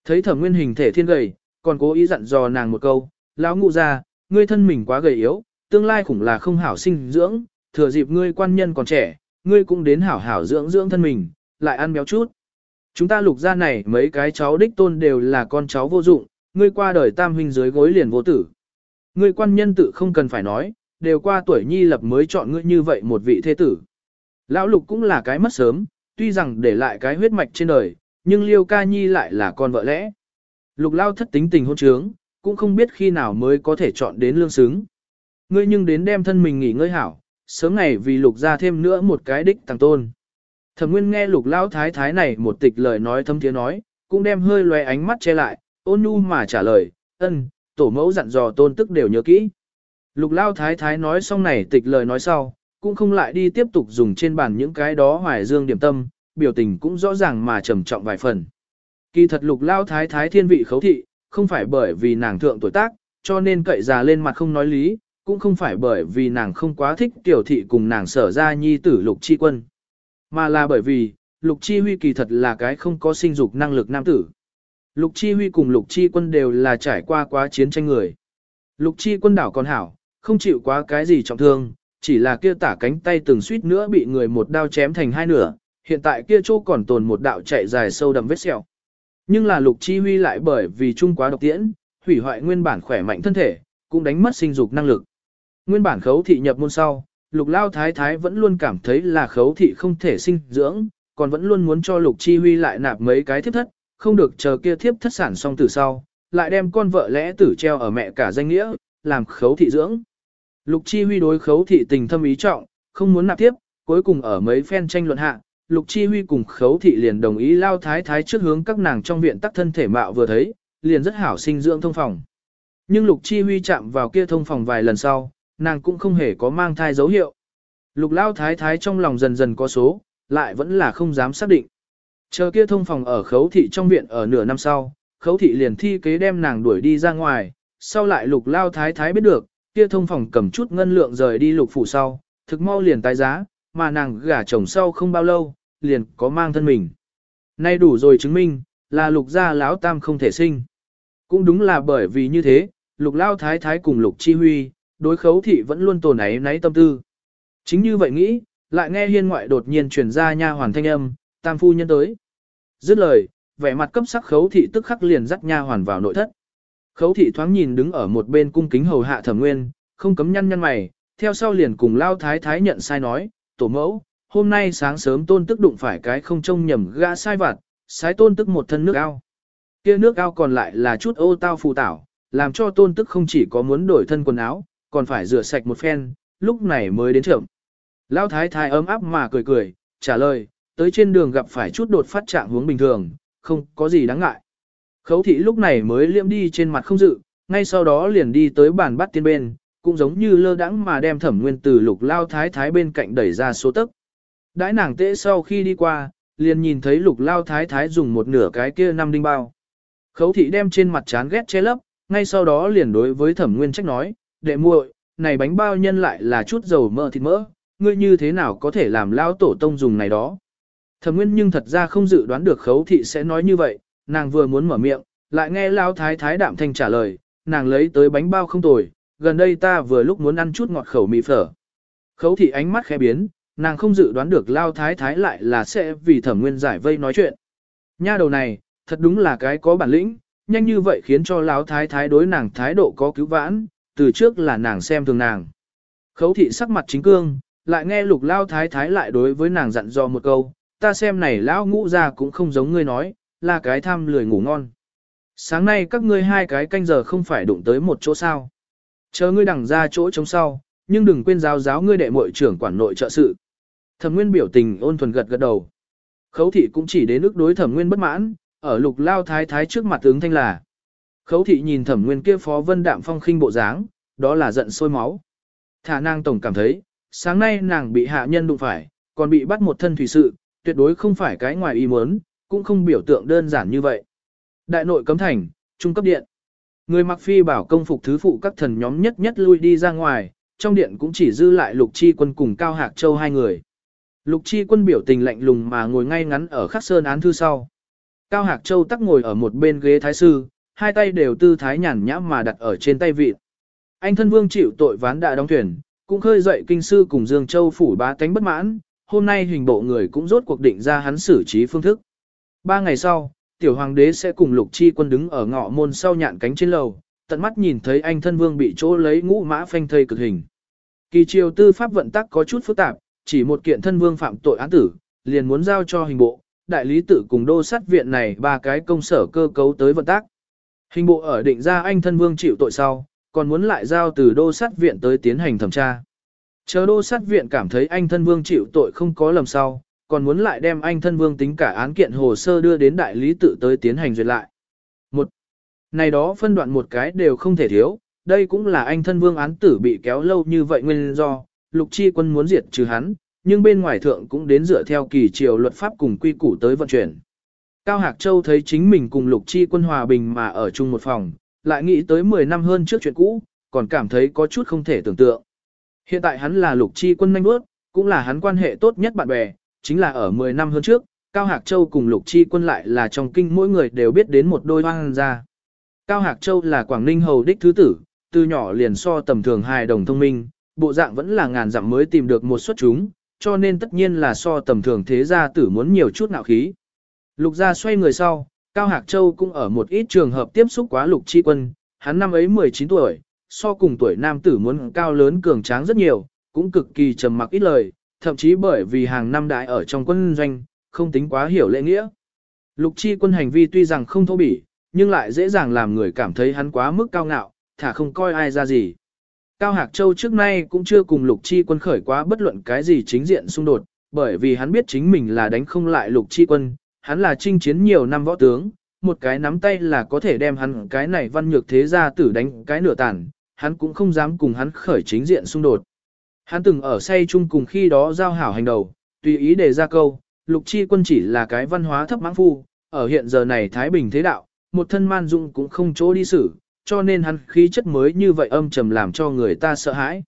Thấy thẩm nguyên hình thể thiên gầy, còn cố ý dặn dò nàng một câu, lão ngụ ra, ngươi thân mình quá gầy yếu, tương lai khủng là không hảo sinh dưỡng, thừa dịp ngươi quan nhân còn trẻ, ngươi cũng đến hảo hảo dưỡng dưỡng thân mình, lại ăn béo chút. Chúng ta lục ra này mấy cái cháu đích tôn đều là con cháu vô dụng, ngươi qua đời tam huynh dưới gối liền vô tử. Ngươi quan nhân tự không cần phải nói, đều qua tuổi nhi lập mới chọn ngươi như vậy một vị thế tử. Lão lục cũng là cái mất sớm, tuy rằng để lại cái huyết mạch trên đời, nhưng liêu ca nhi lại là con vợ lẽ. Lục lao thất tính tình hôn trướng, cũng không biết khi nào mới có thể chọn đến lương xứng. Ngươi nhưng đến đem thân mình nghỉ ngơi hảo, sớm ngày vì lục ra thêm nữa một cái đích tăng tôn. Thẩm Nguyên nghe Lục Lão Thái Thái này một tịch lời nói thâm tiếng nói, cũng đem hơi loé ánh mắt che lại, ôn nhu mà trả lời, ân, tổ mẫu dặn dò tôn tức đều nhớ kỹ. Lục Lão Thái Thái nói xong này tịch lời nói sau, cũng không lại đi tiếp tục dùng trên bàn những cái đó hoài dương điểm tâm, biểu tình cũng rõ ràng mà trầm trọng vài phần. Kỳ thật lục Lão thái thái thiên vị khấu thị, không phải bởi vì nàng thượng tuổi tác, cho nên cậy già lên mặt không nói lý, cũng không phải bởi vì nàng không quá thích tiểu thị cùng nàng sở ra nhi tử lục chi quân, mà là bởi vì, lục chi huy kỳ thật là cái không có sinh dục năng lực nam tử. Lục chi huy cùng lục chi quân đều là trải qua quá chiến tranh người. Lục chi quân đảo còn hảo, không chịu quá cái gì trọng thương, chỉ là kia tả cánh tay từng suýt nữa bị người một đao chém thành hai nửa, hiện tại kia chỗ còn tồn một đạo chạy dài sâu đậm vết sẹo. Nhưng là lục chi huy lại bởi vì trung quá độc tiễn, hủy hoại nguyên bản khỏe mạnh thân thể, cũng đánh mất sinh dục năng lực. Nguyên bản khấu thị nhập môn sau, lục lao thái thái vẫn luôn cảm thấy là khấu thị không thể sinh dưỡng, còn vẫn luôn muốn cho lục chi huy lại nạp mấy cái thiếp thất, không được chờ kia thiếp thất sản xong từ sau, lại đem con vợ lẽ tử treo ở mẹ cả danh nghĩa, làm khấu thị dưỡng. Lục chi huy đối khấu thị tình thâm ý trọng, không muốn nạp tiếp, cuối cùng ở mấy phen tranh luận hạ, Lục Chi Huy cùng khấu thị liền đồng ý lao thái thái trước hướng các nàng trong viện tắc thân thể mạo vừa thấy, liền rất hảo sinh dưỡng thông phòng. Nhưng Lục Chi Huy chạm vào kia thông phòng vài lần sau, nàng cũng không hề có mang thai dấu hiệu. Lục lao thái thái trong lòng dần dần có số, lại vẫn là không dám xác định. Chờ kia thông phòng ở khấu thị trong viện ở nửa năm sau, khấu thị liền thi kế đem nàng đuổi đi ra ngoài, sau lại lục lao thái thái biết được, kia thông phòng cầm chút ngân lượng rời đi lục phủ sau, thực mau liền tái giá, mà nàng gả chồng sau không bao lâu, liền có mang thân mình. Nay đủ rồi chứng minh, là lục gia lão tam không thể sinh. Cũng đúng là bởi vì như thế, lục lao thái thái cùng lục chi huy, đối khấu thị vẫn luôn tồn ấy náy tâm tư. Chính như vậy nghĩ, lại nghe hiên ngoại đột nhiên truyền ra nha hoàn thanh âm, tam phu nhân tới. Dứt lời, vẻ mặt cấp sắc khấu thị tức khắc liền dắt nha hoàn vào nội thất. Khấu thị thoáng nhìn đứng ở một bên cung kính hầu hạ thẩm nguyên, không cấm nhăn nhăn mày, theo sau liền cùng lao thái thái nhận sai nói, tổ mẫu, hôm nay sáng sớm tôn tức đụng phải cái không trông nhầm gã sai vặt, sái tôn tức một thân nước ao. kia nước ao còn lại là chút ô tao phù tảo, làm cho tôn tức không chỉ có muốn đổi thân quần áo, còn phải rửa sạch một phen, lúc này mới đến trưởng. Lão thái thái ấm áp mà cười cười, trả lời, tới trên đường gặp phải chút đột phát trạng hướng bình thường, không có gì đáng ngại. Khấu thị lúc này mới liễm đi trên mặt không dự, ngay sau đó liền đi tới bàn bắt tiên bên, cũng giống như lơ đãng mà đem thẩm nguyên từ lục lao thái thái bên cạnh đẩy ra số tức. Đãi nàng tễ sau khi đi qua, liền nhìn thấy lục lao thái thái dùng một nửa cái kia năm đinh bao. Khấu thị đem trên mặt chán ghét che lấp, ngay sau đó liền đối với thẩm nguyên trách nói, đệ muội, này bánh bao nhân lại là chút dầu mỡ thịt mỡ, ngươi như thế nào có thể làm lao tổ tông dùng này đó. Thẩm nguyên nhưng thật ra không dự đoán được khấu thị sẽ nói như vậy, nàng vừa muốn mở miệng, lại nghe lao thái thái đạm thanh trả lời, nàng lấy tới bánh bao không tồi, gần đây ta vừa lúc muốn ăn chút ngọt khẩu mì phở. Khấu thị ánh mắt khẽ biến, nàng không dự đoán được lao thái thái lại là sẽ vì thẩm nguyên giải vây nói chuyện. Nha đầu này, thật đúng là cái có bản lĩnh, nhanh như vậy khiến cho lao thái thái đối nàng thái độ có cứu vãn, từ trước là nàng xem thường nàng. Khấu thị sắc mặt chính cương, lại nghe lục lao thái thái lại đối với nàng dặn dò một câu, ta xem này lão ngũ ra cũng không giống ngươi nói, là cái tham lười ngủ ngon. Sáng nay các ngươi hai cái canh giờ không phải đụng tới một chỗ sao. Chờ ngươi đằng ra chỗ trống sau, nhưng đừng quên giáo giáo ngươi đệ muội trưởng quản nội trợ sự. Thẩm Nguyên biểu tình ôn thuần gật gật đầu. Khấu thị cũng chỉ đến ước đối Thẩm Nguyên bất mãn, ở lục lao thái thái trước mặt tướng thanh là. Khấu thị nhìn Thẩm Nguyên kia phó vân đạm phong khinh bộ dáng, đó là giận sôi máu. Thả nàng tổng cảm thấy, sáng nay nàng bị hạ nhân đụng phải, còn bị bắt một thân thủy sự, tuyệt đối không phải cái ngoài ý muốn, cũng không biểu tượng đơn giản như vậy. Đại nội cấm thành, trung cấp điện. Người mặc phi bảo công phục thứ phụ các thần nhóm nhất nhất lui đi ra ngoài, trong điện cũng chỉ dư lại lục chi quân cùng Cao Hạc Châu hai người. Lục chi quân biểu tình lạnh lùng mà ngồi ngay ngắn ở khắc sơn án thư sau. Cao Hạc Châu tắc ngồi ở một bên ghế thái sư, hai tay đều tư thái nhàn nhã mà đặt ở trên tay vịt. Anh thân vương chịu tội ván đã đóng thuyền, cũng khơi dậy kinh sư cùng Dương Châu phủ bá tánh bất mãn, hôm nay hình bộ người cũng rốt cuộc định ra hắn xử trí phương thức. Ba ngày sau, tiểu hoàng đế sẽ cùng lục chi quân đứng ở ngõ môn sau nhạn cánh trên lầu, tận mắt nhìn thấy anh thân vương bị chỗ lấy ngũ mã phanh thây cực hình. Kỳ triều tư pháp vận tắc có chút phức tạp, chỉ một kiện thân vương phạm tội án tử, liền muốn giao cho hình bộ, đại lý tự cùng đô sát viện này ba cái công sở cơ cấu tới vận tác. Hình bộ ở định ra anh thân vương chịu tội sau, còn muốn lại giao từ đô sát viện tới tiến hành thẩm tra. Chờ đô sát viện cảm thấy anh thân vương chịu tội không có lầm sau, còn muốn lại đem anh thân vương tính cả án kiện hồ sơ đưa đến đại lý tự tới tiến hành duyệt lại. Một, này đó phân đoạn một cái đều không thể thiếu, đây cũng là anh thân vương án tử bị kéo lâu như vậy nguyên do, lục chi quân muốn diệt trừ hắn, nhưng bên ngoài thượng cũng đến dựa theo kỳ triều luật pháp cùng quy củ tới vận chuyển. Cao Hạc Châu thấy chính mình cùng Lục Chi quân hòa bình mà ở chung một phòng, lại nghĩ tới 10 năm hơn trước chuyện cũ, còn cảm thấy có chút không thể tưởng tượng. Hiện tại hắn là Lục Chi quân nhanh bước, cũng là hắn quan hệ tốt nhất bạn bè, chính là ở 10 năm hơn trước, Cao Hạc Châu cùng Lục Chi quân lại là trong kinh mỗi người đều biết đến một đôi hoang gia. Cao Hạc Châu là Quảng Ninh hầu đích thứ tử, từ nhỏ liền so tầm thường hài đồng thông minh, bộ dạng vẫn là ngàn dặm mới tìm được một suất chúng, cho nên tất nhiên là so tầm thường thế gia tử muốn nhiều chút nạo khí. Lục gia xoay người sau, Cao Hạc Châu cũng ở một ít trường hợp tiếp xúc quá Lục Chi Quân, hắn năm ấy 19 tuổi, so cùng tuổi nam tử muốn cao lớn cường tráng rất nhiều, cũng cực kỳ trầm mặc ít lời, thậm chí bởi vì hàng năm đại ở trong quân doanh, không tính quá hiểu lễ nghĩa. Lục Chi Quân hành vi tuy rằng không thô bỉ, nhưng lại dễ dàng làm người cảm thấy hắn quá mức cao ngạo, thả không coi ai ra gì. Cao Hạc Châu trước nay cũng chưa cùng Lục Chi quân khởi quá bất luận cái gì chính diện xung đột, bởi vì hắn biết chính mình là đánh không lại Lục Chi quân, hắn là chinh chiến nhiều năm võ tướng, một cái nắm tay là có thể đem hắn cái này văn nhược thế gia tử đánh cái nửa tàn, hắn cũng không dám cùng hắn khởi chính diện xung đột. Hắn từng ở say chung cùng khi đó giao hảo hành đầu, tùy ý đề ra câu, Lục Chi quân chỉ là cái văn hóa thấp mãng phu, ở hiện giờ này Thái Bình thế đạo, một thân man dung cũng không chỗ đi xử, cho nên hắn khí chất mới như vậy âm trầm làm cho người ta sợ hãi.